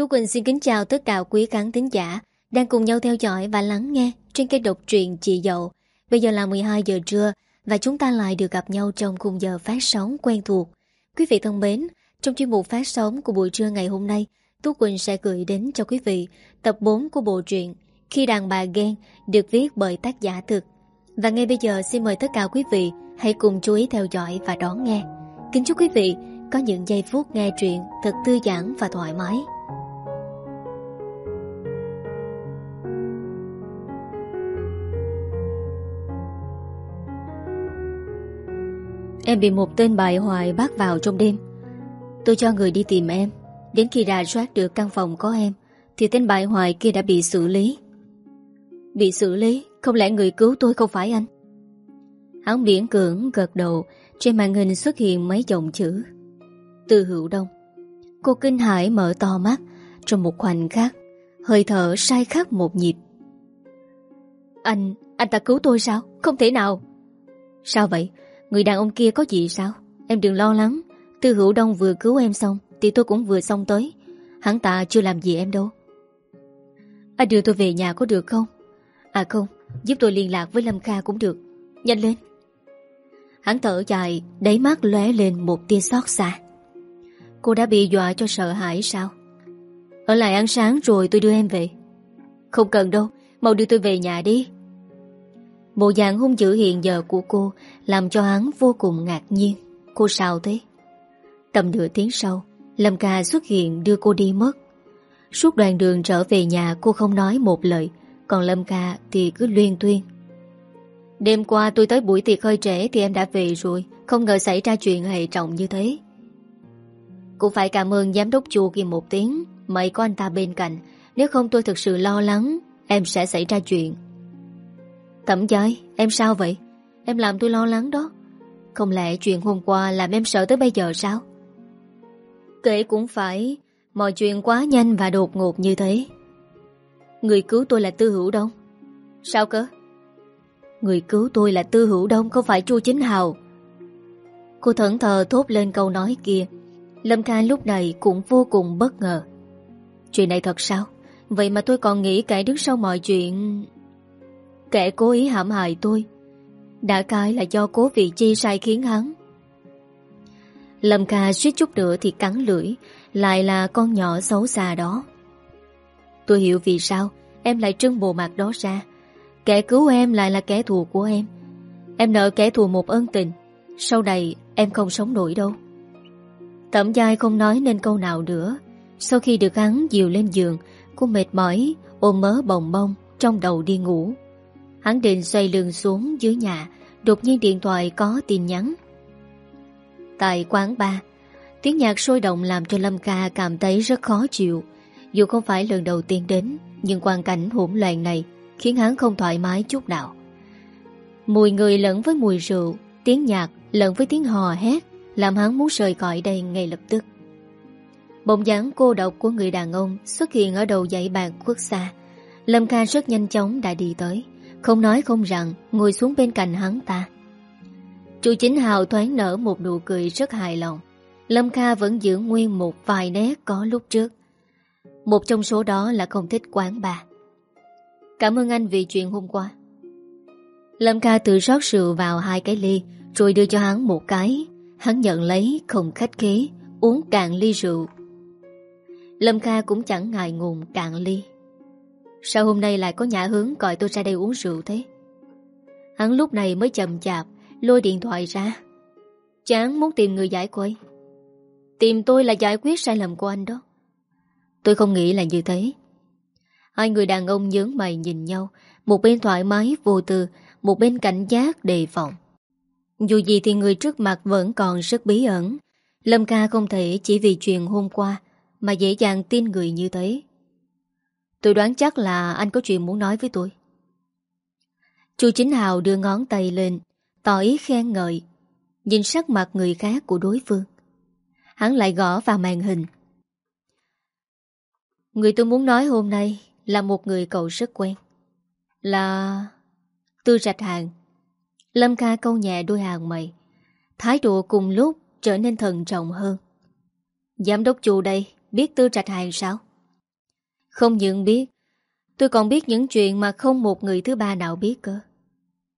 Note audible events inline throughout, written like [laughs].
Tú Quỳnh xin kính chào tất cả quý khán thính giả đang cùng nhau theo dõi và lắng nghe trên kênh độc truyện Chị Dậu. Bây giờ là 12 giờ trưa và chúng ta lại được gặp nhau trong khung giờ phát sóng quen thuộc. Quý vị thân mến, trong chuyên mục phát sóng của buổi trưa ngày hôm nay, Tú Quỳnh sẽ gửi đến cho quý vị tập 4 của bộ truyện Khi đàn bà ghen được viết bởi tác giả thực. Và ngay bây giờ xin mời tất cả quý vị hãy cùng chú ý theo dõi và đón nghe. Kính chúc quý vị có những giây phút nghe truyện thật thư giãn và thoải mái. Em bị một tên bại hoại bắt vào trong đêm. Tôi cho người đi tìm em. Đến khi rà soát được căn phòng có em Thì tên bại hoại kia đã bị xử lý. Bị xử lý? Không lẽ người cứu tôi không phải anh? Hắn biển cưỡng gật đầu Trên màn hình xuất hiện mấy dòng chữ. Từ hữu đông. Cô kinh hải mở to mắt Trong một khoảnh khắc Hơi thở sai khắc một nhịp. Anh, anh ta cứu tôi sao? Không thể nào. Sao vậy? Người đàn ông kia có gì sao? Em đừng lo lắng. Tư hữu đông vừa cứu em xong, Thì tôi cũng vừa xong tới. Hắn ta chưa làm gì em đâu. Anh đưa tôi về nhà có được không? À không, Giúp tôi liên lạc với Lâm Kha cũng được. Nhanh lên. Hắn thở dài, Đáy mắt lóe lên một tia xót xa. Cô đã bị dọa cho sợ hãi sao? Ở lại ăn sáng rồi tôi đưa em về. Không cần đâu, Mau đưa tôi về nhà đi. Bộ dạng hung dữ hiện giờ của cô làm cho hắn vô cùng ngạc nhiên. Cô sao thế? Tầm nửa tiếng sau, Lâm ca xuất hiện đưa cô đi mất. Suốt đoạn đường trở về nhà cô không nói một lời, còn Lâm ca thì cứ luyên tuyên. Đêm qua tôi tới buổi tiệc hơi trễ thì em đã về rồi, không ngờ xảy ra chuyện hệ trọng như thế. Cô phải cảm ơn giám đốc chùa kia một tiếng, mày có anh ta bên cạnh, nếu không tôi thực sự lo lắng em sẽ xảy ra chuyện. Thẩm giới, em sao vậy? Em làm tôi lo lắng đó. Không lẽ chuyện hôm qua làm em sợ tới bây giờ sao? Kể cũng phải, mọi chuyện quá nhanh và đột ngột như thế. Người cứu tôi là Tư Hữu Đông. Sao cơ? Người cứu tôi là Tư Hữu Đông, không phải Chu Chính Hào. Cô thẫn thờ thốt lên câu nói kia. Lâm Kha lúc này cũng vô cùng bất ngờ. Chuyện này thật sao? Vậy mà tôi còn nghĩ kẻ đứng sau mọi chuyện... Kẻ cố ý hãm hại tôi. Đã cái là do cố vị chi sai khiến hắn. Lâm ca suýt chút nữa thì cắn lưỡi, Lại là con nhỏ xấu xa đó. Tôi hiểu vì sao Em lại trưng bộ mặt đó ra. Kẻ cứu em lại là kẻ thù của em. Em nợ kẻ thù một ân tình. Sau này em không sống nổi đâu. Thẩm giai không nói nên câu nào nữa. Sau khi được hắn dìu lên giường, Cô mệt mỏi, Ôm mớ bồng bông, Trong đầu đi ngủ. Hắn định xoay lưng xuống dưới nhà, Đột nhiên điện thoại có tin nhắn. Tại quán bar, Tiếng nhạc sôi động làm cho Lâm Ca cảm thấy rất khó chịu. Dù không phải lần đầu tiên đến, Nhưng quan cảnh hỗn loạn này Khiến hắn không thoải mái chút nào. Mùi người lẫn với mùi rượu, Tiếng nhạc lẫn với tiếng hò hét Làm hắn muốn rời khỏi đây ngay lập tức. Bỗng dáng cô độc của người đàn ông Xuất hiện ở đầu dãy bàn khuất xa. Lâm Ca rất nhanh chóng đã đi tới không nói không rằng, Ngồi xuống bên cạnh hắn ta. Chú Chính Hào thoáng nở một nụ cười rất hài lòng. Lâm Kha vẫn giữ nguyên một vài nét có lúc trước. Một trong số đó là không thích quán bà. Cảm ơn anh vì chuyện hôm qua. Lâm Kha tự rót rượu vào hai cái ly, Rồi đưa cho hắn một cái. Hắn nhận lấy, không khách khí, Uống cạn ly rượu. Lâm Kha cũng chẳng ngại ngùng cạn ly. Sao hôm nay lại có nhã hướng gọi tôi ra đây uống rượu thế? Hắn lúc này mới chậm chạp, Lôi điện thoại ra. Chán muốn tìm người giải quay Tìm tôi là giải quyết sai lầm của anh đó. Tôi không nghĩ là như thế. Hai người đàn ông nhướng mày nhìn nhau, Một bên thoải mái vô tư, Một bên cảnh giác đề phòng. Dù gì thì người trước mặt vẫn còn rất bí ẩn. Lâm ca không thể chỉ vì chuyện hôm qua Mà dễ dàng tin người như thế. Tôi đoán chắc là anh có chuyện muốn nói với tôi. Chu Chính Hào đưa ngón tay lên, tỏ ý khen ngợi, nhìn sắc mặt người khác của đối phương. Hắn lại gõ vào màn hình. Người tôi muốn nói hôm nay là một người cậu rất quen. Là... Tư rạch hàng. Lâm ca câu nhẹ đôi hàng mày. Thái độ cùng lúc trở nên thần trọng hơn. Giám đốc chu đây biết tư trạch hàng sao? Không những biết, Tôi còn biết những chuyện mà không một người thứ ba nào biết cơ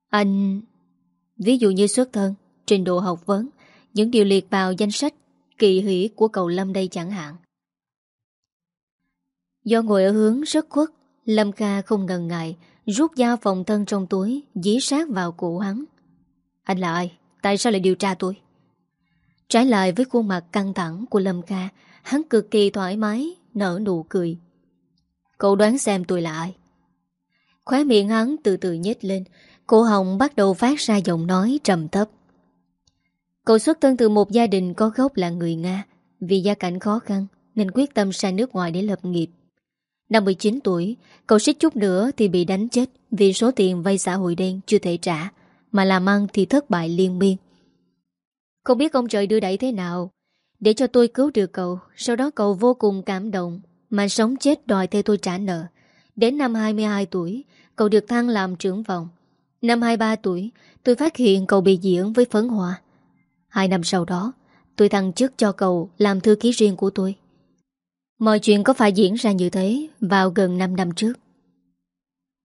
Anh, Ví dụ như xuất thân, Trình độ học vấn, Những điều liệt vào danh sách, Kỳ hủy của cầu Lâm đây chẳng hạn Do ngồi ở hướng rất khuất, Lâm Kha không ngần ngại Rút dao phòng thân trong túi, Dí sát vào cổ hắn Anh là ai? Tại sao lại điều tra tôi? Trái lại với khuôn mặt căng thẳng của Lâm Kha, Hắn cực kỳ thoải mái, Nở nụ cười Cậu đoán xem tôi là ai? Khóe miệng hắn từ từ nhếch lên, Cổ hồng bắt đầu phát ra giọng nói trầm thấp. Cậu xuất thân từ một gia đình có gốc là người Nga, Vì gia cảnh khó khăn Nên quyết tâm sang nước ngoài để lập nghiệp. Năm 19 tuổi, Cậu xích chút nữa thì bị đánh chết Vì số tiền vay xã hội đen chưa thể trả, Mà làm ăn thì thất bại liên miên. Không biết ông trời đưa đẩy thế nào Để cho tôi cứu được cậu, Sau đó cậu vô cùng cảm động. Mà sống chết đòi theo tôi trả nợ. Đến năm 22 tuổi, Cậu được thăng làm trưởng phòng. Năm 23 tuổi, Tôi phát hiện cậu bị dị ứng với phấn hoa. Hai năm sau đó, Tôi thăng chức cho cậu làm thư ký riêng của tôi. Mọi chuyện có phải diễn ra như thế Vào gần 5 năm trước?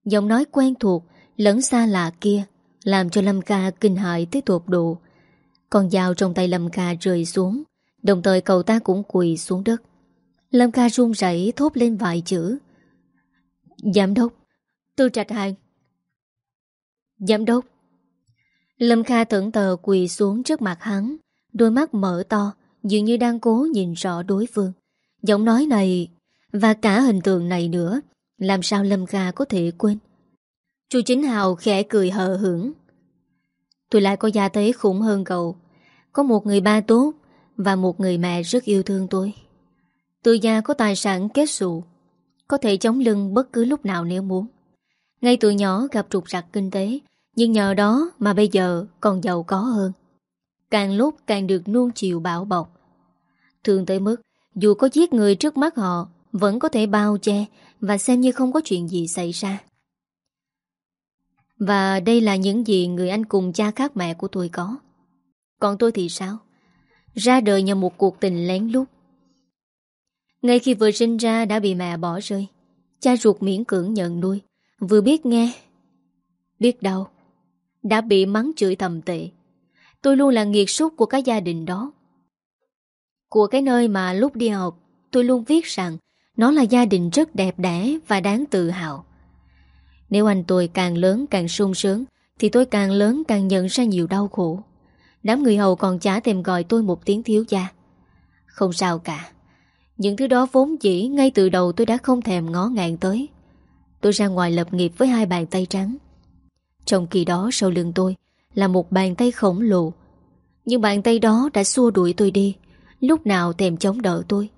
Giọng nói quen thuộc, Lẫn xa lạ kia, Làm cho Lâm Ca kinh hại tới tột độ. Con dao trong tay Lâm Ca rơi xuống, Đồng thời cậu ta cũng quỳ xuống đất. Lâm Kha run rẩy thốt lên vài chữ. Giám đốc Tư trạch hàng. Giám đốc. Lâm Kha thẫn tờ quỳ xuống trước mặt hắn, Đôi mắt mở to, Dường như đang cố nhìn rõ đối phương. Giọng nói này Và cả hình tượng này nữa, Làm sao Lâm Kha có thể quên? Chu Chính Hào khẽ cười hờ hưởng Tôi lại có gia thế khủng hơn cậu. Có một người ba tốt Và một người mẹ rất yêu thương tôi. Từ gia có tài sản kết xù, Có thể chống lưng bất cứ lúc nào nếu muốn. Ngay từ nhỏ gặp trục trặc kinh tế, Nhưng nhờ đó mà bây giờ còn giàu có hơn. Càng lúc càng được nuông chiều bảo bọc. Thường tới mức, dù có giết người trước mắt họ, Vẫn có thể bao che Và xem như không có chuyện gì xảy ra. Và đây là những gì người anh cùng cha khác mẹ của tôi có. Còn tôi thì sao? Ra đời nhờ một cuộc tình lén lút. Ngay khi vừa sinh ra đã bị mẹ bỏ rơi, Cha ruột miễn cưỡng nhận nuôi. Vừa biết nghe, Biết đâu Đã bị mắng chửi thầm tệ. Tôi luôn là nghiệt súc của cái gia đình đó. Của cái nơi mà lúc đi học, Tôi luôn viết rằng Nó là gia đình rất đẹp đẽ và đáng tự hào. Nếu anh tôi càng lớn càng sung sướng, Thì tôi càng lớn càng nhận ra nhiều đau khổ. Đám người hầu còn chả thèm gọi tôi một tiếng thiếu gia. Không sao cả. Những thứ đó vốn dĩ ngay từ đầu tôi đã không thèm ngó ngàng tới. Tôi ra ngoài lập nghiệp với hai bàn tay trắng. Trong khi đó sau lưng tôi Là một bàn tay khổng lồ. Nhưng bàn tay đó đã xua đuổi tôi đi, Lúc nào thèm chống đỡ tôi.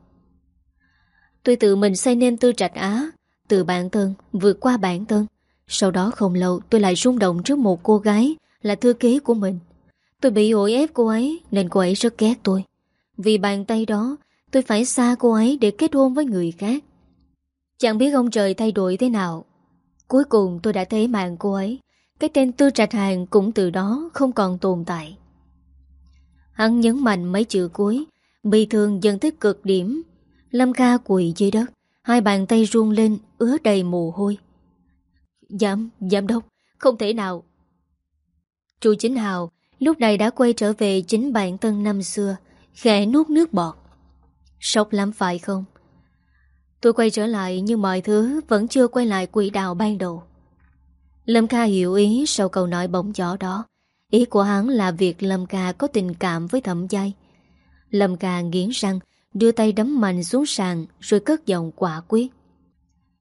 Tôi tự mình xây nên tư trạch Á, Từ bản thân vượt qua bản thân. Sau đó không lâu tôi lại rung động trước một cô gái Là thư ký của mình. Tôi bị ổi ép cô ấy Nên cô ấy rất ghét tôi. Vì bàn tay đó Tôi phải xa cô ấy để kết hôn với người khác. Chẳng biết ông trời thay đổi thế nào. Cuối cùng tôi đã thấy mạng cô ấy. Cái tên Tư Trạch Hàng cũng từ đó không còn tồn tại. Hắn nhấn mạnh mấy chữ cuối. Bị thương dần tới cực điểm. Lâm Kha quỳ dưới đất. Hai bàn tay run lên ứa đầy mồ hôi. Giám, giám đốc Không thể nào. Chu Chính Hào lúc này đã quay trở về chính bản thân năm xưa Khẽ nuốt nước bọt. Sốc lắm phải không? Tôi quay trở lại nhưng mọi thứ Vẫn chưa quay lại quỹ đạo ban đầu. Lâm Kha hiểu ý sau câu nói bóng gió đó. Ý của hắn là việc Lâm Kha có tình cảm với thẩm giai. Lâm Kha nghiến răng, Đưa tay đấm mạnh xuống sàn Rồi cất giọng quả quyết.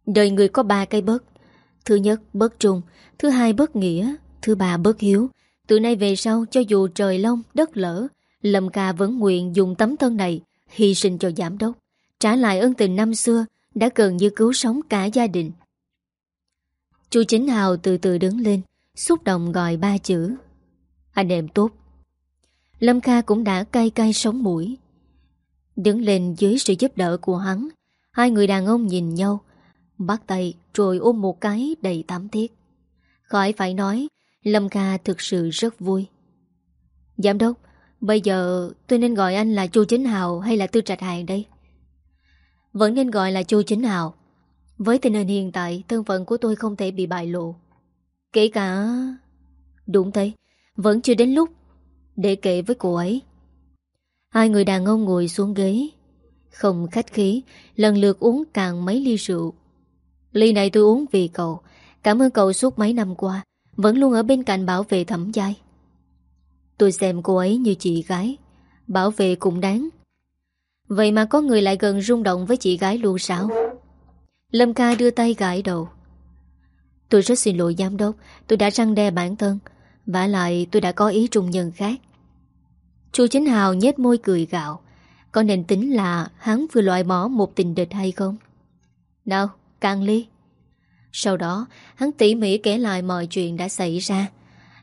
Đời người có ba cây bớt Thứ nhất bớt trung. Thứ hai bớt nghĩa. Thứ ba bớt hiếu. Từ nay về sau, cho dù trời lông đất lỡ Lâm Kha vẫn nguyện dùng tấm thân này Hy sinh cho giám đốc, Trả lại ân tình năm xưa Đã gần như cứu sống cả gia đình. Chú Chính Hào từ từ đứng lên, Xúc động gọi ba chữ. Anh em tốt. Lâm Kha cũng đã cay cay sống mũi. Đứng lên dưới sự giúp đỡ của hắn, Hai người đàn ông nhìn nhau, Bắt tay rồi ôm một cái đầy tám thiết. Khỏi phải nói, Lâm Kha thực sự rất vui. Giám đốc Bây giờ tôi nên gọi anh là Chu Chính Hào Hay là Tư Trạch Hàng đây? Vẫn nên gọi là Chu Chính Hào. Với tình hình hiện tại, Thân phận của tôi không thể bị bại lộ. Kể cả Đúng thế, Vẫn chưa đến lúc Để kể với cô ấy. Hai người đàn ông ngồi xuống ghế. Không khách khí, Lần lượt uống càng mấy ly rượu. Ly này tôi uống vì cậu. Cảm ơn cậu suốt mấy năm qua. Vẫn luôn ở bên cạnh bảo vệ thẩm giai. Tôi xem cô ấy như chị gái. Bảo vệ cũng đáng. Vậy mà có người lại gần rung động với chị gái luôn sao? Lâm ca đưa tay gãi đầu. Tôi rất xin lỗi giám đốc. Tôi đã răng đe bản thân. Và lại tôi đã có ý trùng nhân khác. Chu Chính Hào nhếch môi cười gạo. Có nên tính là hắn vừa loại bỏ một tình địch hay không? Nào, càng ly. Sau đó hắn tỉ mỉ kể lại mọi chuyện đã xảy ra.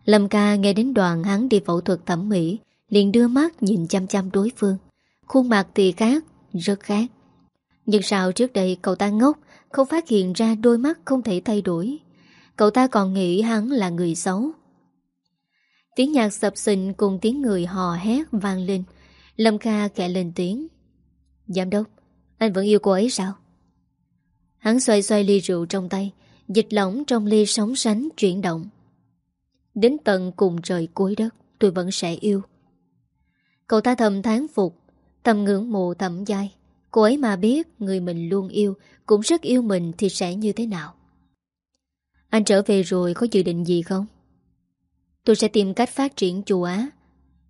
Lâm ca nghe đến đoàn hắn đi phẫu thuật thẩm mỹ liền đưa mắt nhìn chăm chăm đối phương. Khuôn mặt thì khác, rất khác. Nhưng sao trước đây cậu ta ngốc Không phát hiện ra đôi mắt không thể thay đổi? Cậu ta còn nghĩ hắn là người xấu. Tiếng nhạc sập sình cùng tiếng người hò hét vang lên. Lâm Kha kẹ lên tiếng. Giám đốc Anh vẫn yêu cô ấy sao? Hắn xoay xoay ly rượu trong tay Dịch lỏng trong ly sóng sánh chuyển động. Đến tận cùng trời cuối đất, Tôi vẫn sẽ yêu. Cậu ta thầm tháng phục, Thầm ngưỡng mộ thầm dai Cô ấy mà biết người mình luôn yêu, Cũng rất yêu mình thì sẽ như thế nào? Anh trở về rồi có dự định gì không? Tôi sẽ tìm cách phát triển chùa Á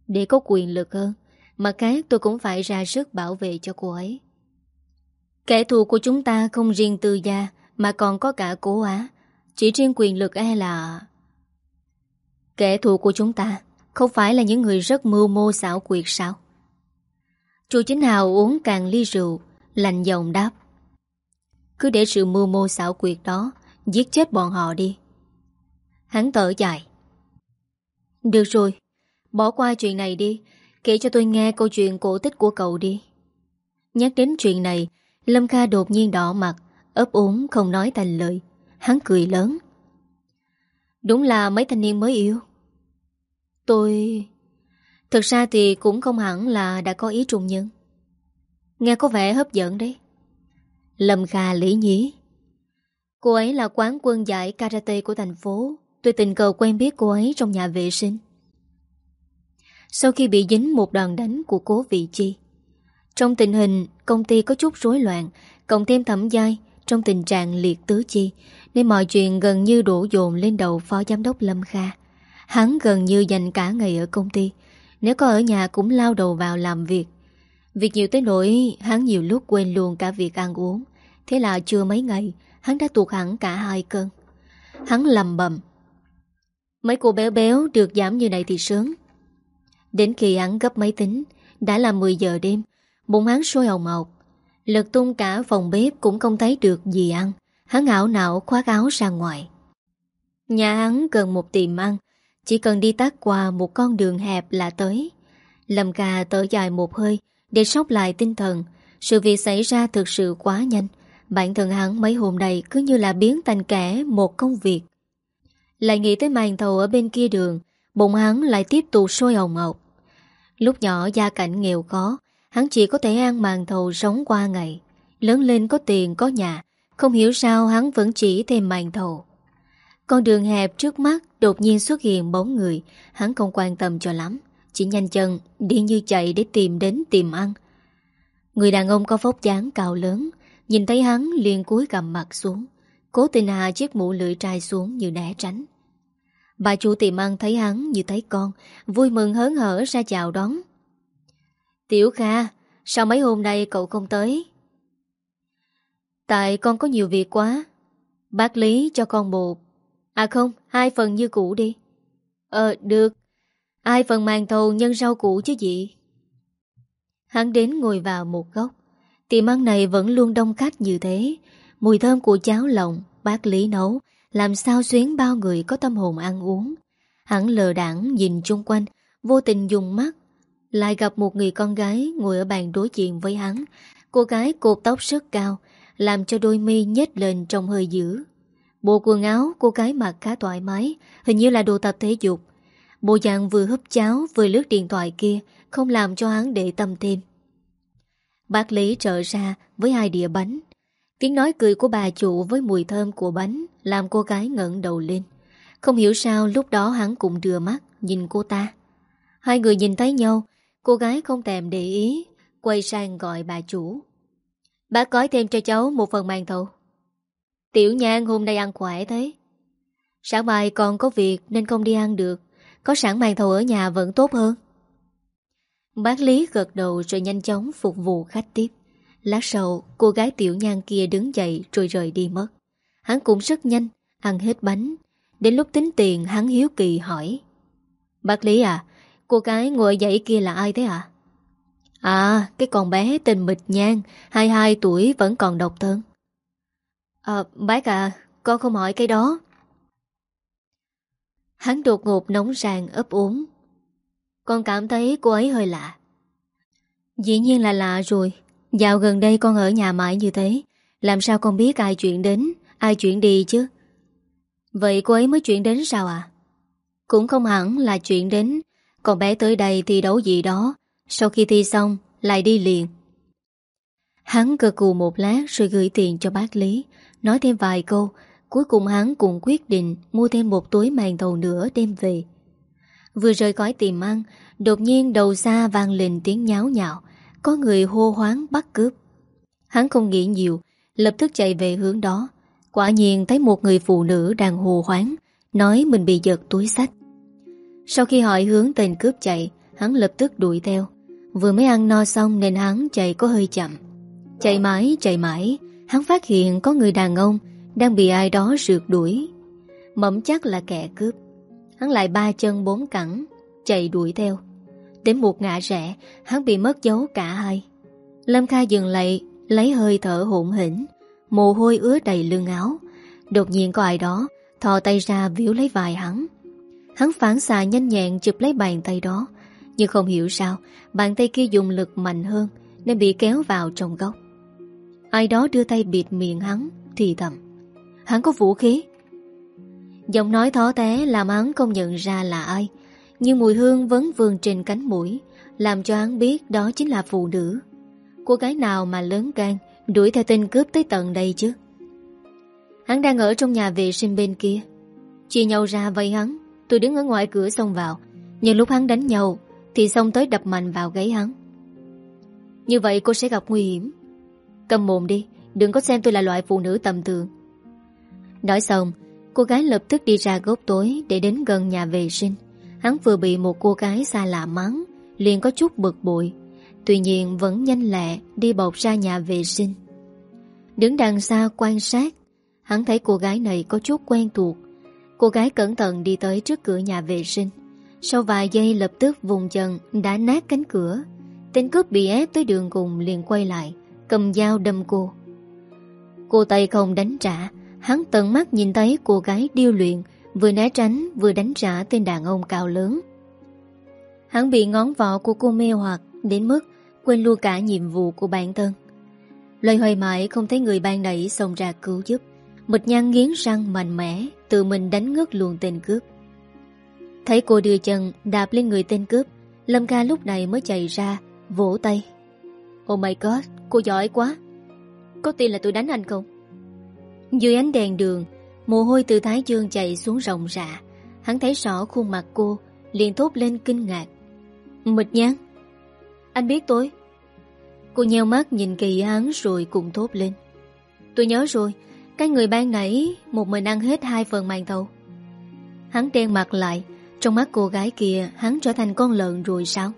Để có quyền lực hơn, Mà cái tôi cũng phải ra sức bảo vệ cho cô ấy. Kẻ thù của chúng ta không riêng tư gia, Mà còn có cả cố Á. Chỉ riêng quyền lực e là Kẻ thù của chúng ta Không phải là những người rất mưu mô xảo quyệt sao? Chu Chính Hào uống càng ly rượu Lành dòng đáp. Cứ để sự mưu mô xảo quyệt đó Giết chết bọn họ đi. Hắn thở dài. Được rồi, Bỏ qua chuyện này đi, Kể cho tôi nghe câu chuyện cổ tích của cậu đi. Nhắc đến chuyện này, Lâm Kha đột nhiên đỏ mặt, ấp úng không nói thành lời. Hắn cười lớn. Đúng là mấy thanh niên mới yêu. Tôi... Thực ra thì cũng không hẳn là đã có ý trùng nhân. Nghe có vẻ hấp dẫn đấy. Lâm Kha lý nhí. Cô ấy là quán quân giải karate của thành phố. Tôi tình cờ quen biết cô ấy trong nhà vệ sinh. Sau khi bị dính một đòn đánh của cố vị chi, Trong tình hình công ty có chút rối loạn, Cộng thêm thẩm giai Trong tình trạng liệt tứ chi nên mọi chuyện gần như đổ dồn lên đầu phó giám đốc Lâm Kha. Hắn gần như dành cả ngày ở công ty. Nếu có ở nhà cũng lao đầu vào làm việc. Việc nhiều tới nỗi hắn nhiều lúc quên luôn cả việc ăn uống. Thế là chưa mấy ngày, Hắn đã tuột hẳn cả hai cân Hắn lầm bầm. Mấy cô béo béo được giảm như này thì sớm Đến khi hắn gấp máy tính, Đã là 10 giờ đêm, Bụng hắn sôi hồng ọc Lật tung cả phòng bếp cũng không thấy được gì ăn. Hắn ảo não khoác áo ra ngoài. Nhà hắn cần một tiệm ăn, Chỉ cần đi tắt qua một con đường hẹp là tới. Lâm cà tở dài một hơi, Để sóc lại tinh thần. Sự việc xảy ra thực sự quá nhanh. Bản thân hắn mấy hôm nay cứ như là biến thành kẻ một công việc. Lại nghĩ tới màn thầu ở bên kia đường, Bụng hắn lại tiếp tục sôi hồng ọc Lúc nhỏ gia cảnh nghèo khó, Hắn chỉ có thể ăn màn thầu sống qua ngày. Lớn lên có tiền, có nhà không hiểu sao hắn vẫn chỉ thêm màn thầu Con đường hẹp trước mắt Đột nhiên xuất hiện bóng người. Hắn không quan tâm cho lắm, Chỉ nhanh chân đi như chạy để tìm đến tìm ăn. Người đàn ông có vóc dáng cao lớn, Nhìn thấy hắn liền cúi cầm mặt xuống, Cố tình hạ chiếc mũ lưỡi trai xuống như né tránh. Bà chủ tiệm ăn thấy hắn như thấy con, Vui mừng hớn hở ra chào đón. Tiểu Kha, Sao mấy hôm nay cậu không tới? Tại con có nhiều việc quá. Bác Lý cho con một. À không, Hai phần như cũ đi. Ờ được. Hai phần màn thầu nhân rau củ chứ gì? Hắn đến ngồi vào một góc. Tiệm ăn này vẫn luôn đông khách như thế. Mùi thơm của cháo lòng, Bác Lý nấu, Làm sao xuyến bao người có tâm hồn ăn uống. Hắn lờ đảng nhìn chung quanh, Vô tình dùng mắt. Lại gặp một người con gái Ngồi ở bàn đối diện với hắn. Cô gái cột tóc rất cao làm cho đôi mi nhếch lên trong hơi dữ Bộ quần áo cô gái mặc khá thoải mái Hình như là đồ tập thể dục Bộ dạng vừa húp cháo vừa lướt điện thoại kia Không làm cho hắn để tâm thêm Bác Lý trở ra với hai đĩa bánh Tiếng nói cười của bà chủ với mùi thơm của bánh làm cô gái ngẩng đầu lên. Không hiểu sao lúc đó hắn cũng đưa mắt nhìn cô ta. Hai người nhìn thấy nhau, cô gái không tèm để ý, quay sang gọi bà chủ. Bác gói thêm cho cháu một phần màn thầu. Tiểu nhan hôm nay ăn khỏe thế. Sáng mai còn có việc nên không đi ăn được. Có sẵn màn thầu ở nhà vẫn tốt hơn. Bác Lý gật đầu rồi nhanh chóng phục vụ khách tiếp. Lát sau, cô gái tiểu nhan kia đứng dậy rồi rời đi mất. Hắn cũng rất nhanh, ăn hết bánh. Đến lúc tính tiền hắn hiếu kỳ hỏi. Bác Lý à, cô gái ngồi dậy kia là ai thế à? À, cái con bé tên Mịch Nhan, 22 tuổi vẫn còn độc thân. À, bác à, con không hỏi cái đó. Hắn đột ngột nóng ràng ấp ốm. Con cảm thấy cô ấy hơi lạ. Dĩ nhiên là lạ rồi. Dạo gần đây con ở nhà mãi như thế. Làm sao con biết ai chuyện đến, ai chuyện đi chứ? Vậy cô ấy mới chuyện đến sao à? Cũng không hẳn là chuyện đến. Còn bé tới đây thi đấu gì đó. Sau khi thi xong, lại đi liền. Hắn cơ cù một lát rồi gửi tiền cho bác Lý. Nói thêm vài câu. Cuối cùng hắn cũng quyết định Mua thêm một túi màn thầu nữa đem về. Vừa rời khỏi tìm ăn Đột nhiên đầu xa vang lên tiếng nháo nhạo. Có người hô hoáng bắt cướp. Hắn không nghĩ nhiều Lập tức chạy về hướng đó. Quả nhiên thấy một người phụ nữ đang hô hoáng Nói mình bị giật túi sách. Sau khi hỏi hướng tên cướp chạy Hắn lập tức đuổi theo. Vừa mới ăn no xong nên hắn chạy có hơi chậm. Chạy mãi chạy mãi, Hắn phát hiện có người đàn ông Đang bị ai đó rượt đuổi. Mẫm chắc là kẻ cướp. Hắn lại ba chân bốn cẳng, Chạy đuổi theo. Đến một ngã rẽ, Hắn bị mất dấu cả hai. Lâm Kha dừng lại, Lấy hơi thở hỗn hỉnh Mồ hôi ứa đầy lưng áo. Đột nhiên có ai đó Thò tay ra víu lấy vai hắn. Hắn phản xạ nhanh nhẹn chụp lấy bàn tay đó. Nhưng không hiểu sao, Bàn tay kia dùng lực mạnh hơn, Nên bị kéo vào trong góc. Ai đó đưa tay bịt miệng hắn, Thì thầm, Hắn có vũ khí? Giọng nói thó té, làm hắn không nhận ra là ai, Nhưng mùi hương vấn vương trên cánh mũi, Làm cho hắn biết đó chính là phụ nữ. Cô gái nào mà lớn gan, Đuổi theo tên cướp tới tận đây chứ? Hắn đang ở trong nhà vệ sinh bên kia. Chia nhau ra vây hắn, Tôi đứng ở ngoài cửa xông vào. Nhưng lúc hắn đánh nhau thì xông tới đập mạnh vào gáy hắn. Như vậy cô sẽ gặp nguy hiểm. Cầm mồm đi, Đừng có xem tôi là loại phụ nữ tầm thường. Nói xong, Cô gái lập tức đi ra gốc tối Để đến gần nhà vệ sinh. Hắn vừa bị một cô gái xa lạ mắng, Liền có chút bực bội. Tuy nhiên vẫn nhanh lẹ Đi bọc ra nhà vệ sinh. Đứng đằng xa quan sát, Hắn thấy cô gái này có chút quen thuộc. Cô gái cẩn thận đi tới trước cửa nhà vệ sinh. Sau vài giây lập tức vùng chân Đã nát cánh cửa. Tên cướp bị ép tới đường cùng liền quay lại, Cầm dao đâm cô. Cô tay không đánh trả, Hắn tận mắt nhìn thấy cô gái điêu luyện, Vừa né tránh vừa đánh trả tên đàn ông cao lớn. Hắn bị ngón vỏ của cô mê hoặc, Đến mức quên luôn cả nhiệm vụ của bản thân. Lời hoài mãi không thấy người ban đẩy xông ra cứu giúp. Mịch nhăn nghiến răng mạnh mẽ, Tự mình đánh ngất luôn tên cướp. Thấy cô đưa chân, đạp lên người tên cướp, Lâm ca lúc này mới chạy ra, Vỗ tay. Oh my god, Cô giỏi quá. Có tin là tôi đánh anh không? Dưới ánh đèn đường, Mồ hôi từ thái dương chạy xuống rộng rạ Hắn thấy rõ khuôn mặt cô, liền thốt lên kinh ngạc. Mịch nhán Anh biết tôi. Cô nheo mắt nhìn kỳ hắn rồi cùng thốt lên. Tôi nhớ rồi, Cái người ban nãy Một mình ăn hết hai phần màn thầu. Hắn đen mặt lại trong mắt cô gái kia, Hắn trở thành con lợn rồi sao?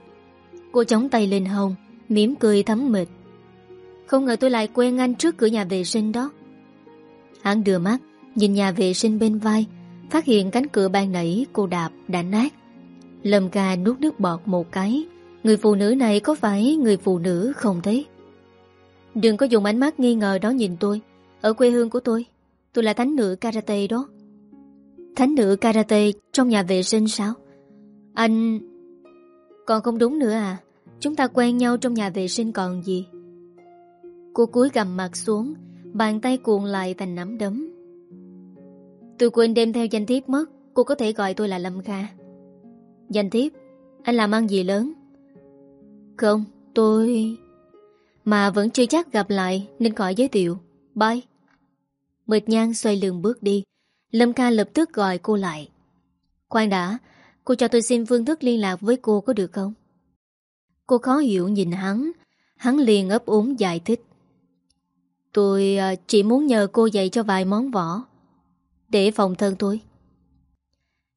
Cô chống tay lên hông, mỉm cười thấm mệt. Không ngờ tôi lại quen anh trước cửa nhà vệ sinh đó. Hắn đưa mắt, Nhìn nhà vệ sinh bên vai, Phát hiện cánh cửa ban nãy cô đạp đã nát. Lâm ca nuốt nước bọt một cái, Người phụ nữ này có phải người phụ nữ không thế? Đừng có dùng ánh mắt nghi ngờ đó nhìn tôi. Ở quê hương của tôi Tôi là thánh nữ karate đó. Thánh nữ karate trong nhà vệ sinh sao? Anh, Còn không đúng nữa à? Chúng ta quen nhau trong nhà vệ sinh còn gì? Cô cúi gầm mặt xuống, Bàn tay cuộn lại thành nắm đấm. Tôi quên đem theo danh thiếp mất, Cô có thể gọi tôi là Lâm Kha. Danh thiếp, Anh làm ăn gì lớn? Không, tôi Mà vẫn chưa chắc gặp lại, Nên khỏi giới thiệu. Bye. Mệt nhang xoay lưng bước đi. Lâm ca lập tức gọi cô lại. Khoan đã, cô cho tôi xin phương thức liên lạc với cô có được không? Cô khó hiểu nhìn hắn. Hắn liền ấp úng giải thích. Tôi à, chỉ muốn nhờ cô dạy cho vài món võ. Để phòng thân tôi.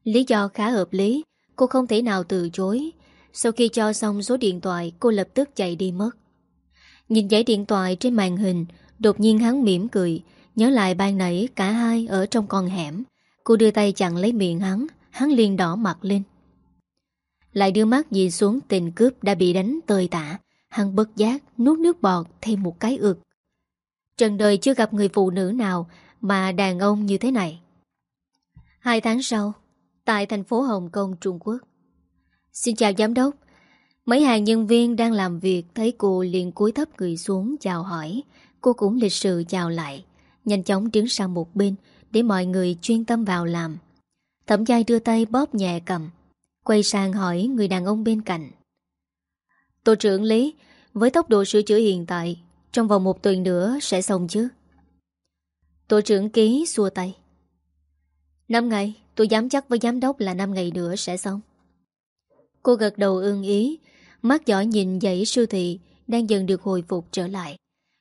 Lý do khá hợp lý, cô không thể nào từ chối. Sau khi cho xong số điện thoại, cô lập tức chạy đi mất. Nhìn giấy điện thoại trên màn hình, đột nhiên hắn mỉm cười, nhớ lại ban nãy cả hai ở trong con hẻm. Cô đưa tay chặn lấy miệng hắn, hắn liền đỏ mặt lên. Lại đưa mắt nhìn xuống tình cướp đã bị đánh tơi tả. Hắn bất giác, nuốt nước bọt thêm một cái ực. Trần đời chưa gặp người phụ nữ nào mà đàn ông như thế này. Hai tháng sau, tại thành phố Hồng Kông, Trung Quốc. Xin chào giám đốc. Mấy hàng nhân viên đang làm việc thấy cô liền cúi thấp người xuống chào hỏi. Cô cũng lịch sự chào lại. Nhanh chóng đứng sang một bên để mọi người chuyên tâm vào làm. Thẩm giai đưa tay bóp nhẹ cầm. Quay sang hỏi người đàn ông bên cạnh. Tổ trưởng Lý, với tốc độ sửa chữa hiện tại, trong vòng một tuần nữa sẽ xong chứ? Tổ trưởng ký xua tay. Năm ngày, tôi dám chắc với giám đốc là năm ngày nữa sẽ xong. Cô gật đầu ưng ý, mắt giỏi nhìn dãy siêu thị đang dần được hồi phục trở lại.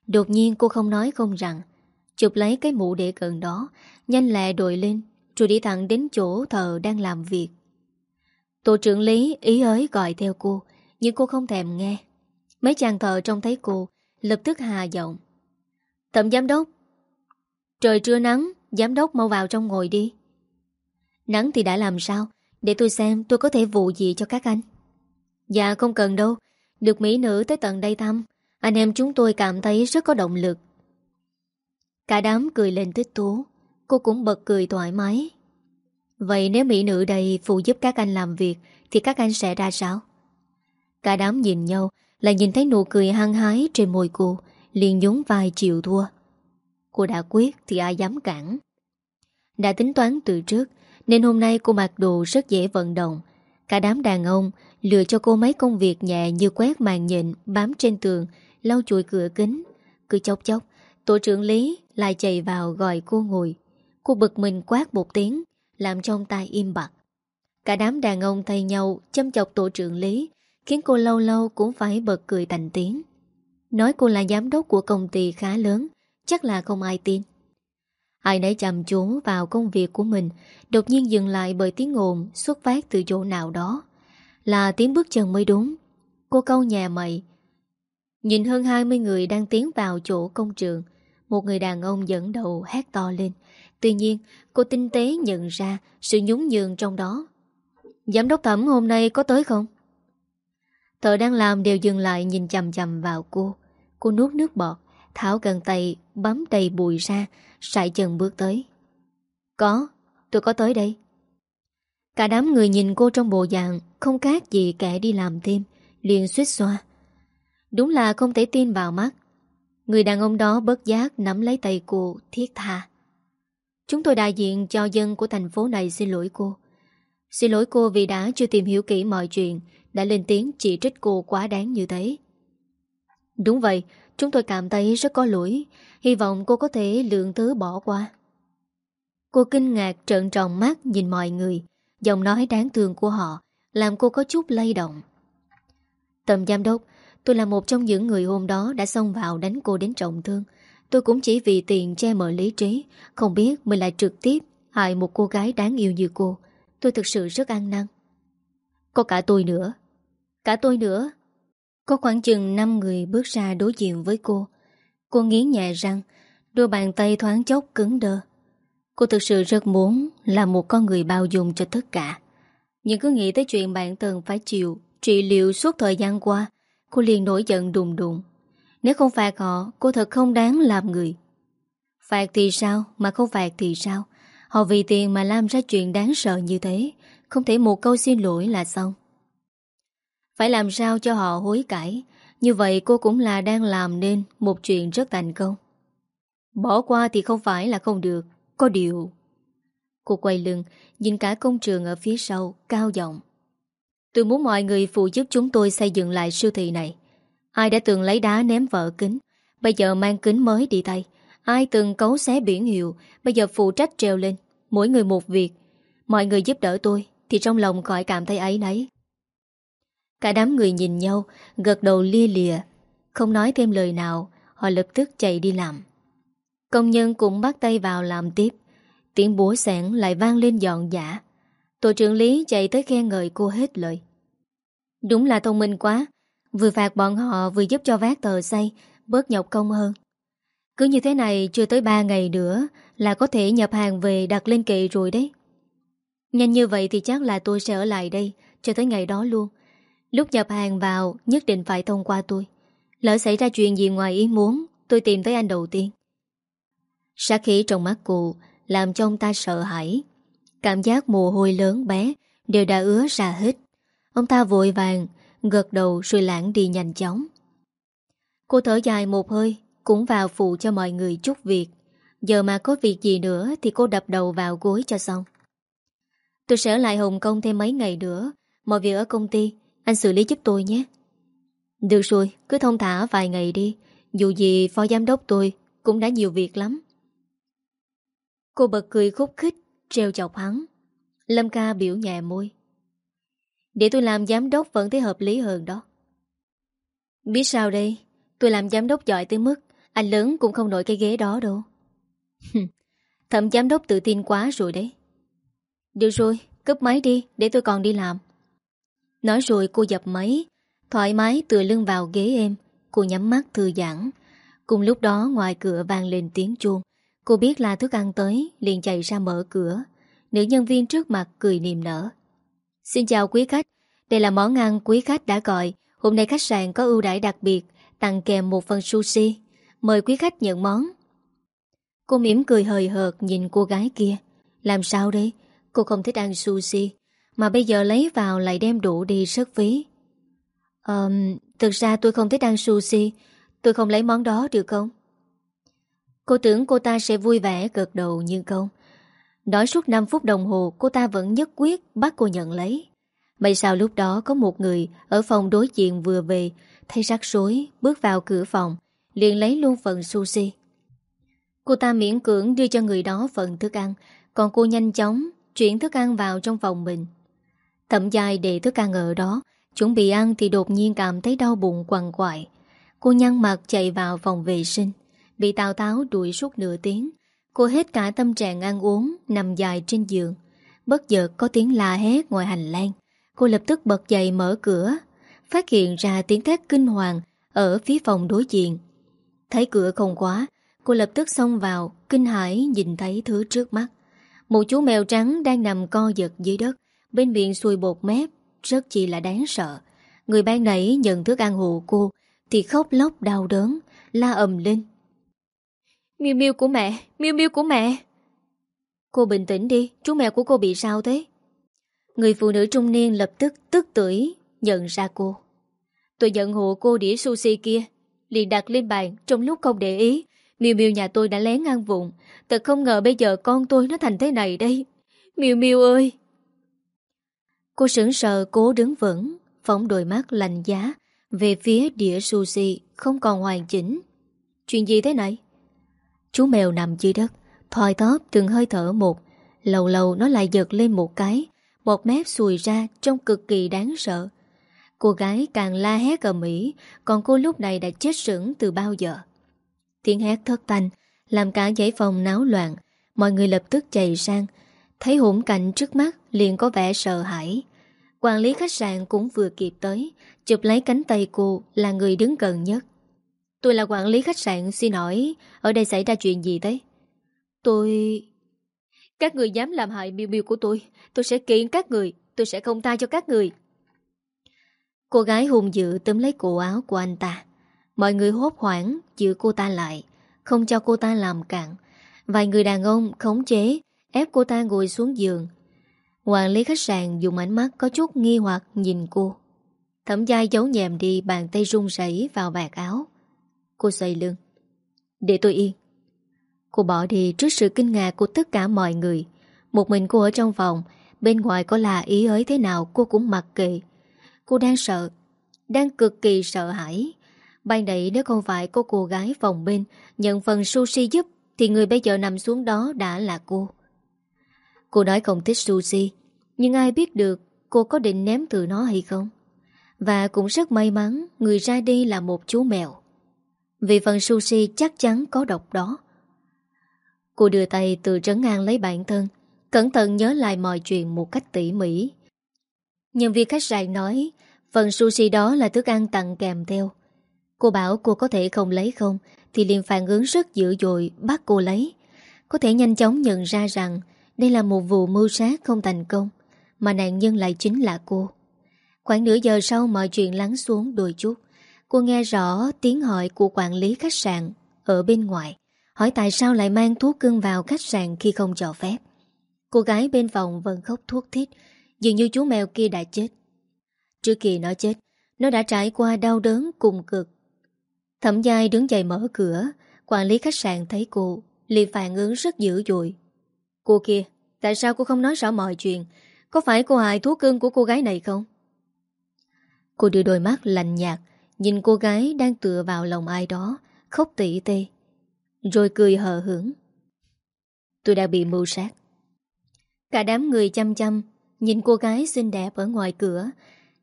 Đột nhiên cô không nói không rằng, chụp lấy cái mũ để gần đó, nhanh lẹ đội lên, rồi đi thẳng đến chỗ thờ đang làm việc. Tổ trưởng Lý ý ới gọi theo cô, nhưng cô không thèm nghe. Mấy chàng thợ trông thấy cô, lập tức hà giọng. Thẩm giám đốc, trời trưa nắng, giám đốc mau vào trong ngồi đi. Nắng thì đã làm sao, để tôi xem tôi có thể vụ gì cho các anh. Dạ không cần đâu, được mỹ nữ tới tận đây thăm, anh em chúng tôi cảm thấy rất có động lực. Cả đám cười lên tích tú, cô cũng bật cười thoải mái. Vậy nếu mỹ nữ đây phụ giúp các anh làm việc thì các anh sẽ ra sao? Cả đám nhìn nhau Lại nhìn thấy nụ cười hăng hái trên môi cô liền nhún vai chịu thua. Cô đã quyết thì ai dám cản? Đã tính toán từ trước Nên hôm nay cô mặc đồ rất dễ vận động. Cả đám đàn ông Lừa cho cô mấy công việc nhẹ như quét màn nhện Bám trên tường Lau chùi cửa kính Cứ chốc chốc. Tổ trưởng Lý lại chạy vào gọi cô ngồi Cô bực mình quát một tiếng Làm trong tay im bặt Cả đám đàn ông thay nhau châm chọc tổ trưởng Lý khiến cô lâu lâu cũng phải bật cười thành tiếng. Nói cô là giám đốc của công ty khá lớn, chắc là không ai tin. Ai nấy chăm chú vào công việc của mình, đột nhiên dừng lại bởi tiếng ồn xuất phát từ chỗ nào đó. Là tiếng bước chân mới đúng. Cô câu nhà mày. Nhìn hơn 20 người đang tiến vào chỗ công trường, một người đàn ông dẫn đầu hét to lên. Tuy nhiên, cô tinh tế nhận ra sự nhún nhường trong đó. Giám đốc thẩm hôm nay có tới không? Thợ đang làm đều dừng lại nhìn chầm chầm vào cô. Cô nuốt nước bọt, tháo gần tay, bấm đầy bụi ra, sải chân bước tới. Có, tôi có tới đây. Cả đám người nhìn cô trong bộ dạng, không khác gì kẻ đi làm thêm, liền suýt xoa. Đúng là không thể tin vào mắt. Người đàn ông đó bớt giác nắm lấy tay cô, thiết tha. Chúng tôi đại diện cho dân của thành phố này xin lỗi cô. Xin lỗi cô vì đã chưa tìm hiểu kỹ mọi chuyện, đã lên tiếng chỉ trích cô quá đáng như thế. Đúng vậy, chúng tôi cảm thấy rất có lỗi, hy vọng cô có thể lượng thứ bỏ qua. Cô kinh ngạc trợn tròn mắt nhìn mọi người, giọng nói đáng thương của họ làm cô có chút lay động. Tầm giám đốc, tôi là một trong những người hôm đó đã xông vào đánh cô đến trọng thương. Tôi cũng chỉ vì tiền che mở lý trí, không biết mình lại trực tiếp hại một cô gái đáng yêu như cô. Tôi thực sự rất ăn năn. Có cả tôi nữa. Cả tôi nữa. Có khoảng chừng 5 người bước ra đối diện với cô. Cô nghiến nhẹ răng, đôi bàn tay thoáng chốc cứng đơ. Cô thực sự rất muốn là một con người bao dung cho tất cả. Nhưng cứ nghĩ tới chuyện bản thân phải chịu trị liệu suốt thời gian qua, cô liền nổi giận đùng đùng. Nếu không phạt họ, cô thật không đáng làm người. Phạt thì sao, mà không phạt thì sao? Họ vì tiền mà làm ra chuyện đáng sợ như thế, không thể một câu xin lỗi là xong. Phải làm sao cho họ hối cải Như vậy cô cũng là đang làm nên Một chuyện rất thành công Bỏ qua thì không phải là không được Có điều Cô quay lưng Nhìn cả công trường ở phía sau Cao giọng Tôi muốn mọi người phụ giúp chúng tôi xây dựng lại siêu thị này. Ai đã từng lấy đá ném vỡ kính, Bây giờ mang kính mới đi tay Ai từng cấu xé biển hiệu, Bây giờ phụ trách treo lên. Mỗi người một việc. Mọi người giúp đỡ tôi, Thì trong lòng khỏi cảm thấy ấy nấy. Cả đám người nhìn nhau, Gật đầu lia lìa Không nói thêm lời nào, Họ lập tức chạy đi làm. Công nhân cũng bắt tay vào làm tiếp. Tiếng búa sẻn lại vang lên dọn dã. Tổ trưởng lý chạy tới khen ngợi cô hết lời. Đúng là thông minh quá. Vừa phạt bọn họ vừa giúp cho vác tờ xây Bớt nhọc công hơn. Cứ như thế này chưa tới 3 ngày nữa Là có thể nhập hàng về đặt lên kệ rồi đấy. Nhanh như vậy thì chắc là tôi sẽ ở lại đây Cho tới ngày đó luôn. Lúc nhập hàng vào, nhất định phải thông qua tôi. Lỡ xảy ra chuyện gì ngoài ý muốn, Tôi tìm tới anh đầu tiên. Sát khí trong mắt cụ Làm cho ông ta sợ hãi. Cảm giác mồ hôi lớn bé Đều đã ứa ra hết. Ông ta vội vàng Gật đầu rồi lãng đi nhanh chóng. Cô thở dài một hơi Cũng vào phụ cho mọi người chút việc. Giờ mà có việc gì nữa Thì cô đập đầu vào gối cho xong. Tôi sẽ lại Hồng Kông thêm mấy ngày nữa. Mọi việc ở công ty Anh xử lý giúp tôi nhé. Được rồi, cứ thông thả vài ngày đi. Dù gì phó giám đốc tôi Cũng đã nhiều việc lắm. Cô bật cười khúc khích. Treo chọc hắn. Lâm ca biểu nhẹ môi. Để tôi làm giám đốc vẫn thấy hợp lý hơn đó. Biết sao đây? Tôi làm giám đốc giỏi tới mức, Anh lớn cũng không nổi cái ghế đó đâu. Thẩm giám đốc tự tin quá rồi đấy. Được rồi cướp máy đi, để tôi còn đi làm. Nói rồi cô dập máy, Thoải mái tựa lưng vào ghế em Cô nhắm mắt thư giãn. Cùng lúc đó ngoài cửa vang lên tiếng chuông. Cô biết là thức ăn tới liền chạy ra mở cửa. Nữ nhân viên trước mặt cười niềm nở. Xin chào quý khách Đây là món ăn quý khách đã gọi. Hôm nay khách sạn có ưu đãi đặc biệt Tặng kèm một phần sushi. Mời quý khách nhận món. Cô mỉm cười hời hợt nhìn cô gái kia. Làm sao đây? Cô không thích ăn sushi Mà bây giờ lấy vào lại đem đủ đi rất phí. Um, Thực ra tôi không thích ăn sushi. Tôi không lấy món đó được không? Cô tưởng cô ta sẽ vui vẻ gật đầu nhưng không Nói suốt 5 phút đồng hồ, cô ta vẫn nhất quyết bắt cô nhận lấy. May sao lúc đó có một người ở phòng đối diện vừa về, Thấy rắc rối, bước vào cửa phòng, liền lấy luôn phần sushi. Cô ta miễn cưỡng đưa cho người đó phần thức ăn, Còn cô nhanh chóng chuyển thức ăn vào trong phòng mình. Thậm dài để thức ăn ở đó, Chuẩn bị ăn thì đột nhiên cảm thấy đau bụng quằn quại. Cô nhăn mặt chạy vào phòng vệ sinh. Bị Tào Táo đuổi suốt nửa tiếng, Cô hết cả tâm trạng ăn uống, Nằm dài trên giường. Bất chợt có tiếng la hét ngoài hành lang. Cô lập tức bật dậy mở cửa, Phát hiện ra tiếng thét kinh hoàng Ở phía phòng đối diện. Thấy cửa không quá Cô lập tức xông vào, Kinh hãi nhìn thấy thứ trước mắt. Một chú mèo trắng đang nằm co giật dưới đất, Bên miệng xuôi bột mép, Rất chỉ là đáng sợ. Người ban nãy nhận thức ăn hộ cô Thì khóc lóc đau đớn, La ầm lên miu miu của mẹ, miu miu của mẹ. Cô bình tĩnh đi, chú mèo của cô bị sao thế? Người phụ nữ trung niên lập tức tức tưởi nhận ra cô. Tôi nhận hộ cô đĩa sushi kia, liền đặt lên bàn trong lúc không để ý. miu miu nhà tôi đã lén ăn vụng, thật không ngờ bây giờ con tôi nó thành thế này đây. miu miu ơi! Cô sững sờ cố đứng vững, phóng đôi mắt lạnh giá về phía đĩa sushi không còn hoàn chỉnh. Chuyện gì thế này? Chú mèo nằm dưới đất, Thoi tóp từng hơi thở một Lâu lâu nó lại giật lên một cái Một mép xùi ra trông cực kỳ đáng sợ. Cô gái càng la hét ở Mỹ Còn cô lúc này đã chết sững từ bao giờ. Tiếng hét thất thanh, Làm cả giấy phòng náo loạn, Mọi người lập tức chạy sang. Thấy hỗn cảnh trước mắt liền có vẻ sợ hãi. Quản lý khách sạn cũng vừa kịp tới, Chụp lấy cánh tay cô là người đứng gần nhất. Tôi là quản lý khách sạn, xin hỏi, Ở đây xảy ra chuyện gì thế? Tôi... Các người dám làm hại miêu miêu của tôi Tôi sẽ kiện các người, Tôi sẽ không tha cho các người. Cô gái hùng dự tấm lấy cổ áo của anh ta. Mọi người hốt hoảng Giữ cô ta lại, Không cho cô ta làm cạn Vài người đàn ông khống chế, Ép cô ta ngồi xuống giường. Quản lý khách sạn dùng ánh mắt có chút nghi hoặc nhìn cô. Thẩm giai giấu nhèm đi bàn tay run rẩy vào vạt áo. Cô xoay lưng. Để tôi yên. Cô bỏ đi trước sự kinh ngạc của tất cả mọi người. Một mình cô ở trong phòng, Bên ngoài có là ý ấy thế nào Cô cũng mặc kệ. Cô đang sợ, Đang cực kỳ sợ hãi. Ban nãy nếu không phải có cô gái phòng bên Nhận phần sushi giúp, Thì người bây giờ nằm xuống đó đã là cô. Cô nói không thích sushi, Nhưng ai biết được cô có định ném từ nó hay không? Và cũng rất may mắn, Người ra đi là một chú mèo. Vì phần sushi chắc chắn có độc đó. Cô đưa tay từ trấn an lấy bản thân, Cẩn thận nhớ lại mọi chuyện một cách tỉ mỉ. Nhân viên khách sạn nói, Phần sushi đó là thức ăn tặng kèm theo. Cô bảo cô có thể không lấy không, Thì liền phản ứng rất dữ dội, Bắt cô lấy. Có thể nhanh chóng nhận ra rằng Đây là một vụ mưu sát không thành công, Mà nạn nhân lại chính là cô. Khoảng nửa giờ sau mọi chuyện lắng xuống đôi chút. Cô nghe rõ tiếng hỏi của quản lý khách sạn Ở bên ngoài, Hỏi tại sao lại mang thuốc cưng vào khách sạn khi không cho phép. Cô gái bên phòng vẫn khóc thuốc thít, Dường như chú mèo kia đã chết. Trước khi nó chết, Nó đã trải qua đau đớn cùng cực. Thẩm giai đứng dậy mở cửa, Quản lý khách sạn thấy cô, liền phản ứng rất dữ dội. Cô kia, Tại sao cô không nói rõ mọi chuyện? Có phải cô hại thú cưng của cô gái này không? Cô đưa đôi mắt lạnh nhạt Nhìn cô gái đang tựa vào lòng ai đó, Khóc tỉ tê, Rồi cười hờ hưởng Tôi đã bị mưu sát. Cả đám người chăm chăm Nhìn cô gái xinh đẹp ở ngoài cửa.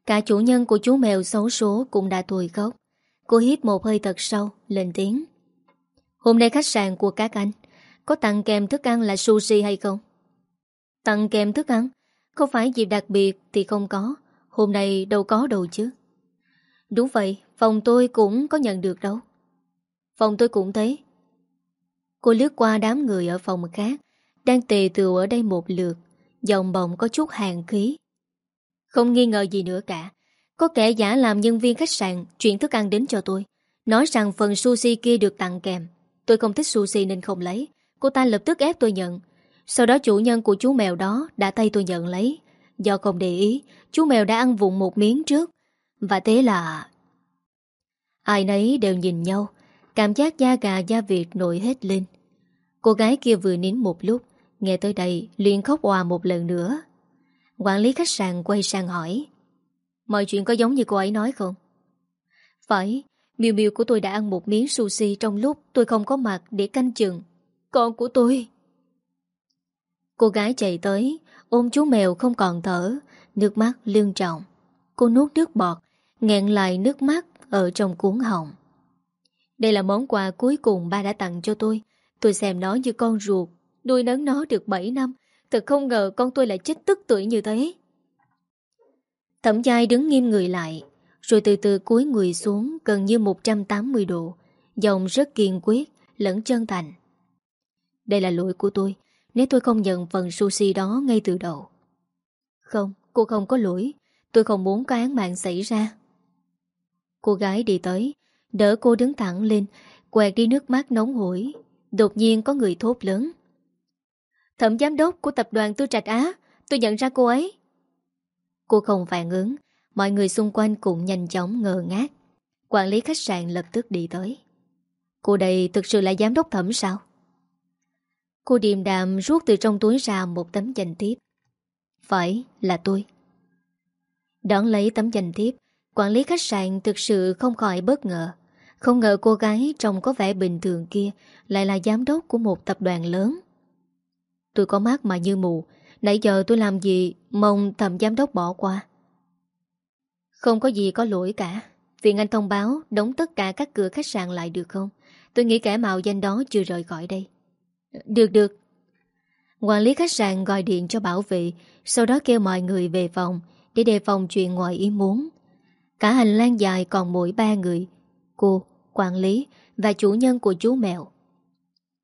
Cả chủ nhân của chú mèo xấu số Cũng đã tuổi khóc. Cô hít một hơi thật sâu, Lên tiếng. Hôm nay khách sạn của các anh, Có tặng kèm thức ăn là sushi hay không? Tặng kèm thức ăn? Không phải dịp đặc biệt thì không có. Hôm nay đâu có đâu chứ. Đúng vậy Phòng tôi cũng có nhận được đâu. Phòng tôi cũng thế. Cô lướt qua đám người ở phòng khác, Đang tề tựu ở đây một lượt Dòng bồng có chút hàng khí. Không nghi ngờ gì nữa cả, Có kẻ giả làm nhân viên khách sạn Chuyển thức ăn đến cho tôi, Nói rằng phần sushi kia được tặng kèm. Tôi không thích sushi nên không lấy, Cô ta lập tức ép tôi nhận. Sau đó chủ nhân của chú mèo đó đã tay tôi nhận lấy. Do không để ý, Chú mèo đã ăn vụng một miếng trước. Và thế là Ai nấy đều nhìn nhau. Cảm giác da gà da vịt nổi hết lên. Cô gái kia vừa nín một lúc, Nghe tới đây liền khóc hòa một lần nữa. Quản lý khách sạn quay sang hỏi, Mọi chuyện có giống như cô ấy nói không? Phải Miêu miêu của tôi đã ăn một miếng sushi Trong lúc tôi không có mặt để canh chừng. Con của tôi. Cô gái chạy tới, Ôm chú mèo không còn thở, Nước mắt lương trọng Cô nuốt nước bọt, nghẹn lại nước mắt ở trong cuốn họng Đây là món quà cuối cùng ba đã tặng cho tôi. Tôi xem nó như con ruột Nuôi nấng nó được 7 năm. Thật không ngờ con tôi lại chết tức tuổi như thế. Thẩm giai đứng nghiêm người lại Rồi từ từ cúi người xuống Gần như 180 độ Giọng rất kiên quyết Lẫn chân thành. Đây là lỗi của tôi Nếu tôi không nhận phần sushi đó ngay từ đầu. Không, cô không có lỗi. Tôi không muốn có án mạng xảy ra. Cô gái đi tới, Đỡ cô đứng thẳng lên, Quẹt đi nước mắt nóng hổi. Đột nhiên có người thốt lớn. Thẩm giám đốc của tập đoàn Tư Trạch Á, Tôi nhận ra cô ấy. Cô không phản ứng, Mọi người xung quanh cũng nhanh chóng ngờ ngác. Quản lý khách sạn lập tức đi tới. Cô đây thực sự là giám đốc thẩm sao? Cô điềm đạm rút từ trong túi ra một tấm danh thiếp. Phải là tôi. Đón lấy tấm danh thiếp Quản lý khách sạn thực sự không khỏi bất ngờ. Không ngờ cô gái trông có vẻ bình thường kia Lại là giám đốc của một tập đoàn lớn. Tôi có mắt mà như mù. Nãy giờ tôi làm gì Mong thầm giám đốc bỏ qua? Không có gì có lỗi cả. Viện anh thông báo đóng tất cả các cửa khách sạn lại được không? Tôi nghĩ kẻ mạo danh đó chưa rời khỏi đây. Được được. Quản lý khách sạn gọi điện cho bảo vệ, Sau đó kêu mọi người về phòng Để đề phòng chuyện ngoài ý muốn. Cả hành lang dài còn mỗi ba người Cô, quản lý Và chủ nhân của chú mèo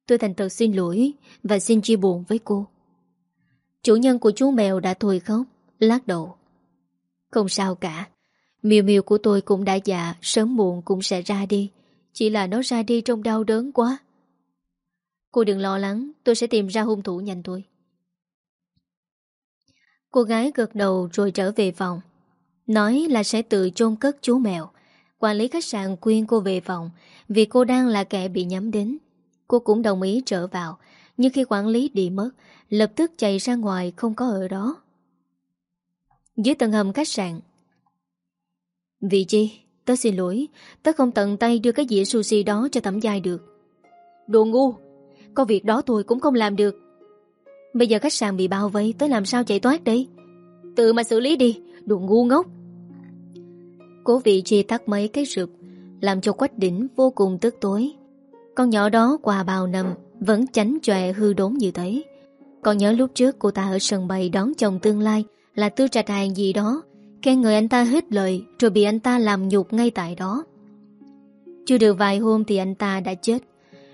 Tôi thành thật xin lỗi Và xin chia buồn với cô. Chủ nhân của chú mèo đã thôi khóc Lát đầu. Không sao cả Miêu miêu của tôi cũng đã già Sớm muộn cũng sẽ ra đi Chỉ là nó ra đi trong đau đớn quá. Cô đừng lo lắng Tôi sẽ tìm ra hung thủ nhanh thôi. Cô gái gật đầu rồi trở về phòng. Nói là sẽ tự chôn cất chú mèo. Quản lý khách sạn khuyên cô về phòng, Vì cô đang là kẻ bị nhắm đến. Cô cũng đồng ý trở vào, Nhưng khi quản lý đi mất, Lập tức chạy ra ngoài không có ở đó. Dưới tầng hầm khách sạn, Vị chi, Tớ xin lỗi, Tớ không tận tay đưa cái dĩa sushi đó cho thẩm giai được. Đồ ngu, Có việc đó tôi cũng không làm được. Bây giờ khách sạn bị bao vây, tớ làm sao chạy thoát đây? Tự mà xử lý đi Đồ ngu ngốc. Cố vị chi tắt mấy cái rực Làm cho quách đỉnh vô cùng tức tối. Con nhỏ đó qua bao năm Vẫn tránh chòe hư đốn như thế. Còn nhớ lúc trước cô ta ở sân bay Đón chồng tương lai Là tư trạch hàng gì đó, Khen người anh ta hết lời Rồi bị anh ta làm nhục ngay tại đó. Chưa được vài hôm thì anh ta đã chết.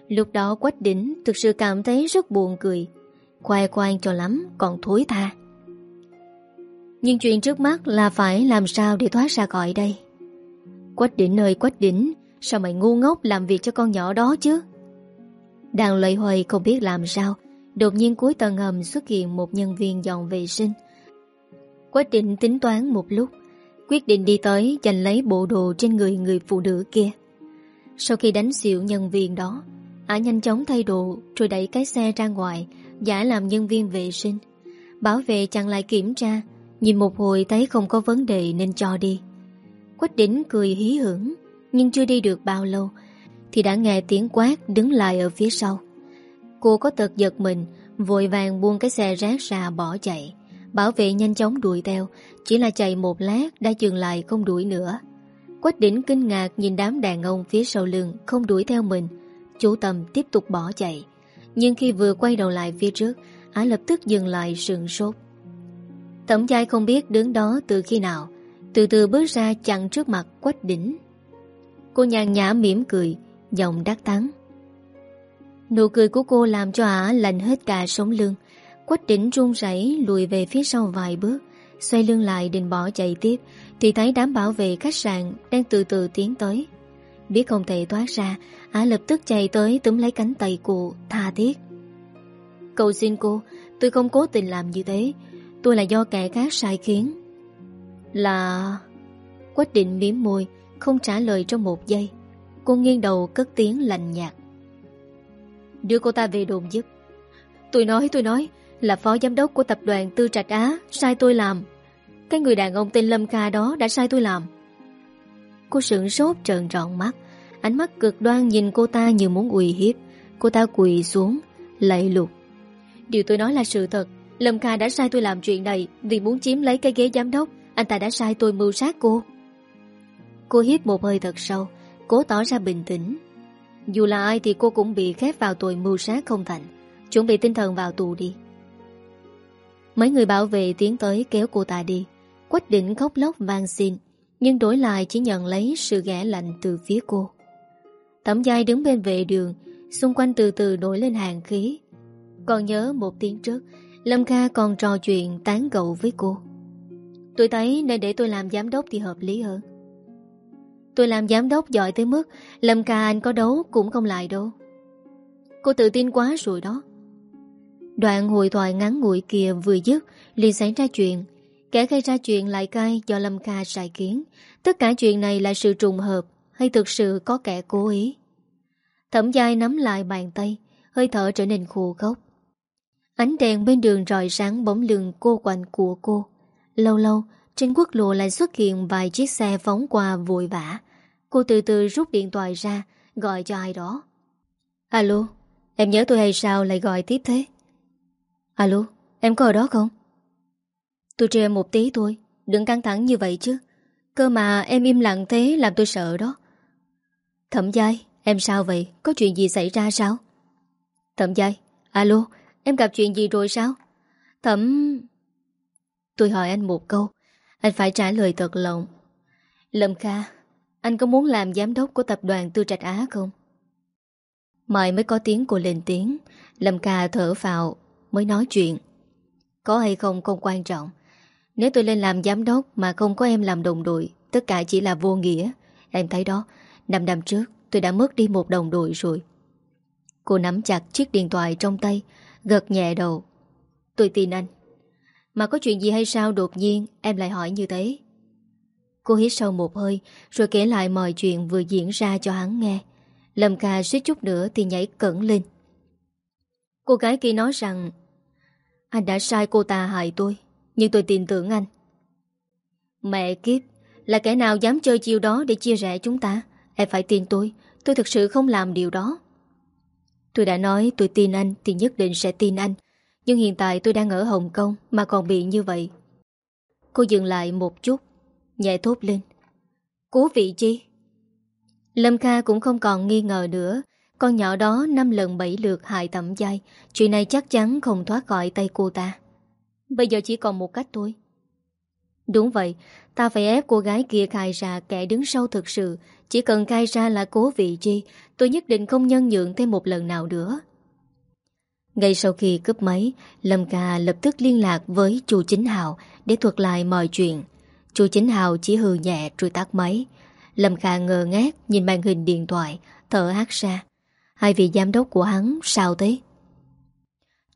Lúc đó Quách Đỉnh thực sự cảm thấy rất buồn cười. Khoai khoan cho lắm, Còn thối tha. Nhưng chuyện trước mắt là phải làm sao để thoát ra khỏi đây? Quách Đỉnh ơi, Quách Đỉnh, Sao mày ngu ngốc làm việc cho con nhỏ đó chứ? Đang lợi hoài không biết làm sao, Đột nhiên cuối tầng hầm xuất hiện một nhân viên dọn vệ sinh. Quách định tính toán một lúc, Quyết định đi tới giành lấy bộ đồ trên người người phụ nữ kia. Sau khi đánh xỉu nhân viên đó, Ả nhanh chóng thay đồ Rồi đẩy cái xe ra ngoài, Giả làm nhân viên vệ sinh, Bảo vệ chặn lại kiểm tra. Nhìn một hồi thấy không có vấn đề nên cho đi. Quách đỉnh cười hí hưởng, Nhưng chưa đi được bao lâu Thì đã nghe tiếng quát đứng lại ở phía sau. Cô có tật giật mình, Vội vàng buông cái xe rác ra bỏ chạy, Bảo vệ nhanh chóng đuổi theo, Chỉ là chạy một lát đã dừng lại không đuổi nữa. Quách đỉnh kinh ngạc nhìn đám đàn ông phía sau lưng Không đuổi theo mình, Chú Tâm tiếp tục bỏ chạy. Nhưng khi vừa quay đầu lại phía trước, Á lập tức dừng lại sườn sốt. Thẩm giai không biết đứng đó từ khi nào. Từ từ bước ra chặn trước mặt Quách đỉnh. Cô nhàn nhã mỉm cười, Giọng đắc thắng Nụ cười của cô làm cho Á lạnh hết cả sống lưng. Quách đỉnh run rẩy lùi về phía sau vài bước, Xoay lưng lại định bỏ chạy tiếp, Thì thấy đám bảo vệ khách sạn Đang từ từ tiến tới. Biết không thể thoát ra Á lập tức chạy tới túm lấy cánh tay cô, Tha thiết. Cầu xin cô, Tôi không cố tình làm như thế Tôi là do kẻ khác sai khiến. Là... Quách định miếm môi, Không trả lời trong một giây. Cô nghiêng đầu cất tiếng lạnh nhạt. Đưa cô ta về đồn giúp. Tôi nói tôi nói, Là phó giám đốc của tập đoàn Tư Trạch Á Sai tôi làm. Cái người đàn ông tên Lâm Ca đó đã sai tôi làm. Cô sửng sốt trợn trọn mắt. Ánh mắt cực đoan nhìn cô ta như muốn uy hiếp. Cô ta quỳ xuống, Lạy lục. Điều tôi nói là sự thật. Lâm Kha đã sai tôi làm chuyện này Vì muốn chiếm lấy cái ghế giám đốc. Anh ta đã sai tôi mưu sát cô. Cô hít một hơi thật sâu, Cố tỏ ra bình tĩnh. Dù là ai thì cô cũng bị khép vào tội mưu sát không thành. Chuẩn bị tinh thần vào tù đi. Mấy người bảo vệ tiến tới kéo cô ta đi. Quách định khóc lóc vang xin, Nhưng đổi lại chỉ nhận lấy sự ghẻ lạnh từ phía cô. Tẩm giai đứng bên vệ đường, Xung quanh từ từ nổi lên hàng khí. Còn nhớ một tiếng trước Lâm Kha còn trò chuyện tán gậu với cô. Tôi thấy nên để tôi làm giám đốc thì hợp lý hơn. Tôi làm giám đốc giỏi tới mức Lâm Kha anh có đấu cũng không lại đâu. Cô tự tin quá rồi đó. Đoạn hội thoại ngắn ngủi kia vừa dứt, liền xảy ra chuyện. Kẻ gây ra chuyện lại cai do Lâm Kha sai kiến Tất cả chuyện này là sự trùng hợp Hay thực sự có kẻ cố ý? Thẩm dai nắm lại bàn tay, Hơi thở trở nên khô khốc. Ánh đèn bên đường rọi sáng bóng lưng cô quạnh của cô. Lâu lâu, Trên quốc lộ lại xuất hiện vài chiếc xe phóng qua vội vã. Cô từ từ rút điện thoại ra, Gọi cho ai đó. Alo, Em nhớ tôi hay sao lại gọi tiếp thế? Alo, Em có ở đó không? Tôi treo một tí thôi, Đừng căng thẳng như vậy chứ. Cơ mà em im lặng thế làm tôi sợ đó. Thẩm giai, Em sao vậy? Có chuyện gì xảy ra sao? Thẩm giai, Alo Em gặp chuyện gì rồi sao? Thẩm Tôi hỏi anh một câu, Anh phải trả lời thật lòng. Lâm Kha, Anh có muốn làm giám đốc của tập đoàn Tư Trạch Á không? Mời mới có tiếng cô lên tiếng. Lâm Kha thở vào Mới nói chuyện. Có hay không không quan trọng. Nếu tôi lên làm giám đốc Mà không có em làm đồng đội, Tất cả chỉ là vô nghĩa. Em thấy đó, Năm năm trước, tôi đã mất đi một đồng đội rồi. Cô nắm chặt chiếc điện thoại trong tay Gật nhẹ đầu. Tôi tin anh. Mà có chuyện gì hay sao đột nhiên em lại hỏi như thế? Cô hít sâu một hơi, Rồi kể lại mọi chuyện vừa diễn ra cho hắn nghe. Lâm ca suýt chút nữa thì nhảy cẩn lên. Cô gái kia nói rằng, Anh đã sai cô ta hại tôi, Nhưng tôi tin tưởng anh. Mẹ kiếp, Là kẻ nào dám chơi chiêu đó để chia rẽ chúng ta? Em phải tin tôi Tôi thực sự không làm điều đó. Tôi đã nói tôi tin anh thì nhất định sẽ tin anh. Nhưng hiện tại tôi đang ở Hồng Kông mà còn bị như vậy. Cô dừng lại một chút, nhẹ thốt lên. Cố vị chi? Lâm Kha cũng không còn nghi ngờ nữa. Con nhỏ đó năm lần bảy lượt hại tẩm dai. Chuyện này chắc chắn không thoát khỏi tay cô ta. Bây giờ chỉ còn một cách thôi. Đúng vậy, ta phải ép cô gái kia khai ra kẻ đứng sau thực sự. Chỉ cần khai ra là cố vị chi, tôi nhất định không nhân nhượng thêm một lần nào nữa. Ngay sau khi cướp máy, Lâm Ca lập tức liên lạc với chú Chính Hào để thuật lại mọi chuyện. Chú Chính Hào chỉ hừ nhẹ rồi tắt máy. Lâm Kha ngờ ngác nhìn màn hình điện thoại, thở hát ra. Hai vị giám đốc của hắn sao thế?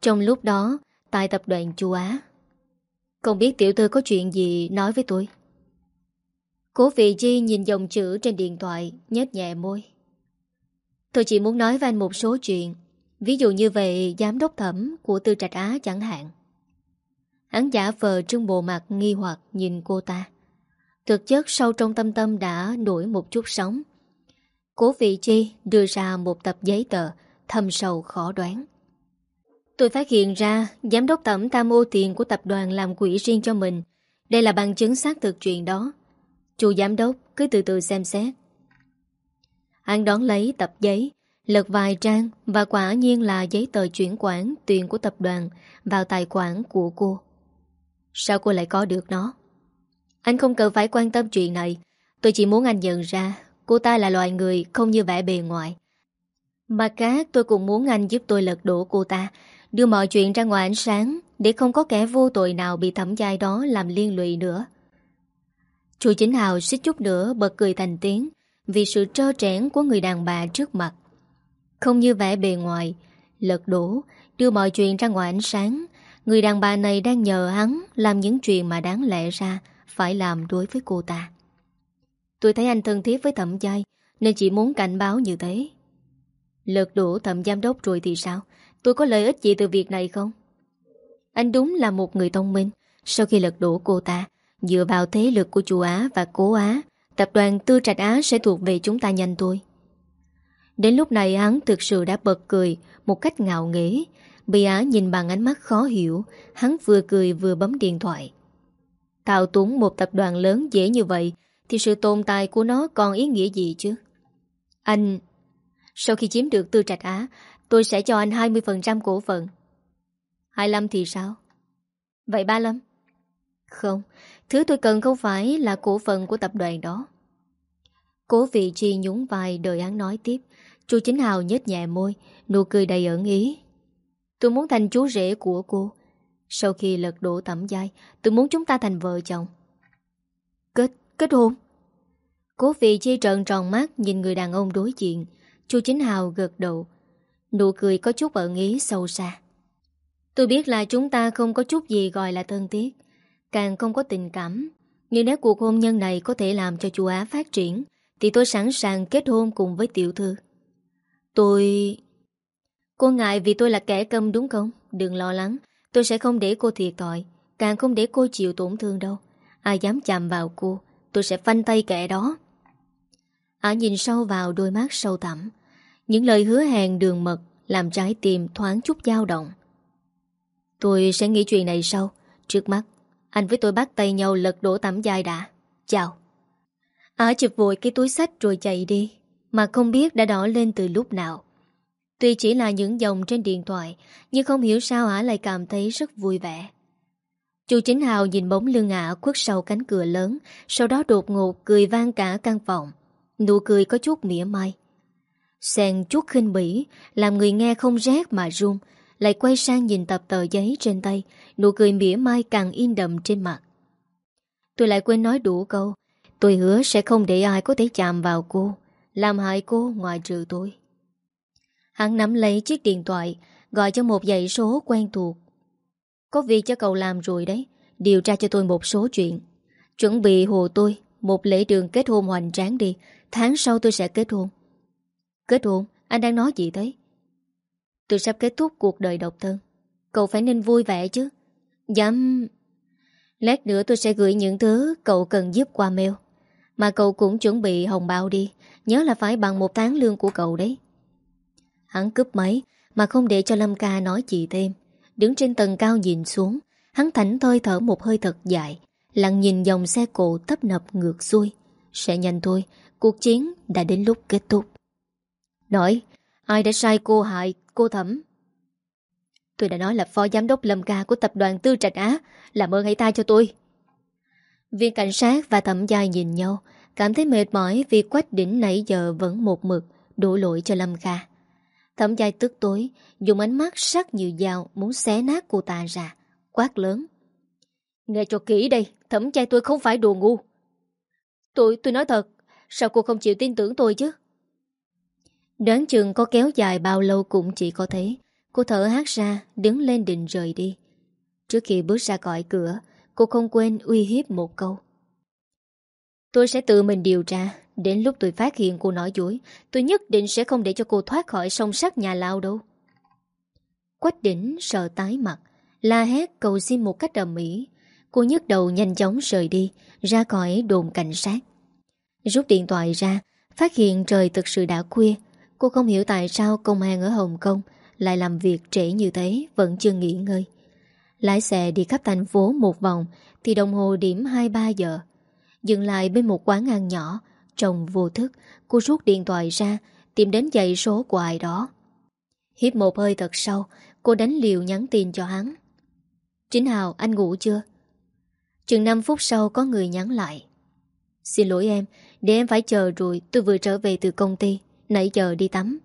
Trong lúc đó, tại tập đoàn Chu Á, không biết tiểu thư có chuyện gì nói với tôi. Cố vị Chi nhìn dòng chữ trên điện thoại, nhếch nhẹ môi. Tôi chỉ muốn nói với anh một số chuyện Ví dụ như về giám đốc thẩm của Tư Trạch Á chẳng hạn. Hắn giả vờ trưng bộ mặt nghi hoặc nhìn cô ta. Thực chất sâu trong tâm tâm đã nổi một chút sóng. Cố vị chi đưa ra một tập giấy tờ thâm sầu khó đoán. Tôi phát hiện ra giám đốc thẩm tham ô tiền của tập đoàn làm quỹ riêng cho mình. Đây là bằng chứng xác thực chuyện đó. Chú giám đốc cứ từ từ xem xét. Hắn đón lấy tập giấy Lật vài trang và quả nhiên là giấy tờ chuyển khoản tiền của tập đoàn vào tài khoản của cô. Sao cô lại có được nó? Anh không cần phải quan tâm chuyện này. Tôi chỉ muốn anh nhận ra cô ta là loài người không như vẻ bề ngoài. Mà khác tôi cũng muốn anh giúp tôi lật đổ cô ta, đưa mọi chuyện ra ngoài ánh sáng để không có kẻ vô tội nào bị thẩm giai đó làm liên lụy nữa. Chú Chính Hào xích chút nữa bật cười thành tiếng vì sự trơ trẽn của người đàn bà trước mặt. Không như vẻ bề ngoài, Lật đổ, Đưa mọi chuyện ra ngoài ánh sáng, Người đàn bà này đang nhờ hắn Làm những chuyện mà đáng lẽ ra Phải làm đối với cô ta Tôi thấy anh thân thiết với thẩm giai, Nên chỉ muốn cảnh báo như thế Lật đổ thẩm giám đốc rồi thì sao Tôi có lợi ích gì từ việc này không? Anh đúng là một người thông minh. Sau khi lật đổ cô ta, Dựa vào thế lực của chú Á và cố Á, Tập đoàn Tư Trạch Á sẽ thuộc về chúng ta nhanh thôi. Đến lúc này, hắn thực sự đã bật cười Một cách ngạo nghễ. Bị á nhìn bằng ánh mắt khó hiểu, Hắn vừa cười vừa bấm điện thoại. Tạo túng một tập đoàn lớn dễ như vậy, Thì sự tồn tại của nó còn ý nghĩa gì chứ? Anh, Sau khi chiếm được tư trạch Á Tôi sẽ cho anh 20% cổ phần. 25 thì sao? Vậy 35 Không Thứ tôi cần không phải là cổ phần của tập đoàn đó. Cố vị chi nhún vai đợi án nói tiếp. Chú Chính Hào nhếch nhẹ môi Nụ cười đầy ẩn ý. Tôi muốn thành chú rể của cô. Sau khi lật đổ tẩm giai Tôi muốn chúng ta thành vợ chồng. Kết, kết hôn. Cố vị chi trợn tròn mắt Nhìn người đàn ông đối diện. Chú Chính Hào gật đầu. Nụ cười có chút ẩn ý sâu xa Tôi biết là chúng ta không có chút gì gọi là thân thiết Càng không có tình cảm Nhưng nếu cuộc hôn nhân này có thể làm cho chú Á phát triển Thì tôi sẵn sàng kết hôn cùng với tiểu thư Tôi... Cô ngại vì tôi là kẻ câm đúng không? Đừng lo lắng, tôi sẽ không để cô thiệt tội, càng không để cô chịu tổn thương đâu. Ai dám chạm vào cô, tôi sẽ phanh tay kẻ đó. Ả nhìn sâu vào đôi mắt sâu thẳm. Những lời hứa hẹn đường mật làm trái tim thoáng chút dao động. Tôi sẽ nghĩ chuyện này sau. Trước mắt, anh với tôi bắt tay nhau lật đổ tắm dài đã. Chào. Ả chụp vội cái túi sách rồi chạy đi. Mà không biết đã đỏ lên từ lúc nào Tuy chỉ là những dòng trên điện thoại Nhưng không hiểu sao Ả lại cảm thấy rất vui vẻ Chú Chính Hào nhìn bóng lưng Ả khuất sau cánh cửa lớn Sau đó đột ngột cười vang cả căn phòng Nụ cười có chút mỉa mai Xen chút khinh bỉ, Làm người nghe không rét mà run, Lại quay sang nhìn tập tờ giấy trên tay, Nụ cười mỉa mai càng in đậm trên mặt. Tôi lại quên nói đủ câu, Tôi hứa sẽ không để ai có thể chạm vào cô, làm hại cô ngoài trừ tôi. Hắn nắm lấy chiếc điện thoại, Gọi cho một dãy số quen thuộc. Có việc cho cậu làm rồi đấy, Điều tra cho tôi một số chuyện. Chuẩn bị hồ tôi, Một lễ đường kết hôn hoành tráng đi, Tháng sau tôi sẽ kết hôn. Kết hôn? Anh đang nói gì thế? Tôi sắp kết thúc cuộc đời độc thân. Cậu phải nên vui vẻ chứ. Dám... Lát nữa tôi sẽ gửi những thứ cậu cần giúp qua mail. Mà cậu cũng chuẩn bị hồng bao đi. Nhớ là phải bằng một tháng lương của cậu đấy. Hắn cướp máy, Mà không để cho Lâm ca nói gì thêm. Đứng trên tầng cao nhìn xuống, Hắn thảnh thơi thở một hơi thật dài. Lặng nhìn dòng xe cộ tấp nập ngược xuôi. Sẽ nhanh thôi, Cuộc chiến đã đến lúc kết thúc. Nói Ai đã sai cô hại cô thẩm? Tôi đã nói là phó giám đốc Lâm ca Của tập đoàn Tư Trạch Á Làm ơn hãy tha cho tôi. Viên cảnh sát và thẩm giai nhìn nhau Cảm thấy mệt mỏi vì quách đỉnh nãy giờ vẫn một mực Đổ lỗi cho Lâm Kha Thẩm giai tức tối Dùng ánh mắt sắc như dao Muốn xé nát cô ta ra Quát lớn. Nghe cho kỹ đây Thẩm giai tôi không phải đồ ngu. Tôi, tôi nói thật Sao cô không chịu tin tưởng tôi chứ? Đoán chừng có kéo dài bao lâu cũng chỉ có thế. Cô thở hát ra, Đứng lên định rời đi. Trước khi bước ra khỏi cửa, Cô không quên uy hiếp một câu. Tôi sẽ tự mình điều tra. Đến lúc tôi phát hiện cô nói dối, Tôi nhất định sẽ không để cho cô thoát khỏi sông sắt nhà lao đâu. Quách đỉnh sợ tái mặt, La hét cầu xin một cách đầm mỹ Cô nhức đầu nhanh chóng rời đi, Ra khỏi đồn cảnh sát. Rút điện thoại ra, Phát hiện trời thực sự đã khuya. Cô không hiểu tại sao công an ở Hồng Kông Lại làm việc trễ như thế, Vẫn chưa nghỉ ngơi. Lái xe đi khắp thành phố một vòng Thì đồng hồ điểm 2-3 giờ. Dừng lại bên một quán ăn nhỏ Trong vô thức, Cô rút điện thoại ra, Tìm đến dãy số của ai đó. Hiếp một hơi thật sâu, Cô đánh liều nhắn tin cho hắn. Chính Hào, anh ngủ chưa? Chừng 5 phút sau có người nhắn lại. Xin lỗi em, Để em phải chờ rồi, tôi vừa trở về từ công ty. Nãy giờ đi tắm.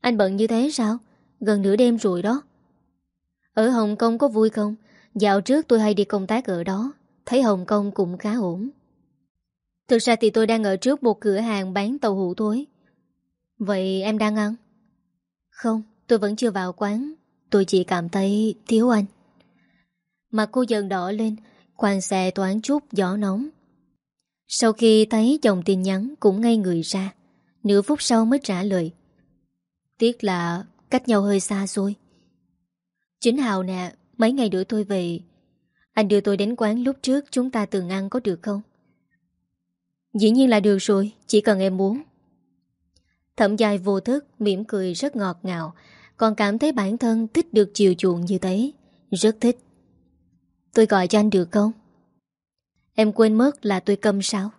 Anh bận như thế sao? Gần nửa đêm rồi đó. Ở Hồng Kông có vui không? Dạo trước tôi hay đi công tác ở đó. Thấy Hồng Kông cũng khá ổn. Thực ra thì tôi đang ở trước một cửa hàng bán tàu hủ thối. Vậy em đang ăn? Không, tôi vẫn chưa vào quán. Tôi chỉ cảm thấy thiếu anh. Mặt cô dần đỏ lên Khoan xe toán chút gió nóng. Sau khi thấy chồng tin nhắn Cũng ngay người ra. Nửa phút sau mới trả lời. Tiếc là cách nhau hơi xa xôi. Chính Hào nè, Mấy ngày nữa tôi về. Anh đưa tôi đến quán lúc trước Chúng ta từng ăn có được không? Dĩ nhiên là được rồi, Chỉ cần em muốn. Thẩm dài vô thức, mỉm cười rất ngọt ngào, Còn cảm thấy bản thân thích được chiều chuộng như thế. Rất thích. Tôi gọi cho anh được không? Em quên mất là tôi câm sao?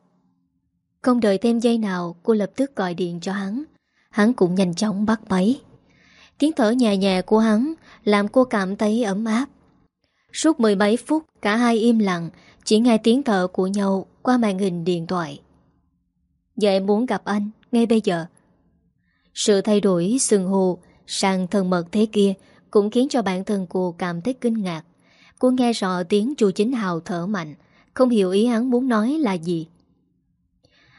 Không đợi thêm giây nào, Cô lập tức gọi điện cho hắn. Hắn cũng nhanh chóng bắt máy. Tiếng thở nhẹ nhẹ của hắn Làm cô cảm thấy ấm áp. Suốt mười mấy phút, Cả hai im lặng, Chỉ nghe tiếng thở của nhau Qua màn hình điện thoại. Giờ em muốn gặp anh, Ngay bây giờ. Sự thay đổi sừng hồ Sang thân mật thế kia Cũng khiến cho bản thân cô cảm thấy kinh ngạc. Cô nghe rõ tiếng chu chính hào thở mạnh, Không hiểu ý hắn muốn nói là gì.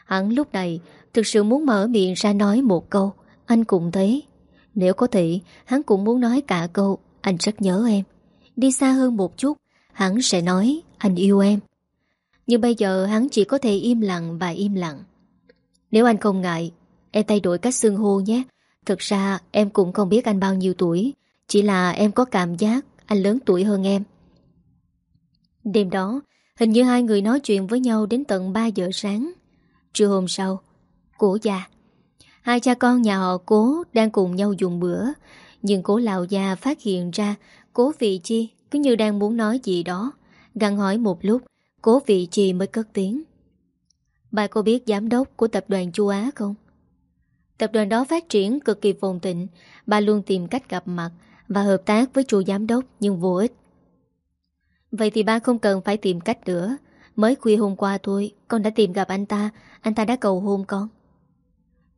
Hắn lúc này Thực sự muốn mở miệng ra nói một câu. Anh cũng thấy Nếu có thể, hắn cũng muốn nói cả câu. Anh rất nhớ em. Đi xa hơn một chút, Hắn sẽ nói, anh yêu em. Nhưng bây giờ hắn chỉ có thể im lặng và im lặng. Nếu anh không ngại, Em thay đổi cách xưng hô nhé. Thực ra, em cũng không biết anh bao nhiêu tuổi. Chỉ là em có cảm giác Anh lớn tuổi hơn em. Đêm đó, Hình như hai người nói chuyện với nhau Đến tận 3 giờ sáng. Trưa hôm sau, cố già Hai cha con nhà họ cố Đang cùng nhau dùng bữa, Nhưng cố lão già phát hiện ra Cố vị chi cứ như đang muốn nói gì đó. Găng hỏi một lúc, Cố vị chi mới cất tiếng. Bà có biết giám đốc của tập đoàn Chu Á không? Tập đoàn đó phát triển cực kỳ phồn tịnh Bà luôn tìm cách gặp mặt Và hợp tác với chủ giám đốc nhưng vô ích. Vậy thì ba không cần phải tìm cách nữa. Mới khuya hôm qua thôi, Con đã tìm gặp anh ta Anh ta đã cầu hôn con.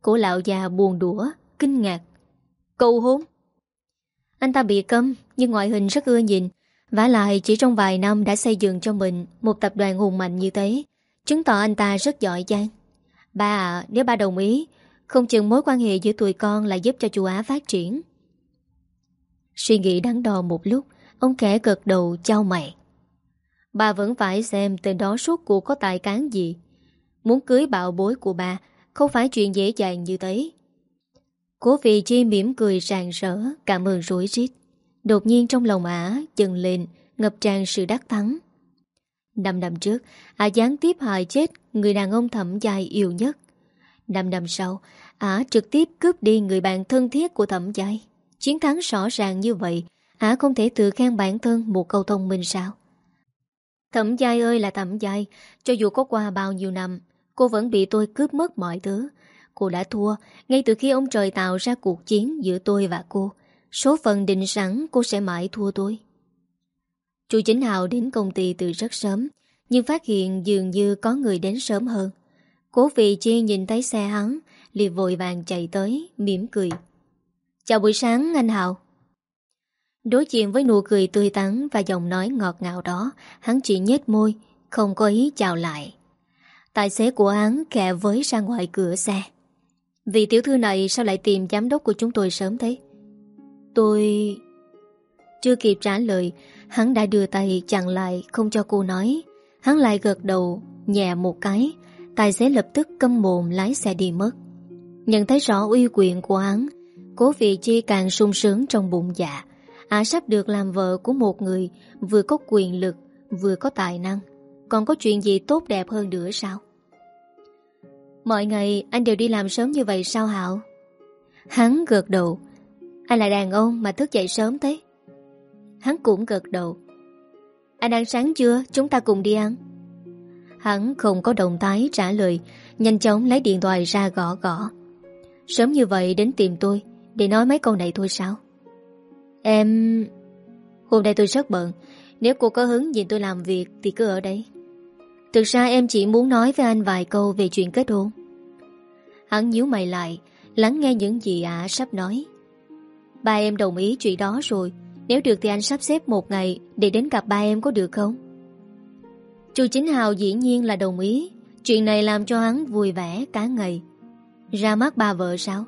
Cổ lão già buồn đũa, Kinh ngạc. Cầu hôn? Anh ta bị câm Nhưng ngoại hình rất ưa nhìn. Vả lại, chỉ trong vài năm đã xây dựng cho mình Một tập đoàn hùng mạnh như thế, Chứng tỏ anh ta rất giỏi giang. Ba à nếu ba đồng ý, Không chừng mối quan hệ giữa tụi con Là giúp cho chú Á phát triển. Suy nghĩ đắn đo một lúc, Ông kẻ gật đầu trao mày. Bà vẫn phải xem tên đó suốt cuộc có tài cán gì. Muốn cưới bạo bối của bà Không phải chuyện dễ dàng như thế. Cố vị chi mỉm cười ràng rỡ, Cảm ơn rối rít. Đột nhiên trong lòng ả dần lên, Ngập tràn sự đắc thắng. Năm năm trước, Ả gián tiếp hại chết Người đàn ông thẩm dài yêu nhất. Năm năm sau, Ả trực tiếp cướp đi người bạn thân thiết của thẩm giai. Chiến thắng rõ ràng như vậy, Ả không thể tự khen bản thân một câu thông minh sao? Thẩm giai ơi là thẩm giai, Cho dù có qua bao nhiêu năm, Cô vẫn bị tôi cướp mất mọi thứ. Cô đã thua, Ngay từ khi ông trời tạo ra cuộc chiến giữa tôi và cô, Số phận định sẵn cô sẽ mãi thua tôi. Chu Chính Hào đến công ty từ rất sớm, Nhưng phát hiện dường như có người đến sớm hơn. Cố vị chi nhìn thấy xe hắn, liền vội vàng chạy tới, mỉm cười. Chào buổi sáng, anh Hào Đối diện với nụ cười tươi tắn Và giọng nói ngọt ngào đó, Hắn chỉ nhếch môi, Không có ý chào lại. Tài xế của hắn kẹ với ra ngoài cửa xe. Vị tiểu thư này sao lại tìm giám đốc của chúng tôi sớm thế? Tôi... Chưa kịp trả lời, Hắn đã đưa tay chặn lại, Không cho cô nói. Hắn lại gật đầu, nhẹ một cái. Tài xế lập tức câm mồm lái xe đi mất. Nhận thấy rõ uy quyền của hắn, Cố vị chi càng sung sướng trong bụng dạ. Ả sắp được làm vợ của một người, Vừa có quyền lực, Vừa có tài năng. Còn có chuyện gì tốt đẹp hơn nữa sao? Mọi ngày anh đều đi làm sớm như vậy sao Hảo Hắn gật đầu. Anh là đàn ông mà thức dậy sớm thế Hắn cũng gật đầu. Anh ăn sáng chưa? Chúng ta cùng đi ăn. Hắn không có động tái trả lời, Nhanh chóng lấy điện thoại ra gõ gõ. Sớm như vậy đến tìm tôi, Để nói mấy câu này thôi sao? Em... Hôm nay tôi rất bận. Nếu cô có hứng nhìn tôi làm việc Thì cứ ở đây Thực ra em chỉ muốn nói với anh vài câu Về chuyện kết hôn. Hắn nhíu mày lại, Lắng nghe những gì ả sắp nói. Ba em đồng ý chuyện đó rồi. Nếu được thì anh sắp xếp một ngày Để đến gặp ba em có được không? Chu Chính Hào dĩ nhiên là đồng ý. Chuyện này làm cho hắn vui vẻ cả ngày. Ra mắt ba vợ sao?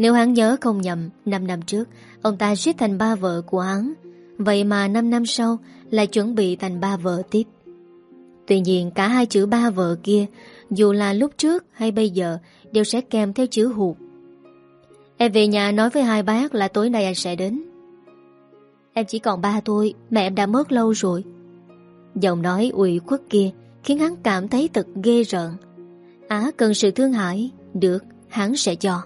Nếu hắn nhớ không nhầm 5 năm trước Ông ta giết thành ba vợ của hắn. Vậy mà 5 năm sau Lại chuẩn bị thành ba vợ tiếp. Tuy nhiên cả hai chữ ba vợ kia Dù là lúc trước hay bây giờ Đều sẽ kèm theo chữ hụt. Em về nhà nói với hai bác Là tối nay anh sẽ đến. Em chỉ còn ba thôi Mẹ em đã mất lâu rồi. Giọng nói ủy khuất kia Khiến hắn cảm thấy thật ghê rợn. Á cần sự thương hại. Được, hắn sẽ cho.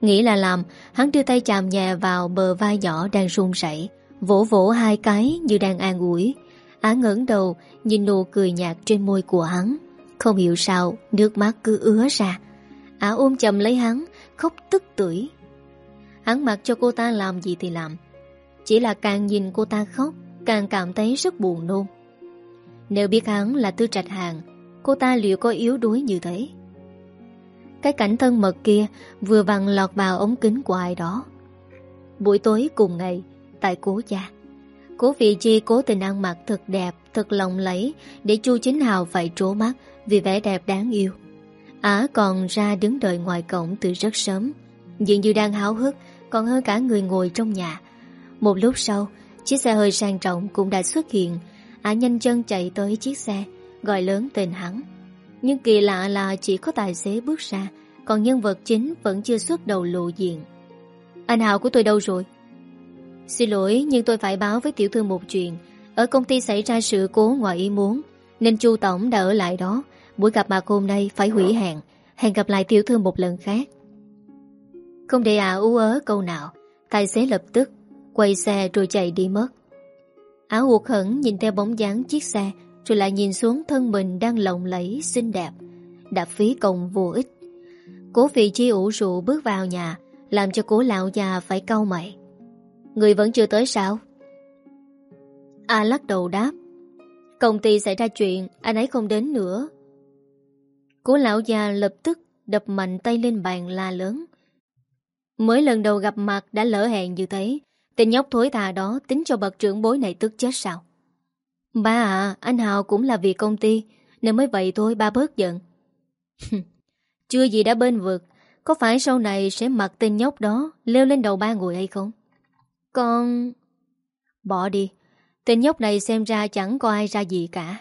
Nghĩ là làm, Hắn đưa tay chạm nhẹ vào bờ vai nhỏ đang run rẩy, Vỗ vỗ hai cái như đang an ủi. Á ngẩng đầu, Nhìn nụ cười nhạt trên môi của hắn. Không hiểu sao, Nước mắt cứ ứa ra. Á ôm chầm lấy hắn, Khóc tức tưởi. Hắn mặc cho cô ta làm gì thì làm. Chỉ là càng nhìn cô ta khóc, Càng cảm thấy rất buồn nôn. Nếu biết hắn là tư trạch hàng, Cô ta liệu có yếu đuối như thế? Cái cảnh thân mật kia Vừa vặn lọt vào ống kính của ai đó. Buổi tối cùng ngày, Tại cố gia, Cố vị chi cố tình ăn mặc thật đẹp, Thật lòng lẫy Để chu chính hào phải trố mắt Vì vẻ đẹp đáng yêu. Á còn ra đứng đợi ngoài cổng từ rất sớm, Dường như đang háo hức, Còn hơn cả người ngồi trong nhà. Một lúc sau, Chiếc xe hơi sang trọng cũng đã xuất hiện. Á nhanh chân chạy tới chiếc xe, Gọi lớn tên hắn. Nhưng kỳ lạ là chỉ có tài xế bước ra, Còn nhân vật chính vẫn chưa xuất đầu lộ diện. Anh Hào của tôi đâu rồi? Xin lỗi, nhưng tôi phải báo với tiểu thư một chuyện. Ở công ty xảy ra sự cố ngoài ý muốn, Nên chu Tổng đã ở lại đó. Buổi gặp mặt hôm nay phải hủy hẹn. Hẹn gặp lại tiểu thư một lần khác. Không để ả ú ớ câu nào. Tài xế lập tức Quay xe rồi chạy đi mất. Áo hụt hẳn nhìn theo bóng dáng chiếc xe rồi lại nhìn xuống thân mình đang lộng lẫy, xinh đẹp. Đã phí công vô ích. Cố vị chi ủ rượu bước vào nhà, Làm cho cố lão già phải cau mày. Người vẫn chưa tới sao? A lắc đầu đáp. Công ty xảy ra chuyện, Anh ấy không đến nữa. Cố lão già lập tức Đập mạnh tay lên bàn la lớn. Mới lần đầu gặp mặt Đã lỡ hẹn như thế, Tên nhóc thối tà đó tính cho bậc trưởng bối này tức chết sao? Ba à Anh Hào cũng là vì công ty, Nên mới vậy thôi, ba bớt giận [laughs] Chưa gì đã bên vực, Có phải sau này sẽ mặc tên nhóc đó, Leo lên đầu ba ngồi hay không con... Bỏ đi. Tên nhóc này xem ra chẳng có ai ra gì cả.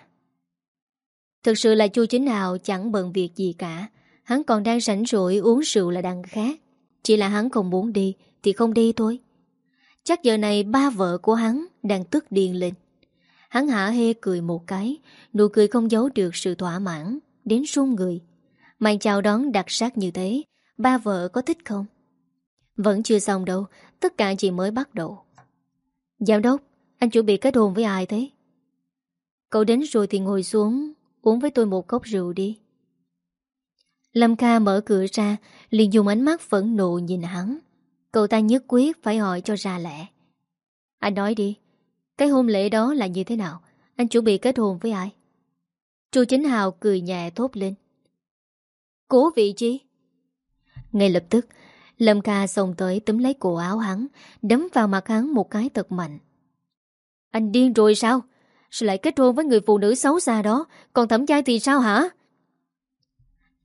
Thực sự là chu chính hào chẳng bận việc gì cả. Hắn còn đang sảnh rỗi uống rượu là đằng khác. Chỉ là hắn không muốn đi, thì không đi thôi. Chắc giờ này ba vợ của hắn đang tức điên lên. Hắn hả hê cười một cái, nụ cười không giấu được sự thỏa mãn, đến run người. Màn chào đón đặc sắc như thế, Ba vợ có thích không? Vẫn chưa xong đâu Tất cả chỉ mới bắt đầu Giám đốc Anh chuẩn bị kết hôn với ai thế? Cậu đến rồi thì ngồi xuống Uống với tôi một cốc rượu đi Lâm Kha mở cửa ra liền dùng ánh mắt phẫn nộ nhìn hắn Cậu ta nhất quyết phải hỏi cho ra lẽ Anh nói đi cái hôn lễ đó là như thế nào? Anh chuẩn bị kết hôn với ai? Chu Chính Hào cười nhẹ thốt lên. Cố vị chi Ngay lập tức, Lâm Kha xông tới túm lấy cổ áo hắn, Đấm vào mặt hắn một cái thật mạnh. Anh điên rồi sao? Sao lại kết hôn với người phụ nữ xấu xa đó? Còn thẩm giai thì sao hả?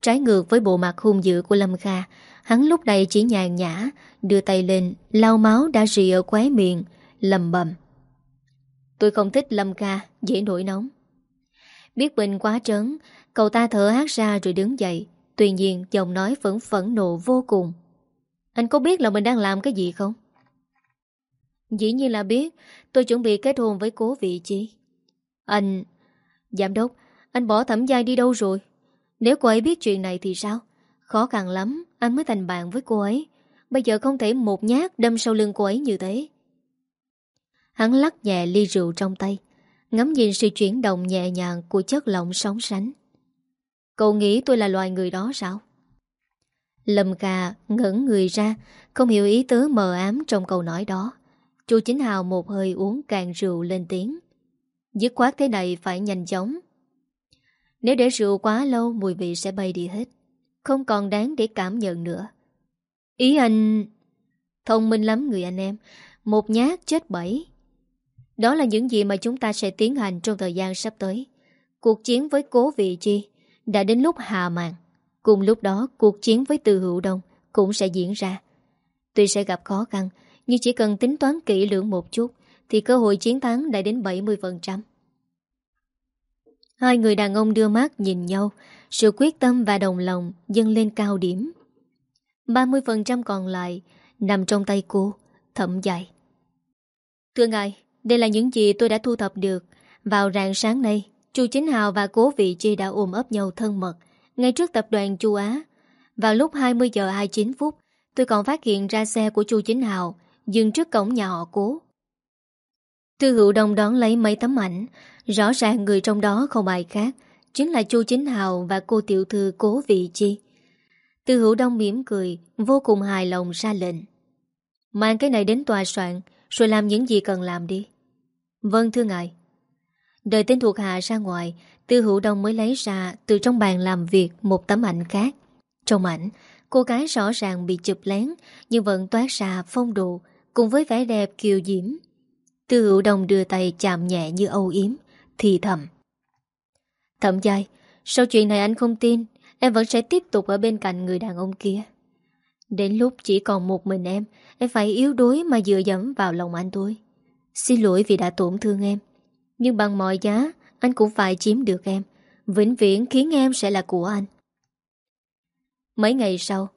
Trái ngược với bộ mặt hung dữ của Lâm Kha, Hắn lúc này chỉ nhàn nhã, Đưa tay lên, lau máu đã rì ở khóe miệng, Lầm bầm. Tôi không thích Lâm Kha Dễ nổi nóng. Biết mình quá trớn, Cậu ta thở hát ra rồi đứng dậy. Tuy nhiên, giọng nói vẫn phẫn nộ vô cùng. Anh có biết là mình đang làm cái gì không? Dĩ nhiên là biết. Tôi chuẩn bị kết hôn với cố vị trí. Anh, Giám đốc, Anh bỏ thẩm giai đi đâu rồi? Nếu cô ấy biết chuyện này thì sao? Khó khăn lắm, Anh mới thành bạn với cô ấy. Bây giờ không thể một nhát đâm sau lưng cô ấy như thế. Hắn lắc nhẹ ly rượu trong tay, Ngắm nhìn sự chuyển động nhẹ nhàng Của chất lỏng sóng sánh. Cậu nghĩ tôi là loài người đó sao? Lâm gà ngẩn người ra, Không hiểu ý tứ mờ ám trong câu nói đó. Chu Chính Hào một hơi uống càng rượu lên tiếng. Dứt khoát thế này phải nhanh chóng. Nếu để rượu quá lâu, Mùi vị sẽ bay đi hết. Không còn đáng để cảm nhận nữa. Ý anh Thông minh lắm, người anh em. Một nhát chết bảy đó là những gì mà chúng ta sẽ tiến hành Trong thời gian sắp tới. Cuộc chiến với cố vị chi Đã đến lúc hạ màn. Cùng lúc đó, cuộc chiến với từ hữu đông Cũng sẽ diễn ra. Tuy sẽ gặp khó khăn, Nhưng chỉ cần tính toán kỹ lưỡng một chút, Thì cơ hội chiến thắng đã đến 70% Hai người đàn ông đưa mắt nhìn nhau, Sự quyết tâm và đồng lòng dâng lên cao điểm. 30% còn lại Nằm trong tay cô thậm dài Thưa ngài đây là những gì tôi đã thu thập được Vào rạng sáng nay Chu Chính Hào và Cố Vị Chi đã ôm ấp nhau thân mật ngay trước tập đoàn Chu Á. Vào lúc 20 giờ 29 phút, tôi còn phát hiện ra xe của Chu Chính Hào dừng trước cổng nhà họ Cố. Tư hữu đồng đón lấy mấy tấm ảnh, rõ ràng người trong đó không ai khác, chính là Chu Chính Hào và cô tiểu thư Cố Vị Chi. Tư hữu đông mỉm cười, vô cùng hài lòng ra lệnh. Mang cái này đến tòa soạn, rồi làm những gì cần làm đi. Vâng thưa ngài. Đợi tên thuộc hạ ra ngoài, Tư hữu đông mới lấy ra từ trong bàn làm việc một tấm ảnh khác. Trong ảnh, cô gái rõ ràng bị chụp lén nhưng vẫn toát ra phong độ cùng với vẻ đẹp kiều diễm. Tư hữu đông đưa tay chạm nhẹ như âu yếm, thì thầm. Thậm dài, sau chuyện này anh không tin, em vẫn sẽ tiếp tục ở bên cạnh người đàn ông kia. Đến lúc chỉ còn một mình em, em phải yếu đuối mà dựa dẫm vào lòng anh tôi Xin lỗi vì đã tổn thương em. Nhưng bằng mọi giá, anh cũng phải chiếm được em. Vĩnh viễn khiến em sẽ là của anh. Mấy ngày sau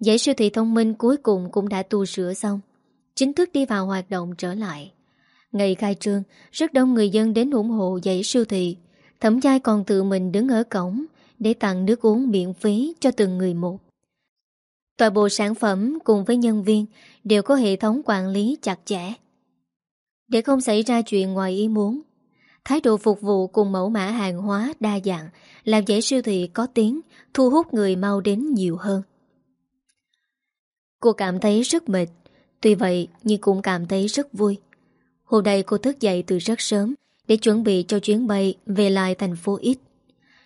giải siêu thị thông minh cuối cùng cũng đã tu sửa xong Chính thức đi vào hoạt động trở lại. Ngày khai trương Rất đông người dân đến ủng hộ giải siêu thị. Thẩm giai còn tự mình đứng ở cổng Để tặng nước uống miễn phí cho từng người một. Toàn bộ sản phẩm cùng với nhân viên Đều có hệ thống quản lý chặt chẽ. Để không xảy ra chuyện ngoài ý muốn Thái độ phục vụ cùng mẫu mã hàng hóa đa dạng làm dễ siêu thị có tiếng, thu hút người mau đến nhiều hơn. Cô cảm thấy rất mệt, tuy vậy nhưng cũng cảm thấy rất vui. Hôm nay cô thức dậy từ rất sớm để chuẩn bị cho chuyến bay về lại thành phố X.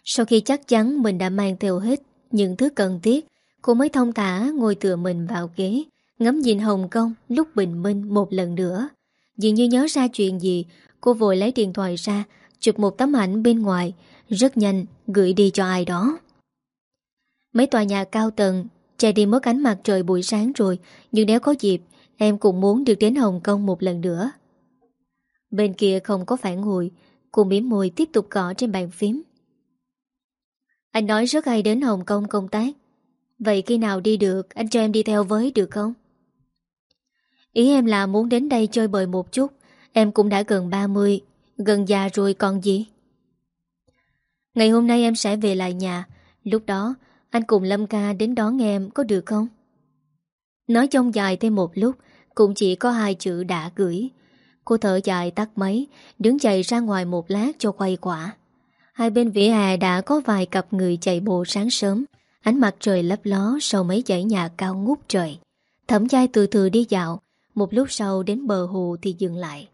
Sau khi chắc chắn mình đã mang theo hết những thứ cần thiết, cô mới thông thả ngồi tựa mình vào ghế, ngắm nhìn Hồng Kông lúc bình minh một lần nữa. Dường như nhớ ra chuyện gì, Cô vội lấy điện thoại ra Chụp một tấm ảnh bên ngoài Rất nhanh gửi đi cho ai đó. Mấy tòa nhà cao tầng Chạy đi mất ánh mặt trời buổi sáng rồi Nhưng nếu có dịp Em cũng muốn được đến Hồng Kông một lần nữa. Bên kia không có phản hồi Cô miếm môi tiếp tục gõ trên bàn phím. Anh nói rất hay đến Hồng Kông công tác. Vậy khi nào đi được Anh cho em đi theo với được không? Ý em là muốn đến đây chơi bời một chút. Em cũng đã gần 30 Gần già rồi còn gì? Ngày hôm nay em sẽ về lại nhà. Lúc đó, Anh cùng Lâm ca đến đón em, có được không? Nói trong dài thêm một lúc, Cũng chỉ có hai chữ đã gửi. Cô thở dài tắt máy, Đứng chạy ra ngoài một lát cho quay quả Hai bên vỉa hè đã có vài cặp người chạy bộ sáng sớm. Ánh mặt trời lấp ló sau mấy dãy nhà cao ngút trời. Thẩm chai từ từ đi dạo một lúc sau đến bờ hồ thì dừng lại.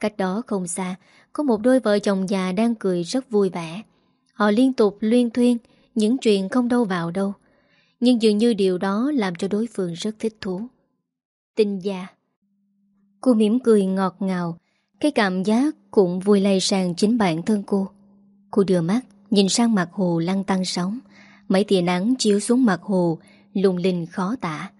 Cách đó không xa, Có một đôi vợ chồng già đang cười rất vui vẻ. Họ liên tục luyên thuyên, Những chuyện không đâu vào đâu. Nhưng dường như điều đó làm cho đối phương rất thích thú. Tinh gia Cô mỉm cười ngọt ngào, Cái cảm giác cũng vui lây sang chính bản thân cô. Cô đưa mắt, Nhìn sang mặt hồ lăn tăng sóng. Mấy tia nắng chiếu xuống mặt hồ, Lung linh khó tả.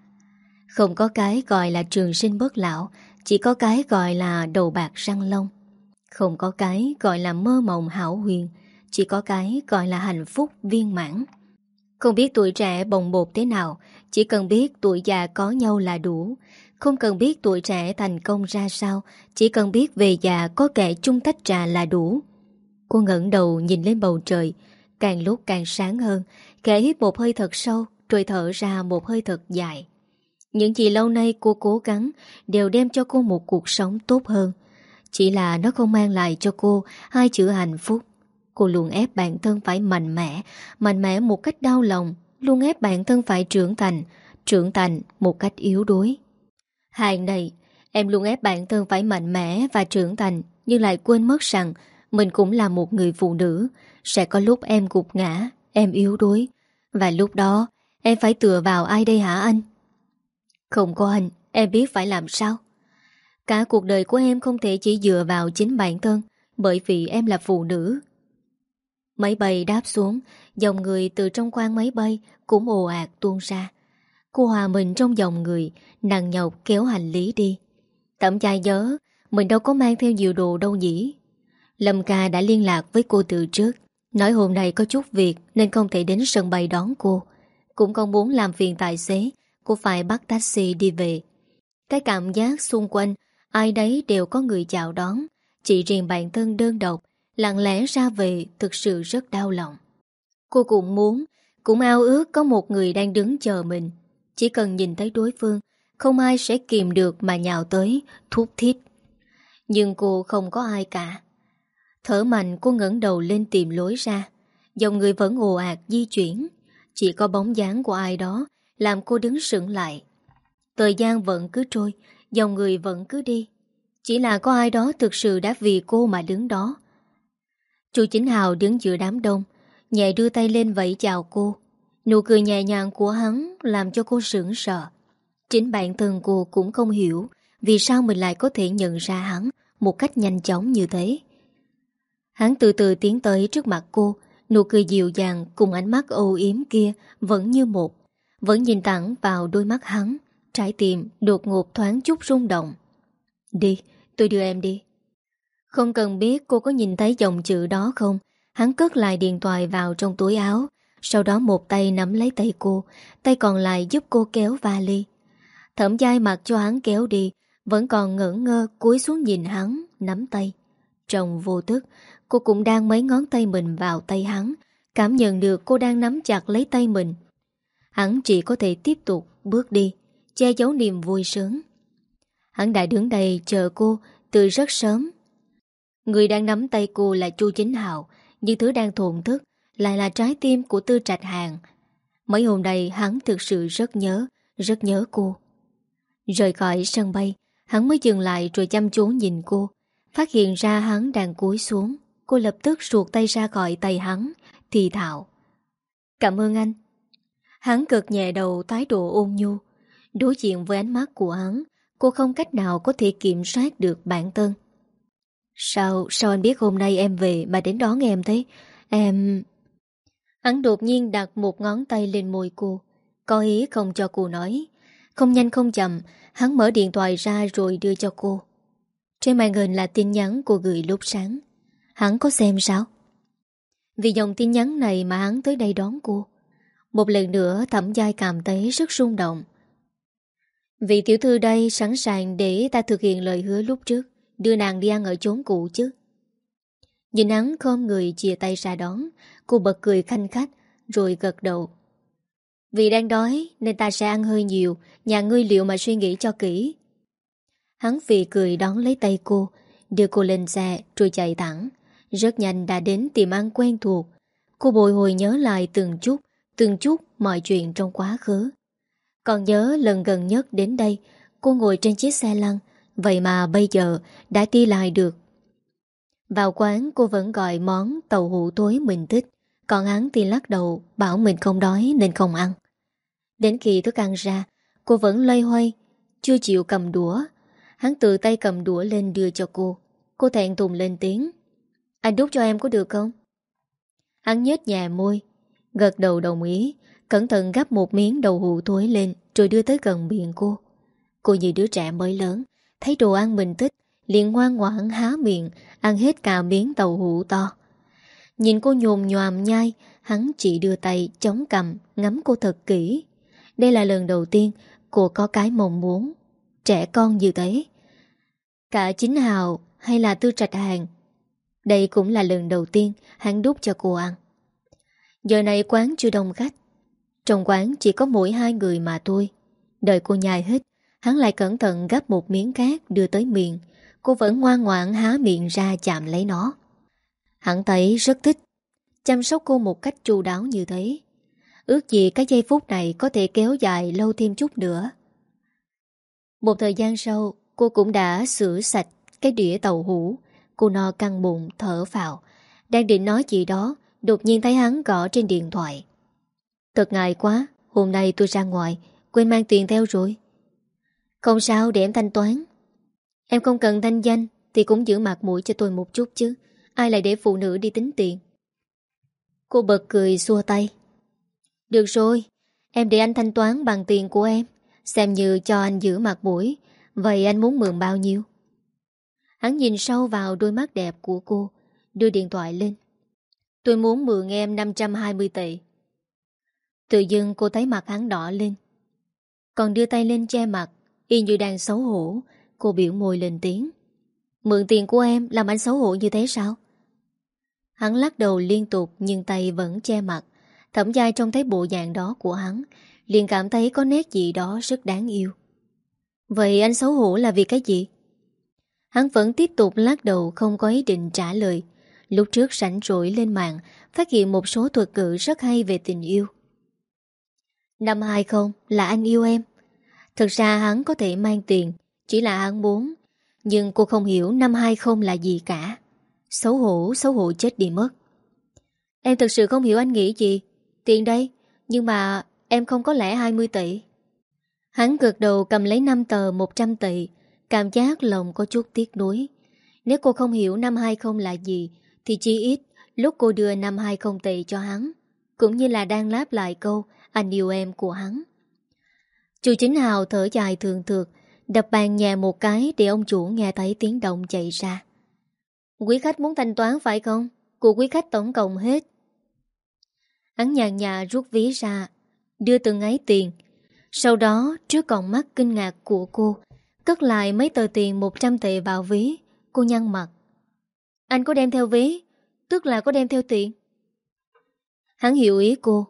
Không có cái gọi là trường sinh bất lão, Chỉ có cái gọi là đầu bạc răng lông Không có cái gọi là mơ mộng hảo huyền, Chỉ có cái gọi là hạnh phúc viên mãn. Không biết tuổi trẻ bồng bột thế nào, Chỉ cần biết tuổi già có nhau là đủ. Không cần biết tuổi trẻ thành công ra sao, Chỉ cần biết về già có kẻ chung tách trà là đủ. Cô ngẩng đầu nhìn lên bầu trời, Càng lúc càng sáng hơn, Kẻ hít một hơi thật sâu, Rồi thở ra một hơi thật dài. Những gì lâu nay cô cố gắng Đều đem cho cô một cuộc sống tốt hơn. Chỉ là nó không mang lại cho cô Hai chữ hạnh phúc. Cô luôn ép bản thân phải mạnh mẽ Mạnh mẽ một cách đau lòng, Luôn ép bản thân phải trưởng thành Trưởng thành một cách yếu đuối. Hàng này, Em luôn ép bản thân phải mạnh mẽ và trưởng thành, Nhưng lại quên mất rằng Mình cũng là một người phụ nữ. Sẽ có lúc em gục ngã, Em yếu đuối. Và lúc đó, em phải tựa vào ai đây hả anh? Không có anh, Em biết phải làm sao. Cả cuộc đời của em không thể chỉ dựa vào chính bản thân, Bởi vì em là phụ nữ. Máy bay đáp xuống, Dòng người từ trong khoang máy bay Cũng ồ ạt tuôn ra. Cô hòa mình trong dòng người, Nặng nhọc kéo hành lý đi. Tẩm chai nhớ, Mình đâu có mang theo nhiều đồ đâu nhỉ? Lâm ca đã liên lạc với cô từ trước, Nói hôm nay có chút việc Nên không thể đến sân bay đón cô. Cũng không muốn làm phiền tài xế Cô phải bắt taxi đi về. Cái cảm giác xung quanh, Ai đấy đều có người chào đón. Chỉ riêng bản thân đơn độc, Lặng lẽ ra về thực sự rất đau lòng. Cô cũng muốn, Cũng ao ước có một người đang đứng chờ mình. Chỉ cần nhìn thấy đối phương, Không ai sẽ kìm được mà nhào tới Thúc thiết Nhưng cô không có ai cả. Thở mạnh, cô ngẩng đầu lên tìm lối ra. Dòng người vẫn ồ ạt di chuyển. Chỉ có bóng dáng của ai đó làm cô đứng sững lại. Thời gian vẫn cứ trôi, Dòng người vẫn cứ đi. Chỉ là có ai đó thực sự đã vì cô mà đứng đó. Chu Chính Hào đứng giữa đám đông, Nhẹ đưa tay lên vẫy chào cô. Nụ cười nhẹ nhàng của hắn Làm cho cô sững sợ Chính bản thân cô cũng không hiểu Vì sao mình lại có thể nhận ra hắn Một cách nhanh chóng như thế. Hắn từ từ tiến tới trước mặt cô, Nụ cười dịu dàng cùng ánh mắt âu yếm kia Vẫn như một vẫn nhìn thẳng vào đôi mắt hắn Trái tim đột ngột thoáng chút rung động. Đi, tôi đưa em đi. Không cần biết cô có nhìn thấy dòng chữ đó không Hắn cất lại điện thoại vào trong túi áo Sau đó một tay nắm lấy tay cô Tay còn lại giúp cô kéo vali. Thẩm dai mặc cho hắn kéo đi Vẫn còn ngỡ ngơ cúi xuống nhìn hắn Nắm tay. Trong vô thức Cô cũng đang mấy ngón tay mình vào tay hắn Cảm nhận được cô đang nắm chặt lấy tay mình. Hắn chỉ có thể tiếp tục bước đi, Che giấu niềm vui sướng. Hắn đã đứng đây chờ cô từ rất sớm. Người đang nắm tay cô là Chu Chính Hào Nhưng thứ đang thổn thức, Lại là trái tim của Tư Trạch Hàng. Mấy hôm nay hắn thực sự rất nhớ Rất nhớ cô. Rời khỏi sân bay, Hắn mới dừng lại rồi chăm chú nhìn cô. Phát hiện ra hắn đang cúi xuống, Cô lập tức ruột tay ra khỏi tay hắn, Thì thạo Cảm ơn anh Hắn cực nhẹ đầu thái độ ôn nhu. Đối diện với ánh mắt của hắn Cô không cách nào có thể kiểm soát được bản thân. Sao, sao anh biết hôm nay em về mà đến đón em thế? Em... Hắn đột nhiên đặt một ngón tay lên môi cô. Có ý không cho cô nói. Không nhanh không chậm Hắn mở điện thoại ra rồi đưa cho cô. Trên màn hình là tin nhắn cô gửi lúc sáng. Hắn có xem sao? Vì dòng tin nhắn này mà hắn tới đây đón cô. Một lần nữa thẩm giai cảm thấy rất rung động Vị tiểu thư đây sẵn sàng để ta thực hiện lời hứa lúc trước Đưa nàng đi ăn ở chốn cũ chứ Nhìn hắn khom người chia tay ra đón Cô bật cười khanh khách Rồi gật đầu Vì đang đói nên ta sẽ ăn hơi nhiều, nhà ngươi liệu mà suy nghĩ cho kỹ. Hắn vì cười đón lấy tay cô, đưa cô lên xe rồi chạy thẳng. Rất nhanh đã đến tiệm ăn quen thuộc. Cô bồi hồi nhớ lại từng chút, từng chút mọi chuyện trong quá khứ. Còn nhớ lần gần nhất đến đây, cô ngồi trên chiếc xe lăn, vậy mà bây giờ đã đi lại được. Vào quán cô vẫn gọi món tàu hũ tối mình thích, còn hắn thì lắc đầu bảo mình không đói nên không ăn. Đến khi thức ăn ra, cô vẫn lây hoay, chưa chịu cầm đũa. Hắn tự tay cầm đũa lên đưa cho cô. Cô thẹn thùng lên tiếng. Anh đút cho em có được không? Hắn nhếch nhẹ môi, gật đầu đồng ý, cẩn thận gắp một miếng đầu hũ thối lên rồi đưa tới gần miệng cô. Cô như đứa trẻ mới lớn, thấy đồ ăn mình thích, liền ngoan ngoãn há miệng, ăn hết cả miếng tàu hũ to. Nhìn cô nhồm nhòm nhai, hắn chỉ đưa tay chống cầm, ngắm cô thật kỹ. Đây là lần đầu tiên cô có cái mong muốn, trẻ con như thế. Cả chính hào hay là tư trạch hàng, đây cũng là lần đầu tiên hắn đút cho cô ăn. Giờ này quán chưa đông khách, trong quán chỉ có mỗi hai người mà tôi Đợi cô nhai hết, hắn lại cẩn thận gắp một miếng cát đưa tới miệng. Cô vẫn ngoan ngoãn há miệng ra chạm lấy nó. Hắn thấy rất thích. Chăm sóc cô một cách chu đáo như thế. Ước gì cái giây phút này có thể kéo dài lâu thêm chút nữa. Một thời gian sau, cô cũng đã sửa sạch cái đĩa tàu hũ. Cô no căng bụng, thở vào. Đang định nói gì đó, đột nhiên thấy hắn gõ trên điện thoại. Thật ngại quá, hôm nay tôi ra ngoài, quên mang tiền theo rồi. Không sao để em thanh toán. Em không cần thanh danh thì cũng giữ mặt mũi cho tôi một chút chứ. Ai lại để phụ nữ đi tính tiền. Cô bật cười xua tay. Được rồi, em để anh thanh toán bằng tiền của em. Xem như cho anh giữ mặt mũi. Vậy anh muốn mượn bao nhiêu? Hắn nhìn sâu vào đôi mắt đẹp của cô, đưa điện thoại lên. Tôi muốn mượn em 520 tệ. Tự dưng cô thấy mặt hắn đỏ lên. Còn đưa tay lên che mặt, Y như đang xấu hổ, Cô biểu môi lên tiếng. Mượn tiền của em làm anh xấu hổ như thế sao? Hắn lắc đầu liên tục Nhưng tay vẫn che mặt. Thẩm giai trông thấy bộ dạng đó của hắn, liền cảm thấy có nét gì đó rất đáng yêu. Vậy anh xấu hổ là vì cái gì? Hắn vẫn tiếp tục lắc đầu không có ý định trả lời. Lúc trước rảnh rỗi lên mạng Phát hiện một số thuật ngữ rất hay về tình yêu. Năm 20 là anh yêu em. Thực ra hắn có thể mang tiền Chỉ là hắn muốn Nhưng cô không hiểu năm 20 là gì cả. Xấu hổ, xấu hổ chết đi mất. Em thật sự không hiểu anh nghĩ gì. Tiền đây Nhưng mà em không có lẽ 20 tỷ. Hắn gật đầu cầm lấy 5 tờ 100 tỷ Cảm giác lòng có chút tiếc nuối. Nếu cô không hiểu năm 20 là gì thì chỉ ít Lúc cô đưa năm 20 tỷ cho hắn Cũng như là đang láp lại câu anh yêu em của hắn. Chú chính hào thở dài thường thượt, đập bàn nhà một cái để ông chủ nghe thấy tiếng động chạy ra. Quý khách muốn thanh toán phải không? Của quý khách tổng cộng hết. Hắn nhàn nhà rút ví ra, đưa từng ấy tiền. Sau đó, trước còn mắt kinh ngạc của cô, cất lại mấy tờ tiền 100 tệ vào ví. Cô nhăn mặt. Anh có đem theo ví, tức là có đem theo tiền. Hắn hiểu ý cô,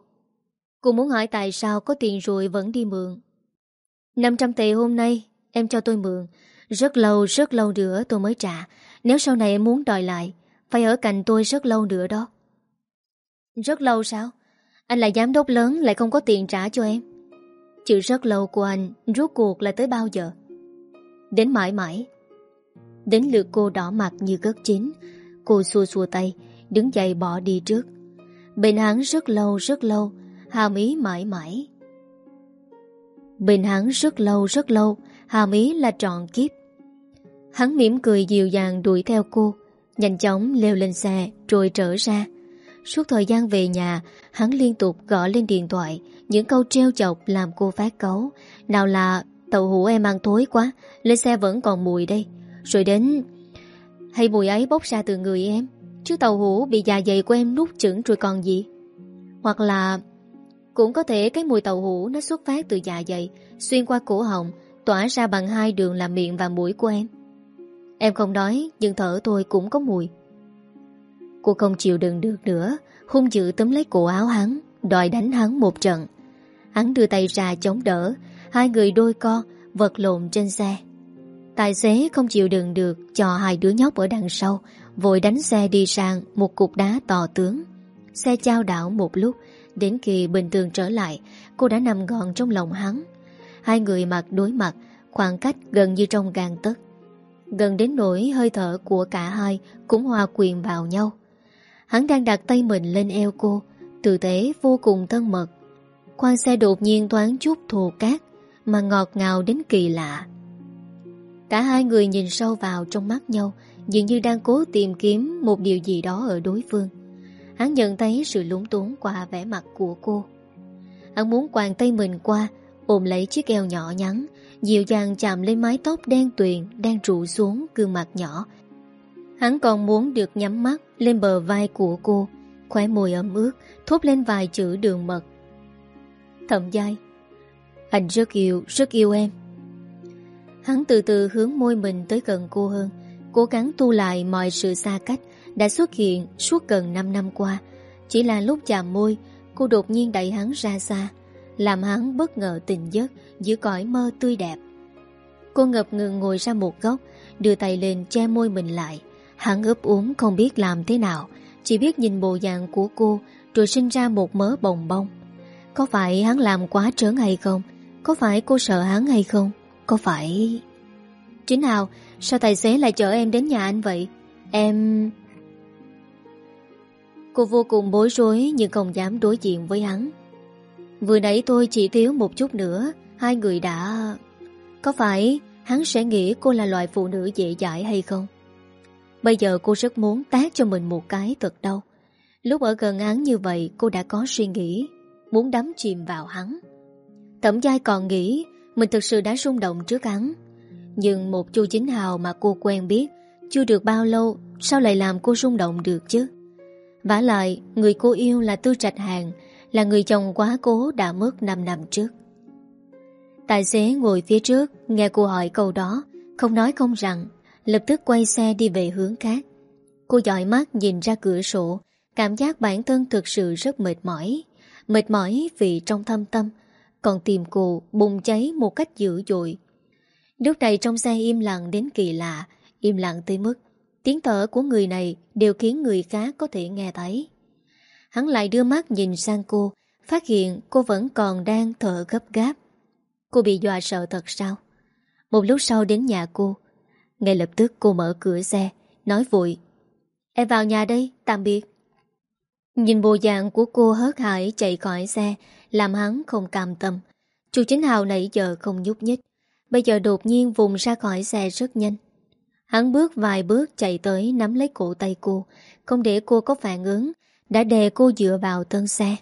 Cô muốn hỏi tại sao có tiền rồi vẫn đi mượn. 500 tệ hôm nay Em cho tôi mượn. Rất lâu rất lâu nữa tôi mới trả. Nếu sau này em muốn đòi lại Phải ở cạnh tôi rất lâu nữa đó. Rất lâu sao? Anh là giám đốc lớn lại không có tiền trả cho em. Chữ rất lâu của anh Rốt cuộc là tới bao giờ? Đến mãi mãi Đến lượt cô đỏ mặt như gất chín Cô xua xua tay Đứng dậy bỏ đi trước Bên hắn rất lâu rất lâu hàm ý mãi mãi. Bên hắn rất lâu rất lâu, hàm ý là trọn kiếp. Hắn mỉm cười dịu dàng đuổi theo cô, nhanh chóng leo lên xe rồi trở ra. Suốt thời gian về nhà, hắn liên tục gõ lên điện thoại những câu treo chọc làm cô phát cấu. Nào là tàu hũ em ăn thối quá, lên xe vẫn còn mùi đây. Rồi đến... Hay mùi ấy bốc ra từ người em, chứ tàu hũ bị dạ dày của em nút chửng rồi còn gì. Hoặc là cũng có thể cái mùi tàu hũ nó xuất phát từ dạ dày, xuyên qua cổ họng, tỏa ra bằng hai đường là miệng và mũi của em. Em không nói, nhưng thở tôi cũng có mùi. Cô không chịu đựng được nữa, hung dữ tấm lấy cổ áo hắn, đòi đánh hắn một trận. Hắn đưa tay ra chống đỡ Hai người đôi co vật lộn trên xe Tài xế không chịu đựng được, Cho hai đứa nhóc ở đằng sau, Vội đánh xe đi sang một cục đá to tướng. Xe trao đảo một lúc, Đến khi bình thường trở lại, Cô đã nằm gọn trong lòng hắn. Hai người mặt đối mặt, Khoảng cách gần như trong gang tấc. Gần đến nỗi hơi thở của cả hai Cũng hòa quyền vào nhau. Hắn đang đặt tay mình lên eo cô Tư thế vô cùng thân mật. Khoang xe đột nhiên thoáng chút thù cát, Mà ngọt ngào đến kỳ lạ. Cả hai người nhìn sâu vào trong mắt nhau Dường như đang cố tìm kiếm Một điều gì đó ở đối phương. Hắn nhận thấy sự lúng túng qua vẻ mặt của cô. Hắn muốn quàng tay mình qua Ôm lấy chiếc eo nhỏ nhắn Dịu dàng chạm lên mái tóc đen tuyền Đang trụ xuống gương mặt nhỏ. Hắn còn muốn được nhắm mắt Lên bờ vai của cô Khóe môi ấm ướt Thốt lên vài chữ đường mật. Thậm dai Anh rất yêu, rất yêu em. Hắn từ từ hướng môi mình tới gần cô hơn, Cố gắng tu lại mọi sự xa cách Đã xuất hiện suốt gần 5 năm qua. Chỉ là lúc chạm môi, Cô đột nhiên đẩy hắn ra xa, Làm hắn bất ngờ tình giấc Giữa cõi mơ tươi đẹp. Cô ngập ngừng ngồi ra một góc, Đưa tay lên che môi mình lại. Hắn ướp uống không biết làm thế nào, Chỉ biết nhìn bộ dạng của cô Rồi sinh ra một mớ bồng bông. Có phải hắn làm quá trớn hay không? Có phải cô sợ hắn hay không? Có phải... Chính Hào Sao tài xế lại chở em đến nhà anh vậy Em... Cô vô cùng bối rối Nhưng không dám đối diện với hắn Vừa nãy tôi chỉ thiếu một chút nữa Hai người đã... Có phải hắn sẽ nghĩ cô là loại phụ nữ dễ dãi hay không? Bây giờ cô rất muốn tác cho mình một cái thật đau. Lúc ở gần hắn như vậy cô đã có suy nghĩ, muốn đắm chìm vào hắn. Thẩm giai còn nghĩ mình thực sự đã rung động trước hắn. Nhưng một chu chính hào mà cô quen biết chưa được bao lâu sao lại làm cô rung động được chứ? vả lại, người cô yêu là Tư Trạch Hàng, là người chồng quá cố đã mất 5 năm trước. Tài xế ngồi phía trước, nghe cô hỏi câu đó, không nói không rằng, lập tức quay xe đi về hướng khác. Cô dõi mắt nhìn ra cửa sổ, cảm giác bản thân thực sự rất mệt mỏi. Mệt mỏi vì trong thâm tâm, còn tìm cô bùng cháy một cách dữ dội. Lúc này trong xe im lặng đến kỳ lạ, im lặng tới mức tiếng thở của người này đều khiến người khác có thể nghe thấy. Hắn lại đưa mắt nhìn sang cô, phát hiện cô vẫn còn đang thở gấp gáp. Cô bị dọa sợ thật sao? Một lúc sau đến nhà cô, ngay lập tức cô mở cửa xe, nói vội. Em vào nhà đây, tạm biệt. Nhìn bộ dạng của cô hớt hải chạy khỏi xe, làm hắn không cam tâm. Chú chính hào nãy giờ không nhúc nhích. Bây giờ đột nhiên vùng ra khỏi xe rất nhanh. Hắn bước vài bước chạy tới nắm lấy cổ tay cô, không để cô có phản ứng, đã đè cô dựa vào thân xe.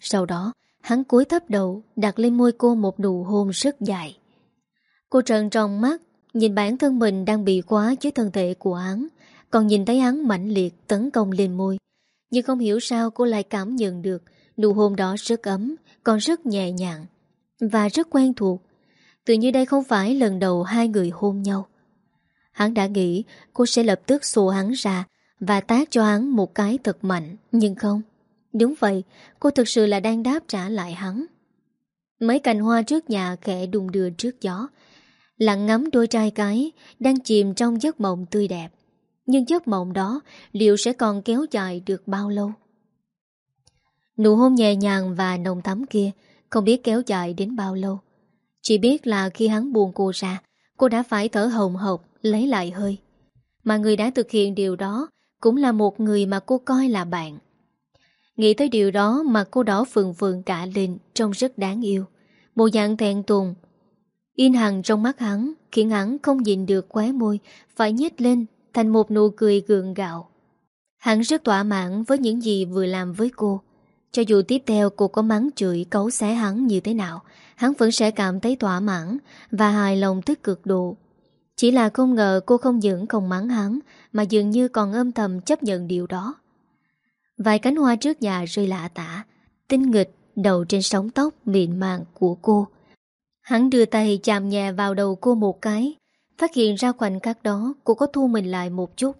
Sau đó, hắn cúi thấp đầu, đặt lên môi cô một nụ hôn rất dài. Cô trợn tròn mắt, nhìn bản thân mình đang bị khóa dưới thân thể của hắn, còn nhìn thấy hắn mãnh liệt tấn công lên môi. Nhưng không hiểu sao cô lại cảm nhận được nụ hôn đó rất ấm, còn rất nhẹ nhàng và rất quen thuộc. Tự như đây không phải lần đầu hai người hôn nhau. Hắn đã nghĩ cô sẽ lập tức xô hắn ra và tác cho hắn một cái thật mạnh, nhưng không. Đúng vậy, cô thực sự là đang đáp trả lại hắn. Mấy cành hoa trước nhà khẽ đùng đưa trước gió, lặng ngắm đôi trai cái đang chìm trong giấc mộng tươi đẹp. Nhưng giấc mộng đó liệu sẽ còn kéo dài được bao lâu? Nụ hôn nhẹ nhàng và nồng thắm kia không biết kéo dài đến bao lâu. Chỉ biết là khi hắn buồn cô ra, cô đã phải thở hồng hộc lấy lại hơi. Mà người đã thực hiện điều đó cũng là một người mà cô coi là bạn. Nghĩ tới điều đó mà cô đỏ phường phường cả lên trông rất đáng yêu. Bộ dạng thẹn tùng. In hằng trong mắt hắn khiến hắn không nhìn được khóe môi phải nhếch lên thành một nụ cười gượng gạo. Hắn rất tỏa mãn với những gì vừa làm với cô. Cho dù tiếp theo cô có mắng chửi cấu xé hắn như thế nào, hắn vẫn sẽ cảm thấy tỏa mãn và hài lòng tức cực độ. Chỉ là không ngờ cô không những không mắng hắn mà dường như còn âm thầm chấp nhận điều đó. Vài cánh hoa trước nhà rơi lạ tả, tinh nghịch đầu trên sóng tóc mịn màng của cô. Hắn đưa tay chạm nhẹ vào đầu cô một cái, phát hiện ra khoảnh khắc đó cô có thu mình lại một chút.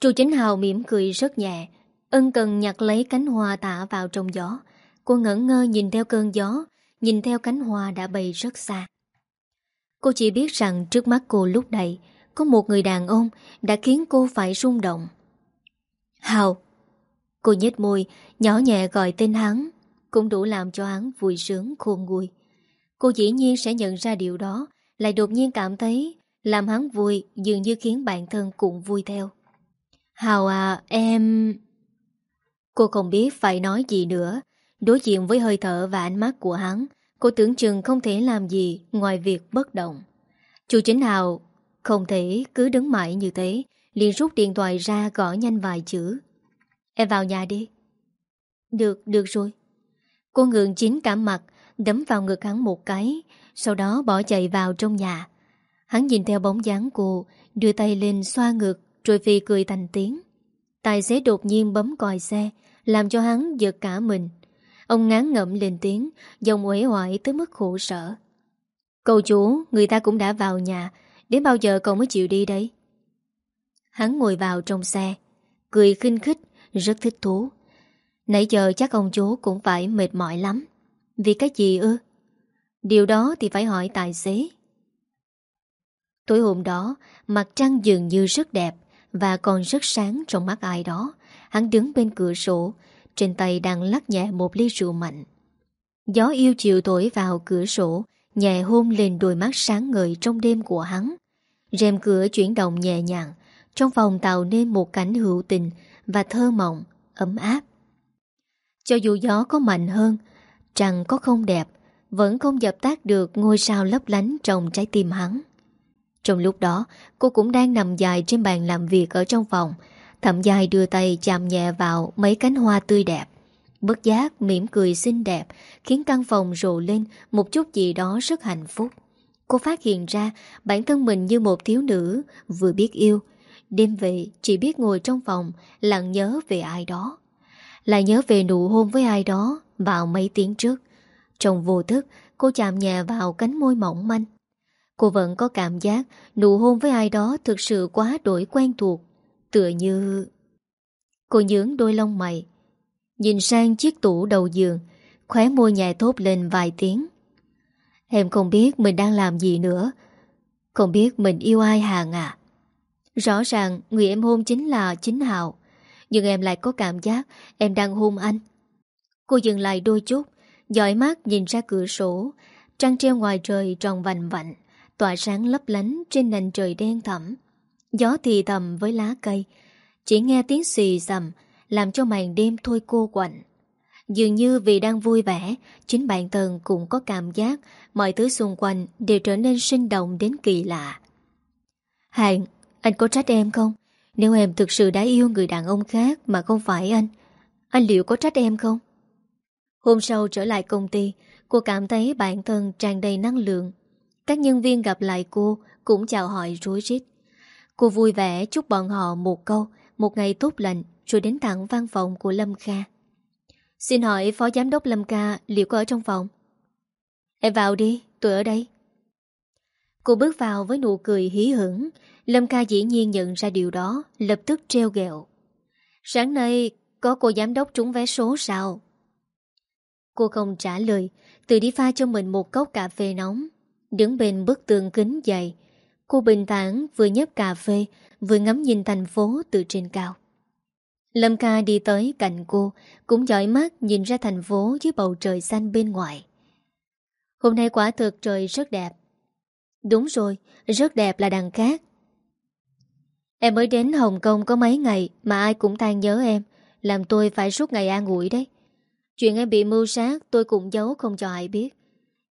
Chu Chính Hào mỉm cười rất nhẹ, ân cần nhặt lấy cánh hoa tả vào trong gió. Cô ngẩn ngơ nhìn theo cơn gió, Nhìn theo cánh hoa đã bay rất xa Cô chỉ biết rằng trước mắt cô lúc này Có một người đàn ông Đã khiến cô phải rung động Hào Cô nhếch môi Nhỏ nhẹ gọi tên hắn Cũng đủ làm cho hắn vui sướng khôn nguôi Cô dĩ nhiên sẽ nhận ra điều đó Lại đột nhiên cảm thấy làm hắn vui dường như khiến bản thân cũng vui theo. Hào à em... Cô không biết phải nói gì nữa. Đối diện với hơi thở và ánh mắt của hắn Cô tưởng chừng không thể làm gì Ngoài việc bất động. Chú chính Hào không thể cứ đứng mãi như thế liền rút điện thoại ra gõ nhanh vài chữ. Em vào nhà đi. Được, được rồi. Cô ngượng chín cả mặt Đấm vào ngực hắn một cái Sau đó bỏ chạy vào trong nhà. Hắn nhìn theo bóng dáng cô Đưa tay lên xoa ngực, Rồi phi cười thành tiếng. Tài xế đột nhiên bấm còi xe, Làm cho hắn giật cả mình. Ông ngán ngậm lên tiếng Dòng uể hoại tới mức khổ sở. Cậu chủ, Người ta cũng đã vào nhà, Đến bao giờ cậu mới chịu đi đấy Hắn ngồi vào trong xe, Cười khinh khích, Rất thích thú. Nãy giờ chắc ông chú cũng phải mệt mỏi lắm. Vì cái gì ư? Điều đó thì phải hỏi tài xế. Tối hôm đó Mặt trăng dường như rất đẹp Và còn rất sáng trong mắt ai đó. Hắn đứng bên cửa sổ Trên tay đang lắc nhẹ một ly rượu mạnh. Gió yêu chiều thổi vào cửa sổ Nhẹ hôn lên đôi mắt sáng ngời trong đêm của hắn. Rèm cửa chuyển động nhẹ nhàng Trong phòng tạo nên một cảnh hữu tình Và thơ mộng, ấm áp. Cho dù gió có mạnh hơn Trăng có không đẹp Vẫn không dập tắt được ngôi sao lấp lánh trong trái tim hắn. Trong lúc đó, Cô cũng đang nằm dài trên bàn làm việc ở trong phòng. Thẩm dài đưa tay chạm nhẹ vào mấy cánh hoa tươi đẹp. Bất giác mỉm cười xinh đẹp, Khiến căn phòng rộ lên Một chút gì đó rất hạnh phúc. Cô phát hiện ra bản thân mình như một thiếu nữ, Vừa biết yêu. Đêm về, chỉ biết ngồi trong phòng, Lặng nhớ về ai đó. Lại nhớ về nụ hôn với ai đó Vào mấy tiếng trước. Trong vô thức, cô chạm nhẹ vào cánh môi mỏng manh. Cô vẫn có cảm giác Nụ hôn với ai đó thực sự quá đổi quen thuộc, Tựa như... Cô nhướng đôi lông mày. Nhìn sang chiếc tủ đầu giường, Khóe môi nhẹ thốt lên vài tiếng. Em không biết mình đang làm gì nữa. Không biết mình yêu ai hàng à? Rõ ràng người em hôn chính là chính Hào Nhưng em lại có cảm giác Em đang hôn anh. Cô dừng lại đôi chút, dõi mắt nhìn ra cửa sổ, Trăng treo ngoài trời tròn vành vạnh. Tỏa sáng lấp lánh trên nền trời đen thẳm. Gió thì thầm với lá cây. Chỉ nghe tiếng xì xầm, Làm cho màn đêm thôi cô quạnh. Dường như vì đang vui vẻ, Chính bản thân cũng có cảm giác Mọi thứ xung quanh đều trở nên sinh động đến kỳ lạ. Hạnh Anh có trách em không? Nếu em thực sự đã yêu người đàn ông khác Mà không phải anh Anh liệu có trách em không? Hôm sau trở lại công ty, Cô cảm thấy bản thân tràn đầy năng lượng. Các nhân viên gặp lại cô Cũng chào hỏi rối rít Cô vui vẻ chúc bọn họ một câu Một ngày tốt lành Rồi đến thẳng văn phòng của Lâm Kha Xin hỏi Phó Giám đốc Lâm kha liệu có ở trong phòng? Em vào đi, tôi ở đây. Cô bước vào với nụ cười hí hửng. Lâm kha dĩ nhiên nhận ra điều đó, lập tức treo ghẹo Sáng nay có cô giám đốc trúng vé số sao? Cô không trả lời, tự đi pha cho mình một cốc cà phê nóng. Đứng bên bức tường kính dày, cô bình thản vừa nhấp cà phê, vừa ngắm nhìn thành phố từ trên cao. Lâm ca đi tới cạnh cô Cũng dõi mắt nhìn ra thành phố Dưới bầu trời xanh bên ngoài. Hôm nay quả thực trời rất đẹp. Đúng rồi Rất đẹp là đằng khác. Em mới đến Hồng Kông có mấy ngày Mà ai cũng than nhớ em Làm tôi phải suốt ngày an ủi đấy. Chuyện em bị mưu sát tôi cũng giấu không cho ai biết.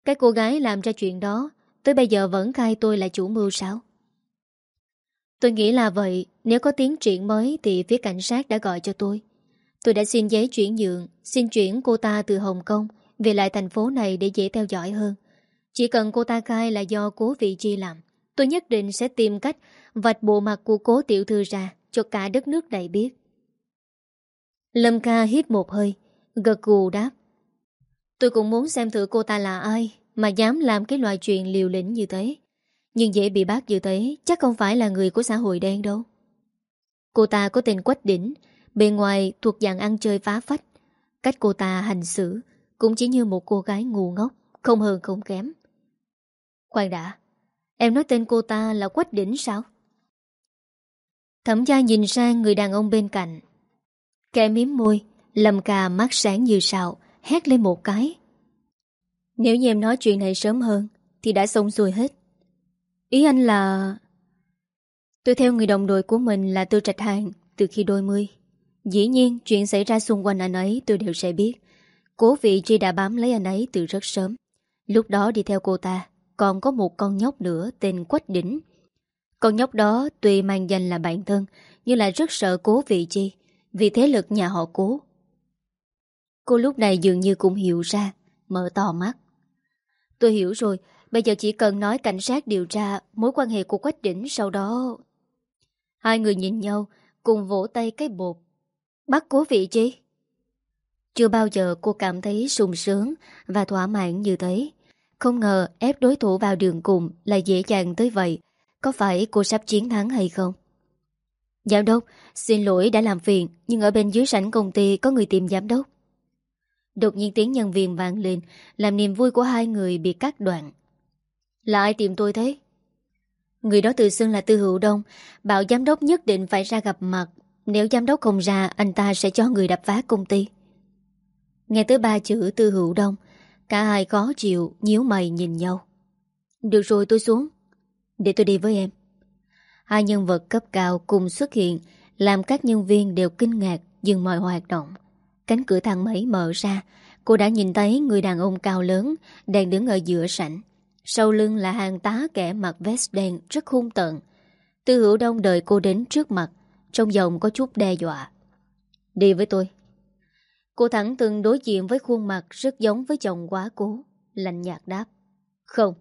Cái cô gái làm ra chuyện đó Tới bây giờ vẫn khai tôi là chủ mưu sao Tôi nghĩ là vậy, nếu có tiến triển mới thì phía cảnh sát đã gọi cho tôi. Tôi đã xin giấy chuyển nhượng, xin chuyển cô ta từ Hồng Kông về lại thành phố này để dễ theo dõi hơn. Chỉ cần cô ta khai là do cố vị chi làm, tôi nhất định sẽ tìm cách vạch bộ mặt của cố tiểu thư ra cho cả đất nước này biết. Lâm ca hít một hơi, gật gù đáp. Tôi cũng muốn xem thử cô ta là ai mà dám làm cái loại chuyện liều lĩnh như thế. Nhưng dễ bị bác như thế, Chắc không phải là người của xã hội đen đâu. Cô ta có tên Quách Đỉnh, Bề ngoài thuộc dạng ăn chơi phá phách. Cách cô ta hành xử Cũng chỉ như một cô gái ngu ngốc, Không hơn không kém. Khoan đã, Em nói tên cô ta là Quách Đỉnh sao? Thẩm gia nhìn sang người đàn ông bên cạnh. Kẻ miếm môi, Lầm cà mắt sáng như sao Hét lên một cái. Nếu như em nói chuyện này sớm hơn, Thì đã xong xuôi hết. Ý anh là, Tôi theo người đồng đội của mình là Tư Trạch Hàng Từ khi đôi mươi. Dĩ nhiên, chuyện xảy ra xung quanh anh ấy tôi đều sẽ biết. Cố vị Chi đã bám lấy anh ấy từ rất sớm. Lúc đó đi theo cô ta, Còn có một con nhóc nữa tên Quách Đỉnh. Con nhóc đó tuy mang danh là bạn thân, Nhưng lại rất sợ cố vị Chi Vì thế lực nhà họ cố Cô lúc này dường như cũng hiểu ra, Mở to mắt. Tôi hiểu rồi, Bây giờ chỉ cần nói cảnh sát điều tra Mối quan hệ của Quách Đỉnh sau đó. Hai người nhìn nhau, Cùng vỗ tay cái bột. Bắt cố vị chi? Chưa bao giờ cô cảm thấy sung sướng Và thỏa mãn như thế. Không ngờ ép đối thủ vào đường cùng Là dễ dàng tới vậy. Có phải cô sắp chiến thắng hay không? Giám đốc, Xin lỗi đã làm phiền, Nhưng ở bên dưới sảnh công ty có người tìm giám đốc. Đột nhiên tiếng nhân viên vang lên, Làm niềm vui của hai người bị cắt đoạn. Là ai tìm tôi thế? Người đó tự xưng là Tư Hữu Đông, Bảo giám đốc nhất định phải ra gặp mặt. Nếu giám đốc không ra, Anh ta sẽ cho người đập phá công ty. Nghe tới ba chữ Tư Hữu Đông, Cả hai khó chịu, nhíu mày nhìn nhau. Được rồi, tôi xuống. Để tôi đi với em. Hai nhân vật cấp cao cùng xuất hiện, Làm các nhân viên đều kinh ngạc Dừng mọi hoạt động. Cánh cửa thang máy mở ra Cô đã nhìn thấy người đàn ông cao lớn Đang đứng ở giữa sảnh sau lưng là hàng tá kẻ mặc vest đen rất hung tợn. Tư hữu đông đợi cô đến trước mặt, trong giọng có chút đe dọa. Đi với tôi. Cô thẳng từng đối diện với khuôn mặt rất giống với chồng quá cố, lạnh nhạt đáp. Không.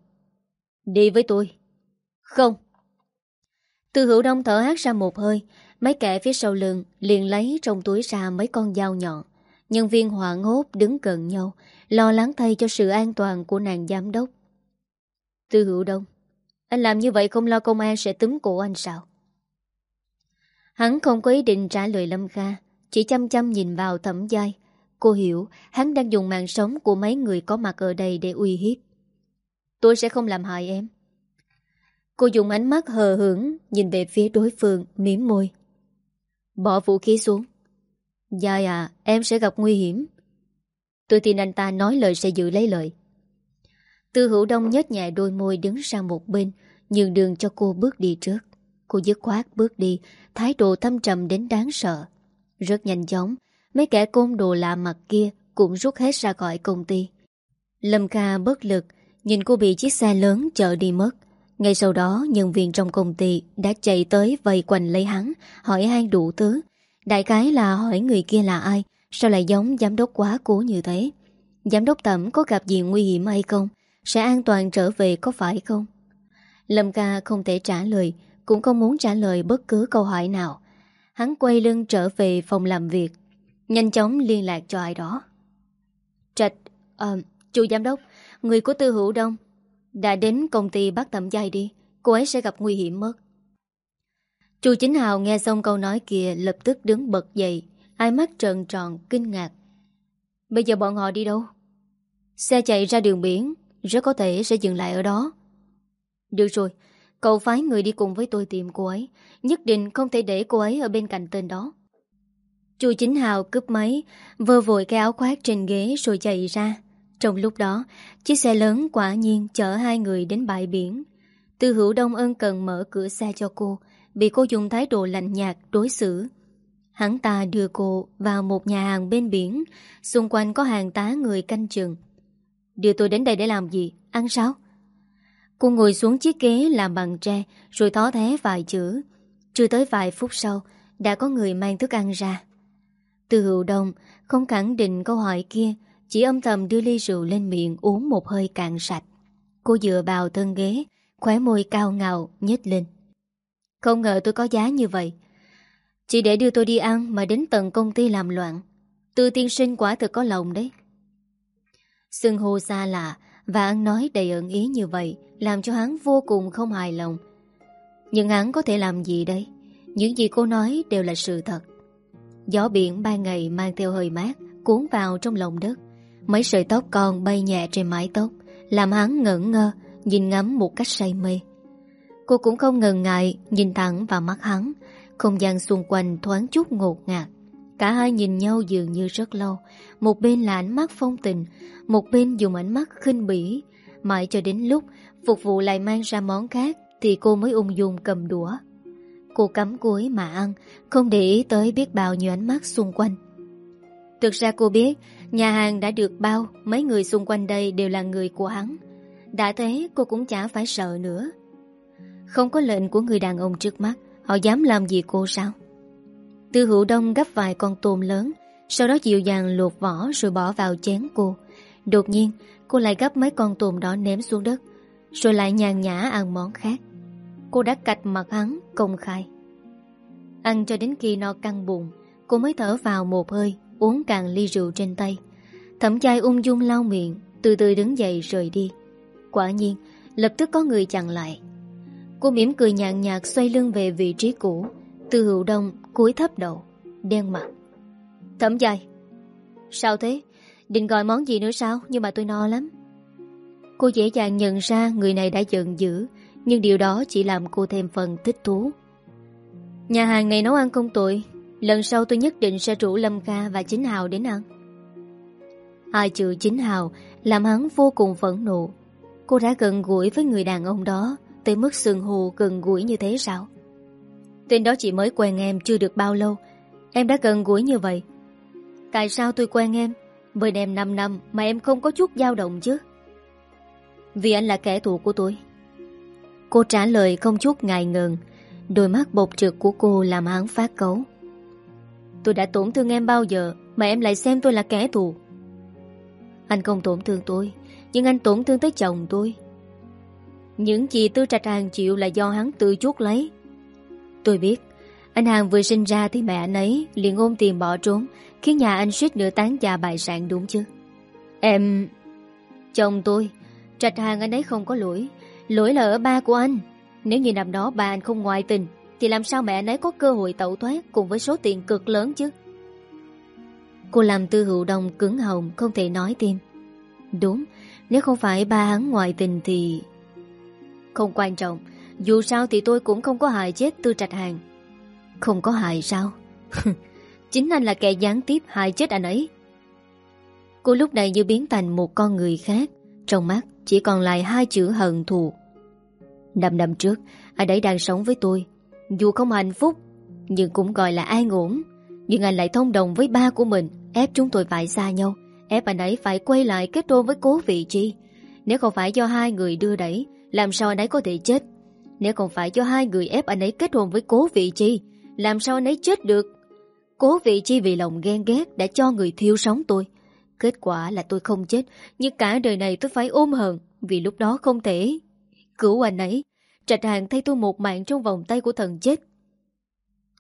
Đi với tôi. Không. Tư hữu đông thở hát ra một hơi, mấy kẻ phía sau lưng liền lấy trong túi ra mấy con dao nhọn. Nhân viên hoảng hốt đứng gần nhau, lo lắng thay cho sự an toàn của nàng giám đốc. Tư hữu đông Anh làm như vậy không lo công an sẽ túm cổ anh sao? Hắn không có ý định trả lời Lâm Kha Chỉ chăm chăm nhìn vào thẩm giai. Cô hiểu hắn đang dùng mạng sống của mấy người có mặt ở đây để uy hiếp. Tôi sẽ không làm hại em. Cô dùng ánh mắt hờ hững Nhìn về phía đối phương miếm môi. Bỏ vũ khí xuống. Dài à em sẽ gặp nguy hiểm Tôi tin anh ta nói lời sẽ giữ lấy lời Tư hữu đông nhếch nhẹ đôi môi đứng sang một bên, nhường đường cho cô bước đi trước. Cô dứt khoát bước đi, thái độ thâm trầm đến đáng sợ. Rất nhanh chóng, mấy kẻ côn đồ lạ mặt kia cũng rút hết ra khỏi công ty. Lâm Kha bất lực, nhìn cô bị chiếc xe lớn chở đi mất. Ngay sau đó, nhân viên trong công ty đã chạy tới vây quanh lấy hắn, hỏi han đủ thứ. Đại cái là hỏi người kia là ai, sao lại giống giám đốc quá cố như thế. Giám đốc tẩm có gặp gì nguy hiểm hay không? Sẽ an toàn trở về có phải không? Lâm ca không thể trả lời Cũng không muốn trả lời bất cứ câu hỏi nào Hắn quay lưng trở về phòng làm việc Nhanh chóng liên lạc cho ai đó Trạch ờ, à, Chú giám đốc Người của tư hữu đông Đã đến công ty bắt tạm giày đi Cô ấy sẽ gặp nguy hiểm mất Chu Chính Hào nghe xong câu nói kia, Lập tức đứng bật dậy, hai mắt trợn tròn, kinh ngạc. Bây giờ bọn họ đi đâu? Xe chạy ra đường biển, rất có thể sẽ dừng lại ở đó. Được rồi, Cậu phái người đi cùng với tôi tìm cô ấy. Nhất định không thể để cô ấy ở bên cạnh tên đó. Chu Chính Hào cướp máy, Vơ vội cái áo khoác trên ghế rồi chạy ra. Trong lúc đó, Chiếc xe lớn quả nhiên chở hai người đến bãi biển. Tư hữu đông ân cần mở cửa xe cho cô Bị cô dùng thái độ lạnh nhạt, đối xử. Hắn ta đưa cô vào một nhà hàng bên biển, Xung quanh có hàng tá người canh chừng. Đưa tôi đến đây để làm gì? Ăn sao? Cô ngồi xuống chiếc ghế làm bằng tre, Rồi thó thế vài chữ. Chưa tới vài phút sau, Đã có người mang thức ăn ra. Từ hữu đông không khẳng định câu hỏi kia, Chỉ âm thầm đưa ly rượu lên miệng Uống một hơi cạn sạch. Cô dựa vào thân ghế, Khóe môi cao ngạo nhếch lên. Không ngờ tôi có giá như vậy Chỉ để đưa tôi đi ăn Mà đến tận công ty làm loạn Từ tiên sinh quả thực có lòng đấy Xưng hô xa lạ và ăn nói đầy ẩn ý như vậy làm cho hắn vô cùng không hài lòng. Nhưng hắn có thể làm gì đây? Những gì cô nói đều là sự thật. Gió biển ban ngày mang theo hơi mát, cuốn vào trong lòng đất. Mấy sợi tóc còn bay nhẹ trên mái tóc, Làm hắn ngẩn ngơ, Nhìn ngắm một cách say mê Cô cũng không ngần ngại Nhìn thẳng vào mắt hắn. Không gian xung quanh thoáng chút ngột ngạt. Cả hai nhìn nhau dường như rất lâu. Một bên là ánh mắt phong tình, Một bên dùng ánh mắt khinh bỉ. Mãi cho đến lúc Phục vụ lại mang ra món khác Thì cô mới ung dung cầm đũa. Cô cắm cuối mà ăn, Không để ý tới biết bao nhiêu ánh mắt xung quanh. Thực ra cô biết, Nhà hàng đã được bao, Mấy người xung quanh đây đều là người của hắn. Đã thế, cô cũng chả phải sợ nữa. Không có lệnh của người đàn ông trước mắt, Họ dám làm gì cô sao? Tư hữu đông gấp vài con tôm lớn, Sau đó dịu dàng luộc vỏ Rồi bỏ vào chén cô. Đột nhiên, cô lại gấp mấy con tôm đó ném xuống đất, Rồi lại nhàn nhã ăn món khác. Cô đã cạch mặt hắn, công khai. Ăn cho đến khi no căng bụng, Cô mới thở vào một hơi, Uống càng ly rượu trên tay. Thẩm chai ung dung lau miệng, Từ từ đứng dậy rời đi. Quả nhiên, lập tức có người chặn lại. Cô mỉm cười nhàn nhạt xoay lưng về vị trí cũ, Từ hữu đông cúi thấp đầu, Đen mặt. Thẩm dài. Sao thế? Định gọi món gì nữa sao? Nhưng mà tôi no lắm. Cô dễ dàng nhận ra người này đã giận dữ, Nhưng điều đó chỉ làm cô thêm phần thích thú. Nhà hàng này nấu ăn không tội Lần sau tôi nhất định sẽ rủ Lâm Ca và Chính Hào đến ăn. Hai chữ Chính Hào Làm hắn vô cùng phẫn nộ. Cô đã gần gũi với người đàn ông đó Tới mức sừng hù gần gũi như thế sao? Tên đó chỉ mới quen em chưa được bao lâu. Em đã gần gũi như vậy. Tại sao tôi quen em? Bên em 5 năm mà em không có chút dao động chứ. Vì anh là kẻ thù của tôi. Cô trả lời không chút ngại ngần. Đôi mắt bột trực của cô làm hắn phát cấu. Tôi đã tổn thương em bao giờ Mà em lại xem tôi là kẻ thù? Anh không tổn thương tôi, Nhưng anh tổn thương tới chồng tôi. Những gì Tư Trạch Hàng chịu là do hắn tự chuốt lấy. Tôi biết, Anh Hàng vừa sinh ra thì mẹ anh ấy liền ôm tiền bỏ trốn, Khiến nhà anh suýt nửa tán gia bại sản đúng chứ? Em, Chồng tôi, Trạch Hàng anh ấy không có lỗi. Lỗi là ở ba của anh. Nếu như năm đó ba anh không ngoại tình, Thì làm sao mẹ anh ấy có cơ hội tẩu thoát Cùng với số tiền cực lớn chứ? Cô làm tư hữu đồng cứng hồng, Không thể nói thêm. Đúng, Nếu không phải ba hắn ngoại tình thì không quan trọng Dù sao thì tôi cũng không có hại chết tư trạch hàng. Không có hại sao? [laughs] Chính anh là kẻ gián tiếp hại chết anh ấy. Cô lúc này như biến thành một con người khác Trong mắt chỉ còn lại hai chữ hận thù. Năm năm trước Anh ấy đang sống với tôi. Dù không hạnh phúc Nhưng cũng gọi là an ổn. Nhưng anh lại thông đồng với ba của mình Ép chúng tôi phải xa nhau Ép anh ấy phải quay lại kết hôn với cố vị chi Nếu không phải do hai người đưa đẩy làm sao anh ấy có thể chết? Nếu không phải cho hai người ép anh ấy kết hôn với cố vị chi, Làm sao anh ấy chết được? Cố vị chi vì lòng ghen ghét Đã cho người thiêu sống tôi. Kết quả là tôi không chết, Nhưng cả đời này tôi phải ôm hờn, Vì lúc đó không thể. Cứu anh ấy, Trạch hàng thay tôi một mạng trong vòng tay của thần chết.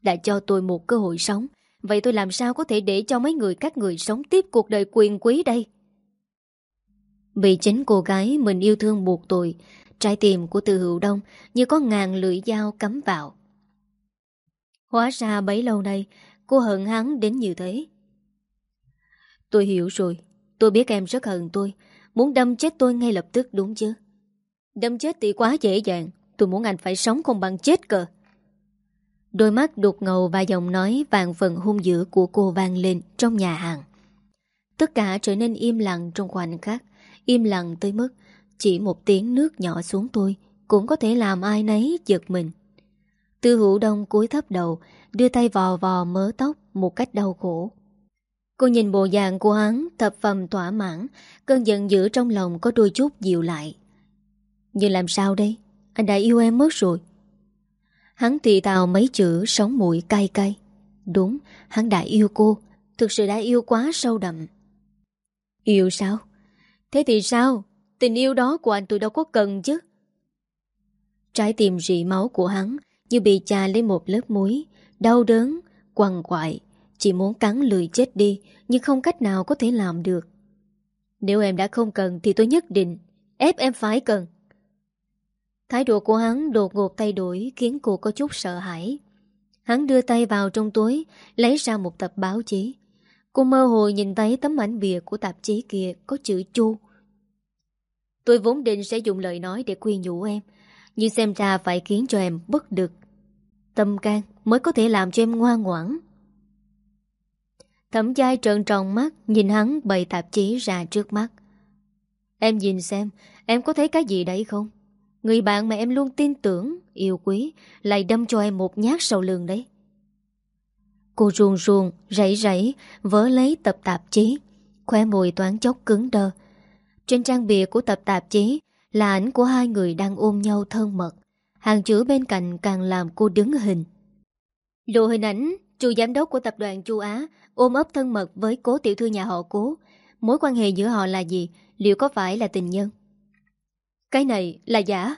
Đã cho tôi một cơ hội sống, Vậy tôi làm sao có thể để cho mấy người các người sống tiếp cuộc đời quyền quý đây? Bị chính cô gái mình yêu thương buộc tội. Trái tim của từ hữu đông Như có ngàn lưỡi dao cắm vào. Hóa ra bấy lâu nay Cô hận hắn đến như thế. Tôi hiểu rồi. Tôi biết em rất hận tôi. Muốn đâm chết tôi ngay lập tức đúng chứ? Đâm chết thì quá dễ dàng. Tôi muốn anh phải sống không bằng chết cơ. Đôi mắt đột ngầu và giọng nói vàng phần hung dữ của cô vang lên trong nhà hàng. Tất cả trở nên im lặng trong khoảnh khắc, im lặng tới mức chỉ một tiếng nước nhỏ xuống tôi cũng có thể làm ai nấy giật mình. Tư hữu đông cúi thấp đầu, đưa tay vò vò mớ tóc một cách đau khổ. Cô nhìn bộ dạng của hắn thập phầm thỏa mãn, cơn giận dữ trong lòng có đôi chút dịu lại. Nhưng làm sao đây? Anh đã yêu em mất rồi. Hắn thì tào mấy chữ sống mũi cay cay. Đúng, hắn đã yêu cô, thực sự đã yêu quá sâu đậm. Yêu sao? Thế thì sao? Tình yêu đó của anh tôi đâu có cần chứ. Trái tim rỉ máu của hắn như bị chà lên một lớp muối, đau đớn, quằn quại, chỉ muốn cắn lười chết đi nhưng không cách nào có thể làm được. Nếu em đã không cần thì tôi nhất định ép em phải cần. Thái độ của hắn đột ngột thay đổi khiến cô có chút sợ hãi. Hắn đưa tay vào trong túi, lấy ra một tập báo chí. Cô mơ hồ nhìn thấy tấm ảnh bìa của tạp chí kia có chữ chu. Tôi vốn định sẽ dùng lời nói để khuyên nhủ em, Nhưng xem ra phải khiến cho em bất được Tâm can mới có thể làm cho em ngoan ngoãn. Thẩm giai trợn tròn mắt, Nhìn hắn bày tạp chí ra trước mắt. Em nhìn xem, Em có thấy cái gì đấy không? Người bạn mà em luôn tin tưởng, Yêu quý, Lại đâm cho em một nhát sau lưng đấy. Cô ruồn ruồn Rảy rảy Vớ lấy tập tạp chí Khoe mùi toán chốc cứng đơ trên trang bìa của tập tạp chí Là ảnh của hai người đang ôm nhau thân mật Hàng chữ bên cạnh càng làm cô đứng hình Lộ hình ảnh Chu giám đốc của tập đoàn Chu Á ôm ấp thân mật với cố tiểu thư nhà họ cố. Mối quan hệ giữa họ là gì? Liệu có phải là tình nhân? Cái này là giả.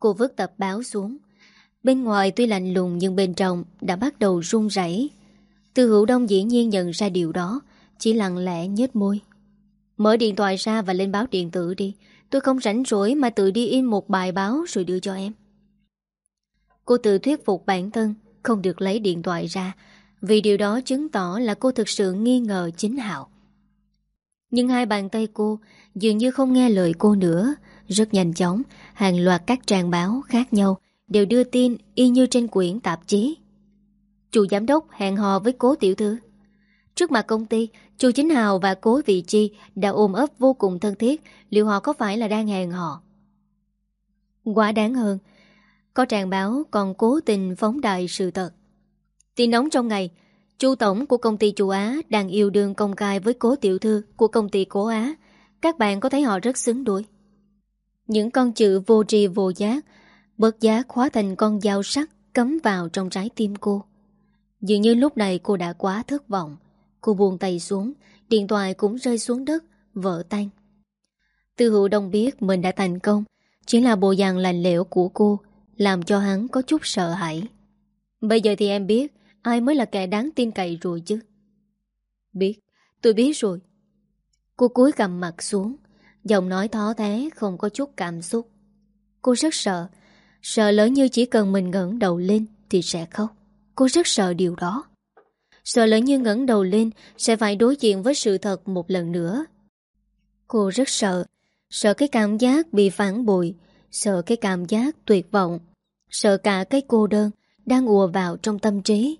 Cô vứt tập báo xuống. Bên ngoài tuy lạnh lùng nhưng bên trong đã bắt đầu run rẩy. từ hữu đông dĩ nhiên nhận ra điều đó, chỉ lặng lẽ nhếch môi. Mở điện thoại ra và lên báo điện tử đi. Tôi không rảnh rỗi mà tự đi in một bài báo rồi đưa cho em. Cô tự thuyết phục bản thân không được lấy điện thoại ra vì điều đó chứng tỏ là cô thực sự nghi ngờ chính Hạo. Nhưng hai bàn tay cô dường như không nghe lời cô nữa. Rất nhanh chóng, hàng loạt các trang báo khác nhau đều đưa tin y như trên quyển tạp chí. Chủ giám đốc hẹn hò với cố tiểu thư. Trước mặt công ty, chu Chính Hào và cố Vị Chi đã ôm ấp vô cùng thân thiết, liệu họ có phải là đang hẹn hò? Quá đáng hơn, có trang báo còn cố tình phóng đại sự thật. Tin nóng trong ngày, Chu tổng của công ty Chu Á đang yêu đương công khai với cố tiểu thư của công ty Cố Á. Các bạn có thấy họ rất xứng đôi. Những con chữ vô tri vô giác, bớt giá khóa thành con dao sắc cấm vào trong trái tim cô. Dường như lúc này cô đã quá thất vọng. Cô buông tay xuống, điện thoại cũng rơi xuống đất, vỡ tan. Tư hữu đông biết mình đã thành công, chỉ là bộ dạng lành lẽo của cô, làm cho hắn có chút sợ hãi. Bây giờ thì em biết Ai mới là kẻ đáng tin cậy rồi chứ? Biết Tôi biết rồi. Cô cúi cầm mặt xuống Giọng nói thó thế không có chút cảm xúc. Cô rất sợ Sợ lỡ như chỉ cần mình ngẩng đầu lên Thì sẽ khóc. Cô rất sợ điều đó. Sợ lỡ như ngẩng đầu lên, Sẽ phải đối diện với sự thật một lần nữa. Cô rất sợ Sợ cái cảm giác bị phản bội, Sợ cái cảm giác tuyệt vọng, Sợ cả cái cô đơn Đang ùa vào trong tâm trí.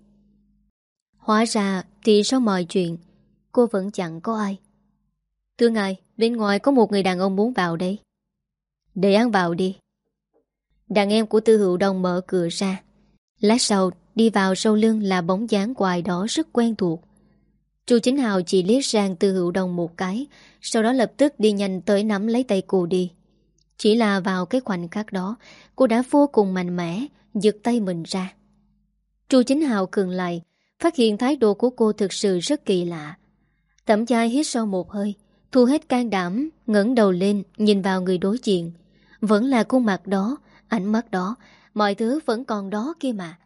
Hóa ra thì sau mọi chuyện, Cô vẫn chẳng có ai. Thưa ngài, Bên ngoài có một người đàn ông muốn vào đây. Để ăn vào đi. Đàn em của tư hữu đông mở cửa ra. Lát sau Đi vào sau lưng là bóng dáng quài đó rất quen thuộc. Chu Chính Hào chỉ liếc sang tư hữu đồng một cái, Sau đó lập tức đi nhanh tới nắm lấy tay cô đi. Chỉ là vào cái khoảnh khắc đó, Cô đã vô cùng mạnh mẽ, Giật tay mình ra. Chu Chính Hào cường lại, Phát hiện thái độ của cô thực sự rất kỳ lạ. Tẩm chai hít sâu một hơi, Thu hết can đảm, ngẩng đầu lên, Nhìn vào người đối diện. Vẫn là khuôn mặt đó, Ánh mắt đó, Mọi thứ vẫn còn đó kia mà.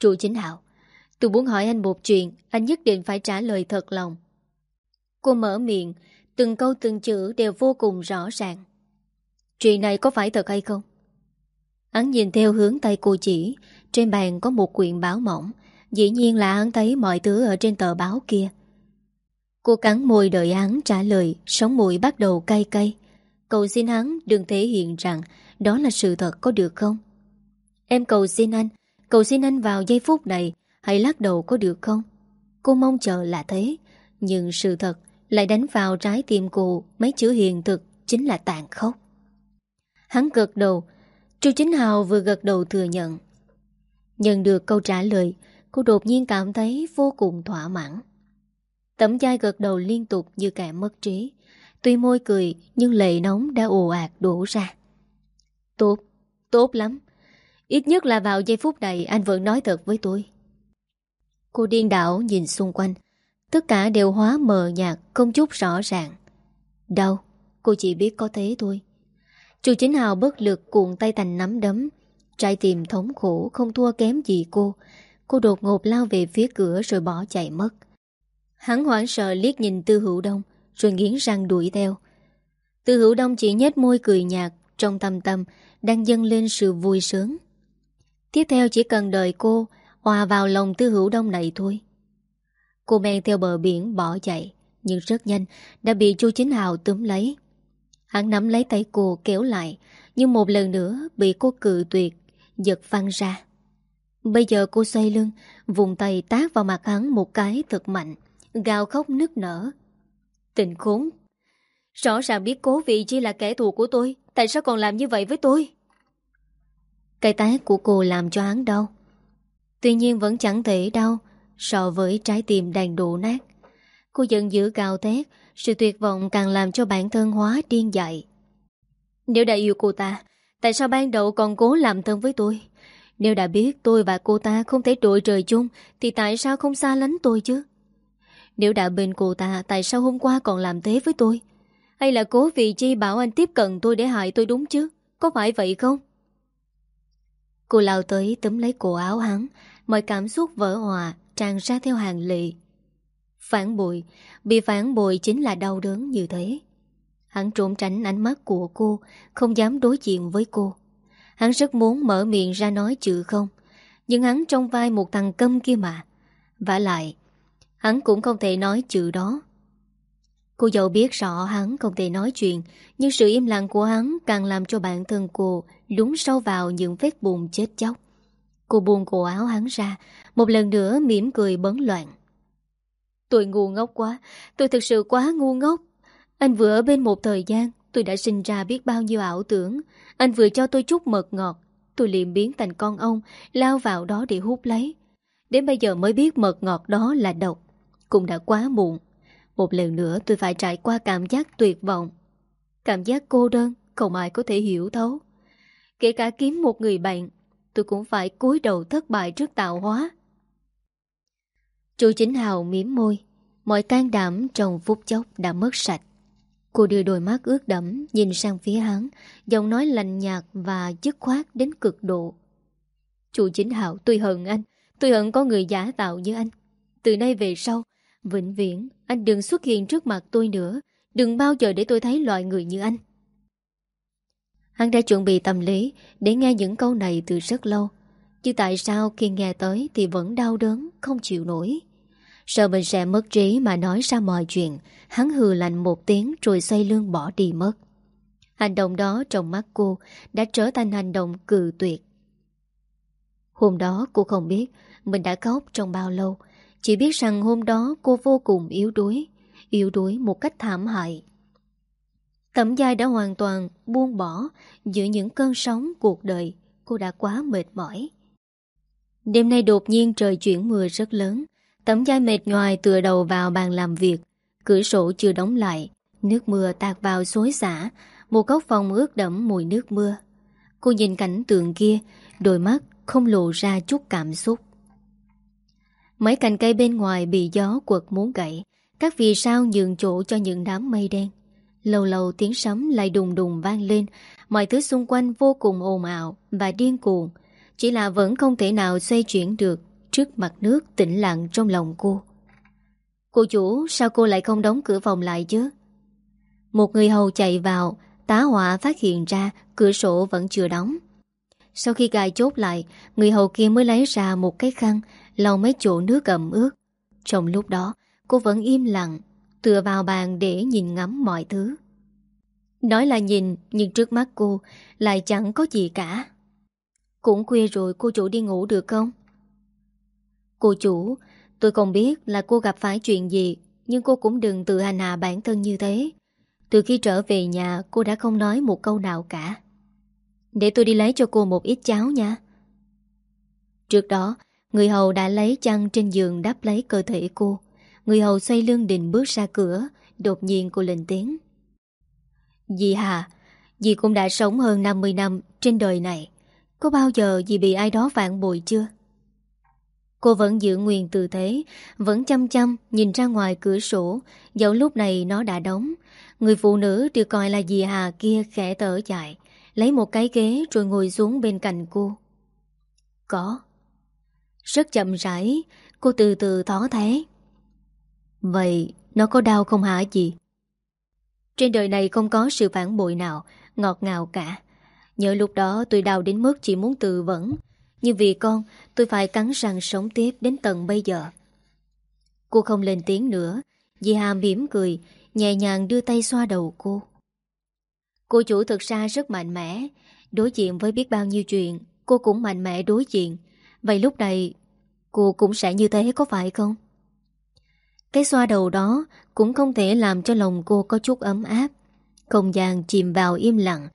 Chủ chính hạo. Tôi muốn hỏi anh một chuyện, Anh nhất định phải trả lời thật lòng. Cô mở miệng, Từng câu từng chữ đều vô cùng rõ ràng. Chuyện này có phải thật hay không? Hắn nhìn theo hướng tay cô chỉ, Trên bàn có một quyển báo mỏng, Dĩ nhiên là hắn thấy mọi thứ ở trên tờ báo kia. Cô cắn môi đợi hắn trả lời, Sống mũi bắt đầu cay cay. Cầu xin hắn đừng thể hiện rằng Đó là sự thật có được không? Em cầu xin anh Cầu xin anh vào giây phút này Hãy lắc đầu có được không? Cô mong chờ là thế Nhưng sự thật lại đánh vào trái tim cô Mấy chữ hiền thực chính là tàn khốc. Hắn gật đầu Chu Chính Hào vừa gật đầu thừa nhận. Nhận được câu trả lời Cô đột nhiên cảm thấy vô cùng thỏa mãn. Tẩm chai gật đầu liên tục như kẻ mất trí Tuy môi cười Nhưng lệ nóng đã ồ ạt đổ ra. Tốt, tốt lắm Ít nhất là vào giây phút này Anh vẫn nói thật với tôi Cô điên đảo nhìn xung quanh Tất cả đều hóa mờ nhạt Không chút rõ ràng Đâu, cô chỉ biết có thế thôi Chu chính hào bất lực cuộn tay thành nắm đấm Trái tim thống khổ không thua kém gì cô Cô đột ngột lao về phía cửa rồi bỏ chạy mất. Hắn hoảng sợ liếc nhìn Tư Hữu Đông rồi nghiến răng đuổi theo. Tư Hữu Đông chỉ nhếch môi cười nhạt trong tâm tâm đang dâng lên sự vui sướng. Tiếp theo chỉ cần đợi cô, hòa vào lòng Tư Hữu Đông này thôi. Cô men theo bờ biển bỏ chạy, nhưng rất nhanh, đã bị Chu Chính Hào túm lấy. Hắn nắm lấy tay cô kéo lại, Nhưng một lần nữa bị cô cự tuyệt, Giật văng ra Bây giờ cô xoay lưng, Vùng tay tác vào mặt hắn một cái thật mạnh, Gào khóc nức nở Tình khốn Rõ ràng biết cố vị chỉ là kẻ thù của tôi, Tại sao còn làm như vậy với tôi cái tát của cô làm cho hắn đau. Tuy nhiên vẫn chẳng thể đau So với trái tim đang đổ nát. Cô giận dữ cao thét, Sự tuyệt vọng càng làm cho bản thân hóa điên dại. Nếu đã yêu cô ta, Tại sao ban đầu còn cố làm thân với tôi? Nếu đã biết tôi và cô ta không thể đội trời chung, Thì tại sao không xa lánh tôi chứ? Nếu đã bên cô ta, Tại sao hôm qua còn làm thế với tôi? Hay là cố vì chi bảo anh tiếp cận tôi để hại tôi đúng chứ? Có phải vậy không? Cô lao tới tấm lấy cổ áo hắn. Mọi cảm xúc vỡ hòa, Tràn ra theo hàng lệ. Phản bội, Bị phản bội chính là đau đớn như thế. Hắn trốn tránh ánh mắt của cô, Không dám đối diện với cô. Hắn rất muốn mở miệng ra nói chữ không, Nhưng hắn trong vai một thằng câm kia mà. Vả lại, Hắn cũng không thể nói chữ đó. Cô dâu biết rõ hắn không thể nói chuyện, Nhưng sự im lặng của hắn Càng làm cho bản thân cô Lún sâu vào những vết bùn chết chóc. Cô buông cổ áo hắn ra, Một lần nữa mỉm cười bấn loạn. Tôi ngu ngốc quá, Tôi thực sự quá ngu ngốc. Anh vừa ở bên một thời gian, Tôi đã sinh ra biết bao nhiêu ảo tưởng. Anh vừa cho tôi chút mật ngọt, Tôi liền biến thành con ông, Lao vào đó để hút lấy. Đến bây giờ mới biết mật ngọt đó là độc, Cũng đã quá muộn. Một lần nữa tôi phải trải qua cảm giác tuyệt vọng. Cảm giác cô đơn, Không ai có thể hiểu thấu. Kể cả kiếm một người bạn, Tôi cũng phải cúi đầu thất bại trước tạo hóa. Chu Chính Hào miếm môi, Mọi can đảm trong phút chốc đã mất sạch. Cô đưa đôi mắt ướt đẫm, Nhìn sang phía hắn, Giọng nói lạnh nhạt và dứt khoát đến cực độ. Chu Chính Hào, tôi hận anh, Tôi hận có người giả tạo như anh. Từ nay về sau, Vĩnh viễn anh đừng xuất hiện trước mặt tôi nữa, Đừng bao giờ để tôi thấy loại người như anh. Hắn đã chuẩn bị tâm lý Để nghe những câu này từ rất lâu. Chứ tại sao khi nghe tới Thì vẫn đau đớn, không chịu nổi? Sợ mình sẽ mất trí mà nói ra mọi chuyện, Hắn hừ lạnh một tiếng Rồi xoay lưng bỏ đi mất. Hành động đó trong mắt cô Đã trở thành hành động cự tuyệt. Hôm đó cô không biết Mình đã khóc trong bao lâu. Chỉ biết rằng hôm đó cô vô cùng yếu đuối Yếu đuối một cách thảm hại. Thẩm giai đã hoàn toàn buông bỏ giữa những cơn sóng cuộc đời. Cô đã quá mệt mỏi. Đêm nay đột nhiên trời chuyển mưa rất lớn. Tấm giai mệt nhoài tựa đầu vào bàn làm việc. Cửa sổ chưa đóng lại. Nước mưa tạt vào xối xả. Một góc phòng ướt đẫm mùi nước mưa. Cô nhìn cảnh tượng kia, đôi mắt không lộ ra chút cảm xúc. Mấy cành cây bên ngoài bị gió quật muốn gãy. Các vì sao nhường chỗ cho những đám mây đen. Lâu lâu tiếng sấm lại đùng đùng vang lên. Mọi thứ xung quanh vô cùng ồn ào Và điên cuồng. Chỉ là vẫn không thể nào xoay chuyển được Trước mặt nước tĩnh lặng trong lòng cô. Cô chủ, Sao cô lại không đóng cửa phòng lại chứ? Một người hầu chạy vào, Tá họa phát hiện ra Cửa sổ vẫn chưa đóng. Sau khi gài chốt lại, Người hầu kia mới lấy ra một cái khăn, lau mấy chỗ nước ẩm ướt. Trong lúc đó, cô vẫn im lặng Tựa vào bàn để nhìn ngắm mọi thứ. Nói là nhìn, Nhưng trước mắt cô Lại chẳng có gì cả. Cũng khuya rồi cô chủ đi ngủ được không? Cô chủ, Tôi không biết là cô gặp phải chuyện gì, Nhưng cô cũng đừng tự hành hạ bản thân như thế. Từ khi trở về nhà, Cô đã không nói một câu nào cả. Để tôi đi lấy cho cô một ít cháo nha. Trước đó, Người hầu đã lấy chăn trên giường đắp lấy cơ thể cô. Người hầu xoay lưng định bước ra cửa, Đột nhiên cô lên tiếng. Dì Hà, Dì cũng đã sống hơn 50 năm Trên đời này. Có bao giờ dì bị ai đó phản bội chưa? Cô vẫn giữ nguyên tư thế, Vẫn chăm chăm Nhìn ra ngoài cửa sổ. Dẫu lúc này nó đã đóng, Người phụ nữ được coi là dì Hà kia khẽ tở dài, Lấy một cái ghế rồi ngồi xuống bên cạnh cô. Có. Rất chậm rãi, Cô từ từ thó thế Vậy nó có đau không hả chị? Trên đời này không có sự phản bội nào, Ngọt ngào cả. Nhớ lúc đó tôi đau đến mức chỉ muốn tự vẫn. Nhưng vì con, tôi phải cắn răng sống tiếp đến tận bây giờ. Cô không lên tiếng nữa. Dì Hà mỉm cười, Nhẹ nhàng đưa tay xoa đầu cô. Cô chủ thực ra rất mạnh mẽ. Đối diện với biết bao nhiêu chuyện, Cô cũng mạnh mẽ đối diện. Vậy lúc này, Cô cũng sẽ như thế có phải không? Cái xoa đầu đó Cũng không thể làm cho lòng cô có chút ấm áp. Không gian chìm vào im lặng.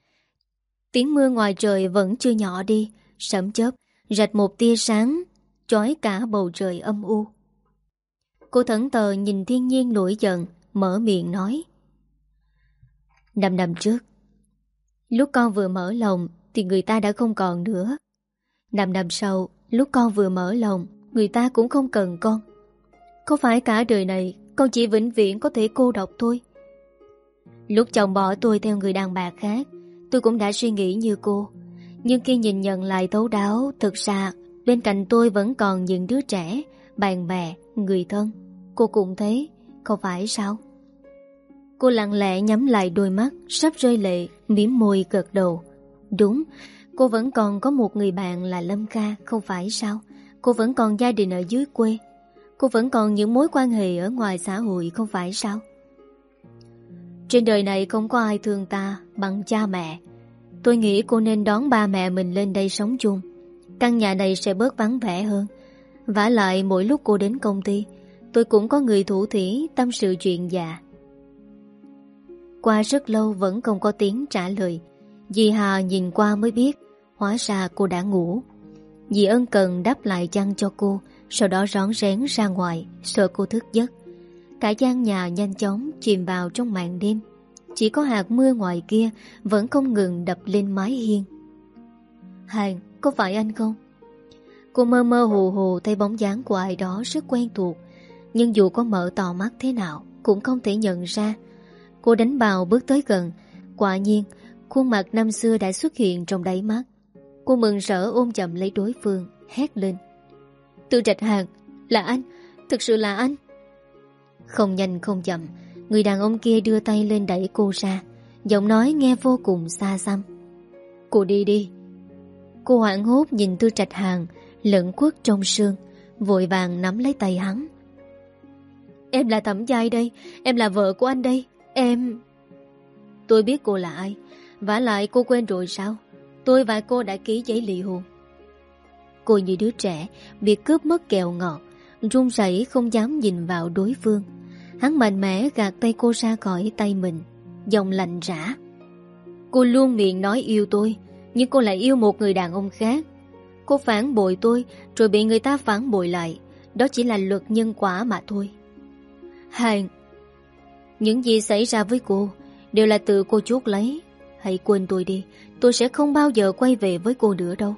Tiếng mưa ngoài trời vẫn chưa nhỏ đi, Sấm chớp, Rạch một tia sáng, Chói cả bầu trời âm u. Cô thẫn tờ nhìn thiên nhiên nổi giận, Mở miệng nói. Năm năm trước, Lúc con vừa mở lòng Thì người ta đã không còn nữa. Năm năm sau, Lúc con vừa mở lòng, Người ta cũng không cần con. Có phải cả đời này Con chỉ vĩnh viễn có thể cô độc thôi? Lúc chồng bỏ tôi theo người đàn bà khác Tôi cũng đã suy nghĩ như cô. Nhưng khi nhìn nhận lại thấu đáo Thực ra bên cạnh tôi vẫn còn những đứa trẻ Bạn bè, người thân. Cô cũng thế Không phải sao? Cô lặng lẽ nhắm lại đôi mắt Sắp rơi lệ, miếm môi gật đầu. Đúng, cô vẫn còn có một người bạn là Lâm Kha Không phải sao? Cô vẫn còn gia đình ở dưới quê. Cô vẫn còn những mối quan hệ ở ngoài xã hội Không phải sao? Trên đời này không có ai thương ta Bằng cha mẹ. Tôi nghĩ cô nên đón ba mẹ mình lên đây sống chung. Căn nhà này sẽ bớt vắng vẻ hơn. Vả lại mỗi lúc cô đến công ty, Tôi cũng có người thủ thủy tâm sự chuyện già. Qua rất lâu vẫn không có tiếng trả lời. Dì Hà nhìn qua mới biết, Hóa ra cô đã ngủ. Dì ân cần đáp lại chăn cho cô sau đó rón rén ra ngoài Sợ cô thức giấc. Cả gian nhà nhanh chóng chìm vào trong màn đêm. Chỉ có hạt mưa ngoài kia Vẫn không ngừng đập lên mái hiên. Hàng, có phải anh không? Cô mơ mơ hồ hồ thấy bóng dáng của ai đó rất quen thuộc Nhưng dù có mở to mắt thế nào Cũng không thể nhận ra. Cô đánh bào bước tới gần Quả nhiên Khuôn mặt năm xưa đã xuất hiện trong đáy mắt. Cô mừng rỡ ôm chậm lấy đối phương Hét lên. Tư trạch hàng Là anh, Thực sự là anh. Không nhanh không chậm, Người đàn ông kia đưa tay lên đẩy cô ra. Giọng nói nghe vô cùng xa xăm. Cô đi đi. Cô hoảng hốt nhìn Tư Trạch Hàng lẫn quất trong sương, Vội vàng nắm lấy tay hắn. Em là Thẩm Giai đây, Em là vợ của anh đây, Em Tôi biết cô là ai, vả lại cô quên rồi sao? Tôi và cô đã ký giấy ly hôn. Cô như đứa trẻ, Bị cướp mất kẹo ngọt run rẩy không dám nhìn vào đối phương. Hắn mạnh mẽ gạt tay cô ra khỏi tay mình Dòng lạnh rã. Cô luôn miệng nói yêu tôi, Nhưng cô lại yêu một người đàn ông khác. Cô phản bội tôi, Rồi bị người ta phản bội lại. Đó chỉ là luật nhân quả mà thôi. Hàng Những gì xảy ra với cô Đều là tự cô chuốt lấy. Hãy quên tôi đi, Tôi sẽ không bao giờ quay về với cô nữa đâu.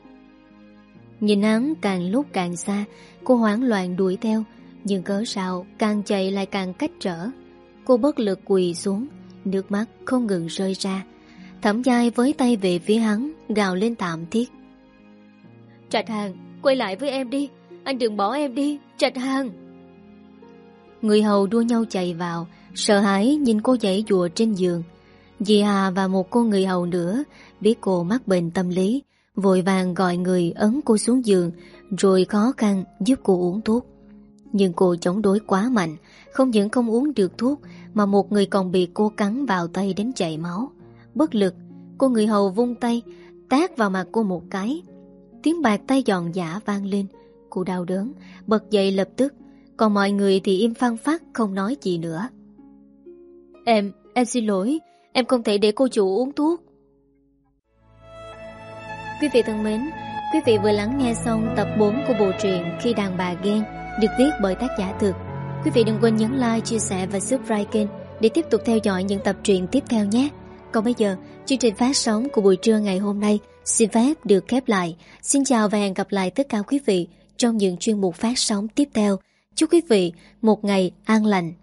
Nhìn hắn càng lúc càng xa Cô hoảng loạn đuổi theo Nhưng cớ sao càng chạy lại càng cách trở. Cô bất lực quỳ xuống Nước mắt không ngừng rơi ra. Thẩm dai với tay về phía hắn Gào lên tạm thiết. Trạch Hàng Quay lại với em đi Anh đừng bỏ em đi Trạch Hàng Người hầu đua nhau chạy vào Sợ hãi nhìn cô dãy dùa trên giường. Dì Hà và một cô người hầu nữa Biết cô mắc bệnh tâm lý Vội vàng gọi người ấn cô xuống giường Rồi khó khăn giúp cô uống thuốc. Nhưng cô chống đối quá mạnh Không những không uống được thuốc Mà một người còn bị cô cắn vào tay đến chảy máu. Bất lực Cô người hầu vung tay Tát vào mặt cô một cái. Tiếng bạc tay giòn giả vang lên. Cô đau đớn Bật dậy lập tức. Còn mọi người thì im phăng phát không nói gì nữa. Em, em xin lỗi Em không thể để cô chủ uống thuốc. Quý vị thân mến Quý vị vừa lắng nghe xong tập 4 của bộ truyện Khi đàn bà ghen Được viết bởi tác giả thực Quý vị đừng quên nhấn like, chia sẻ và subscribe kênh Để tiếp tục theo dõi những tập truyện tiếp theo nhé Còn bây giờ, chương trình phát sóng của buổi trưa ngày hôm nay xin phép được khép lại. Xin chào và hẹn gặp lại tất cả quý vị trong những chuyên mục phát sóng tiếp theo. Chúc quý vị một ngày an lành.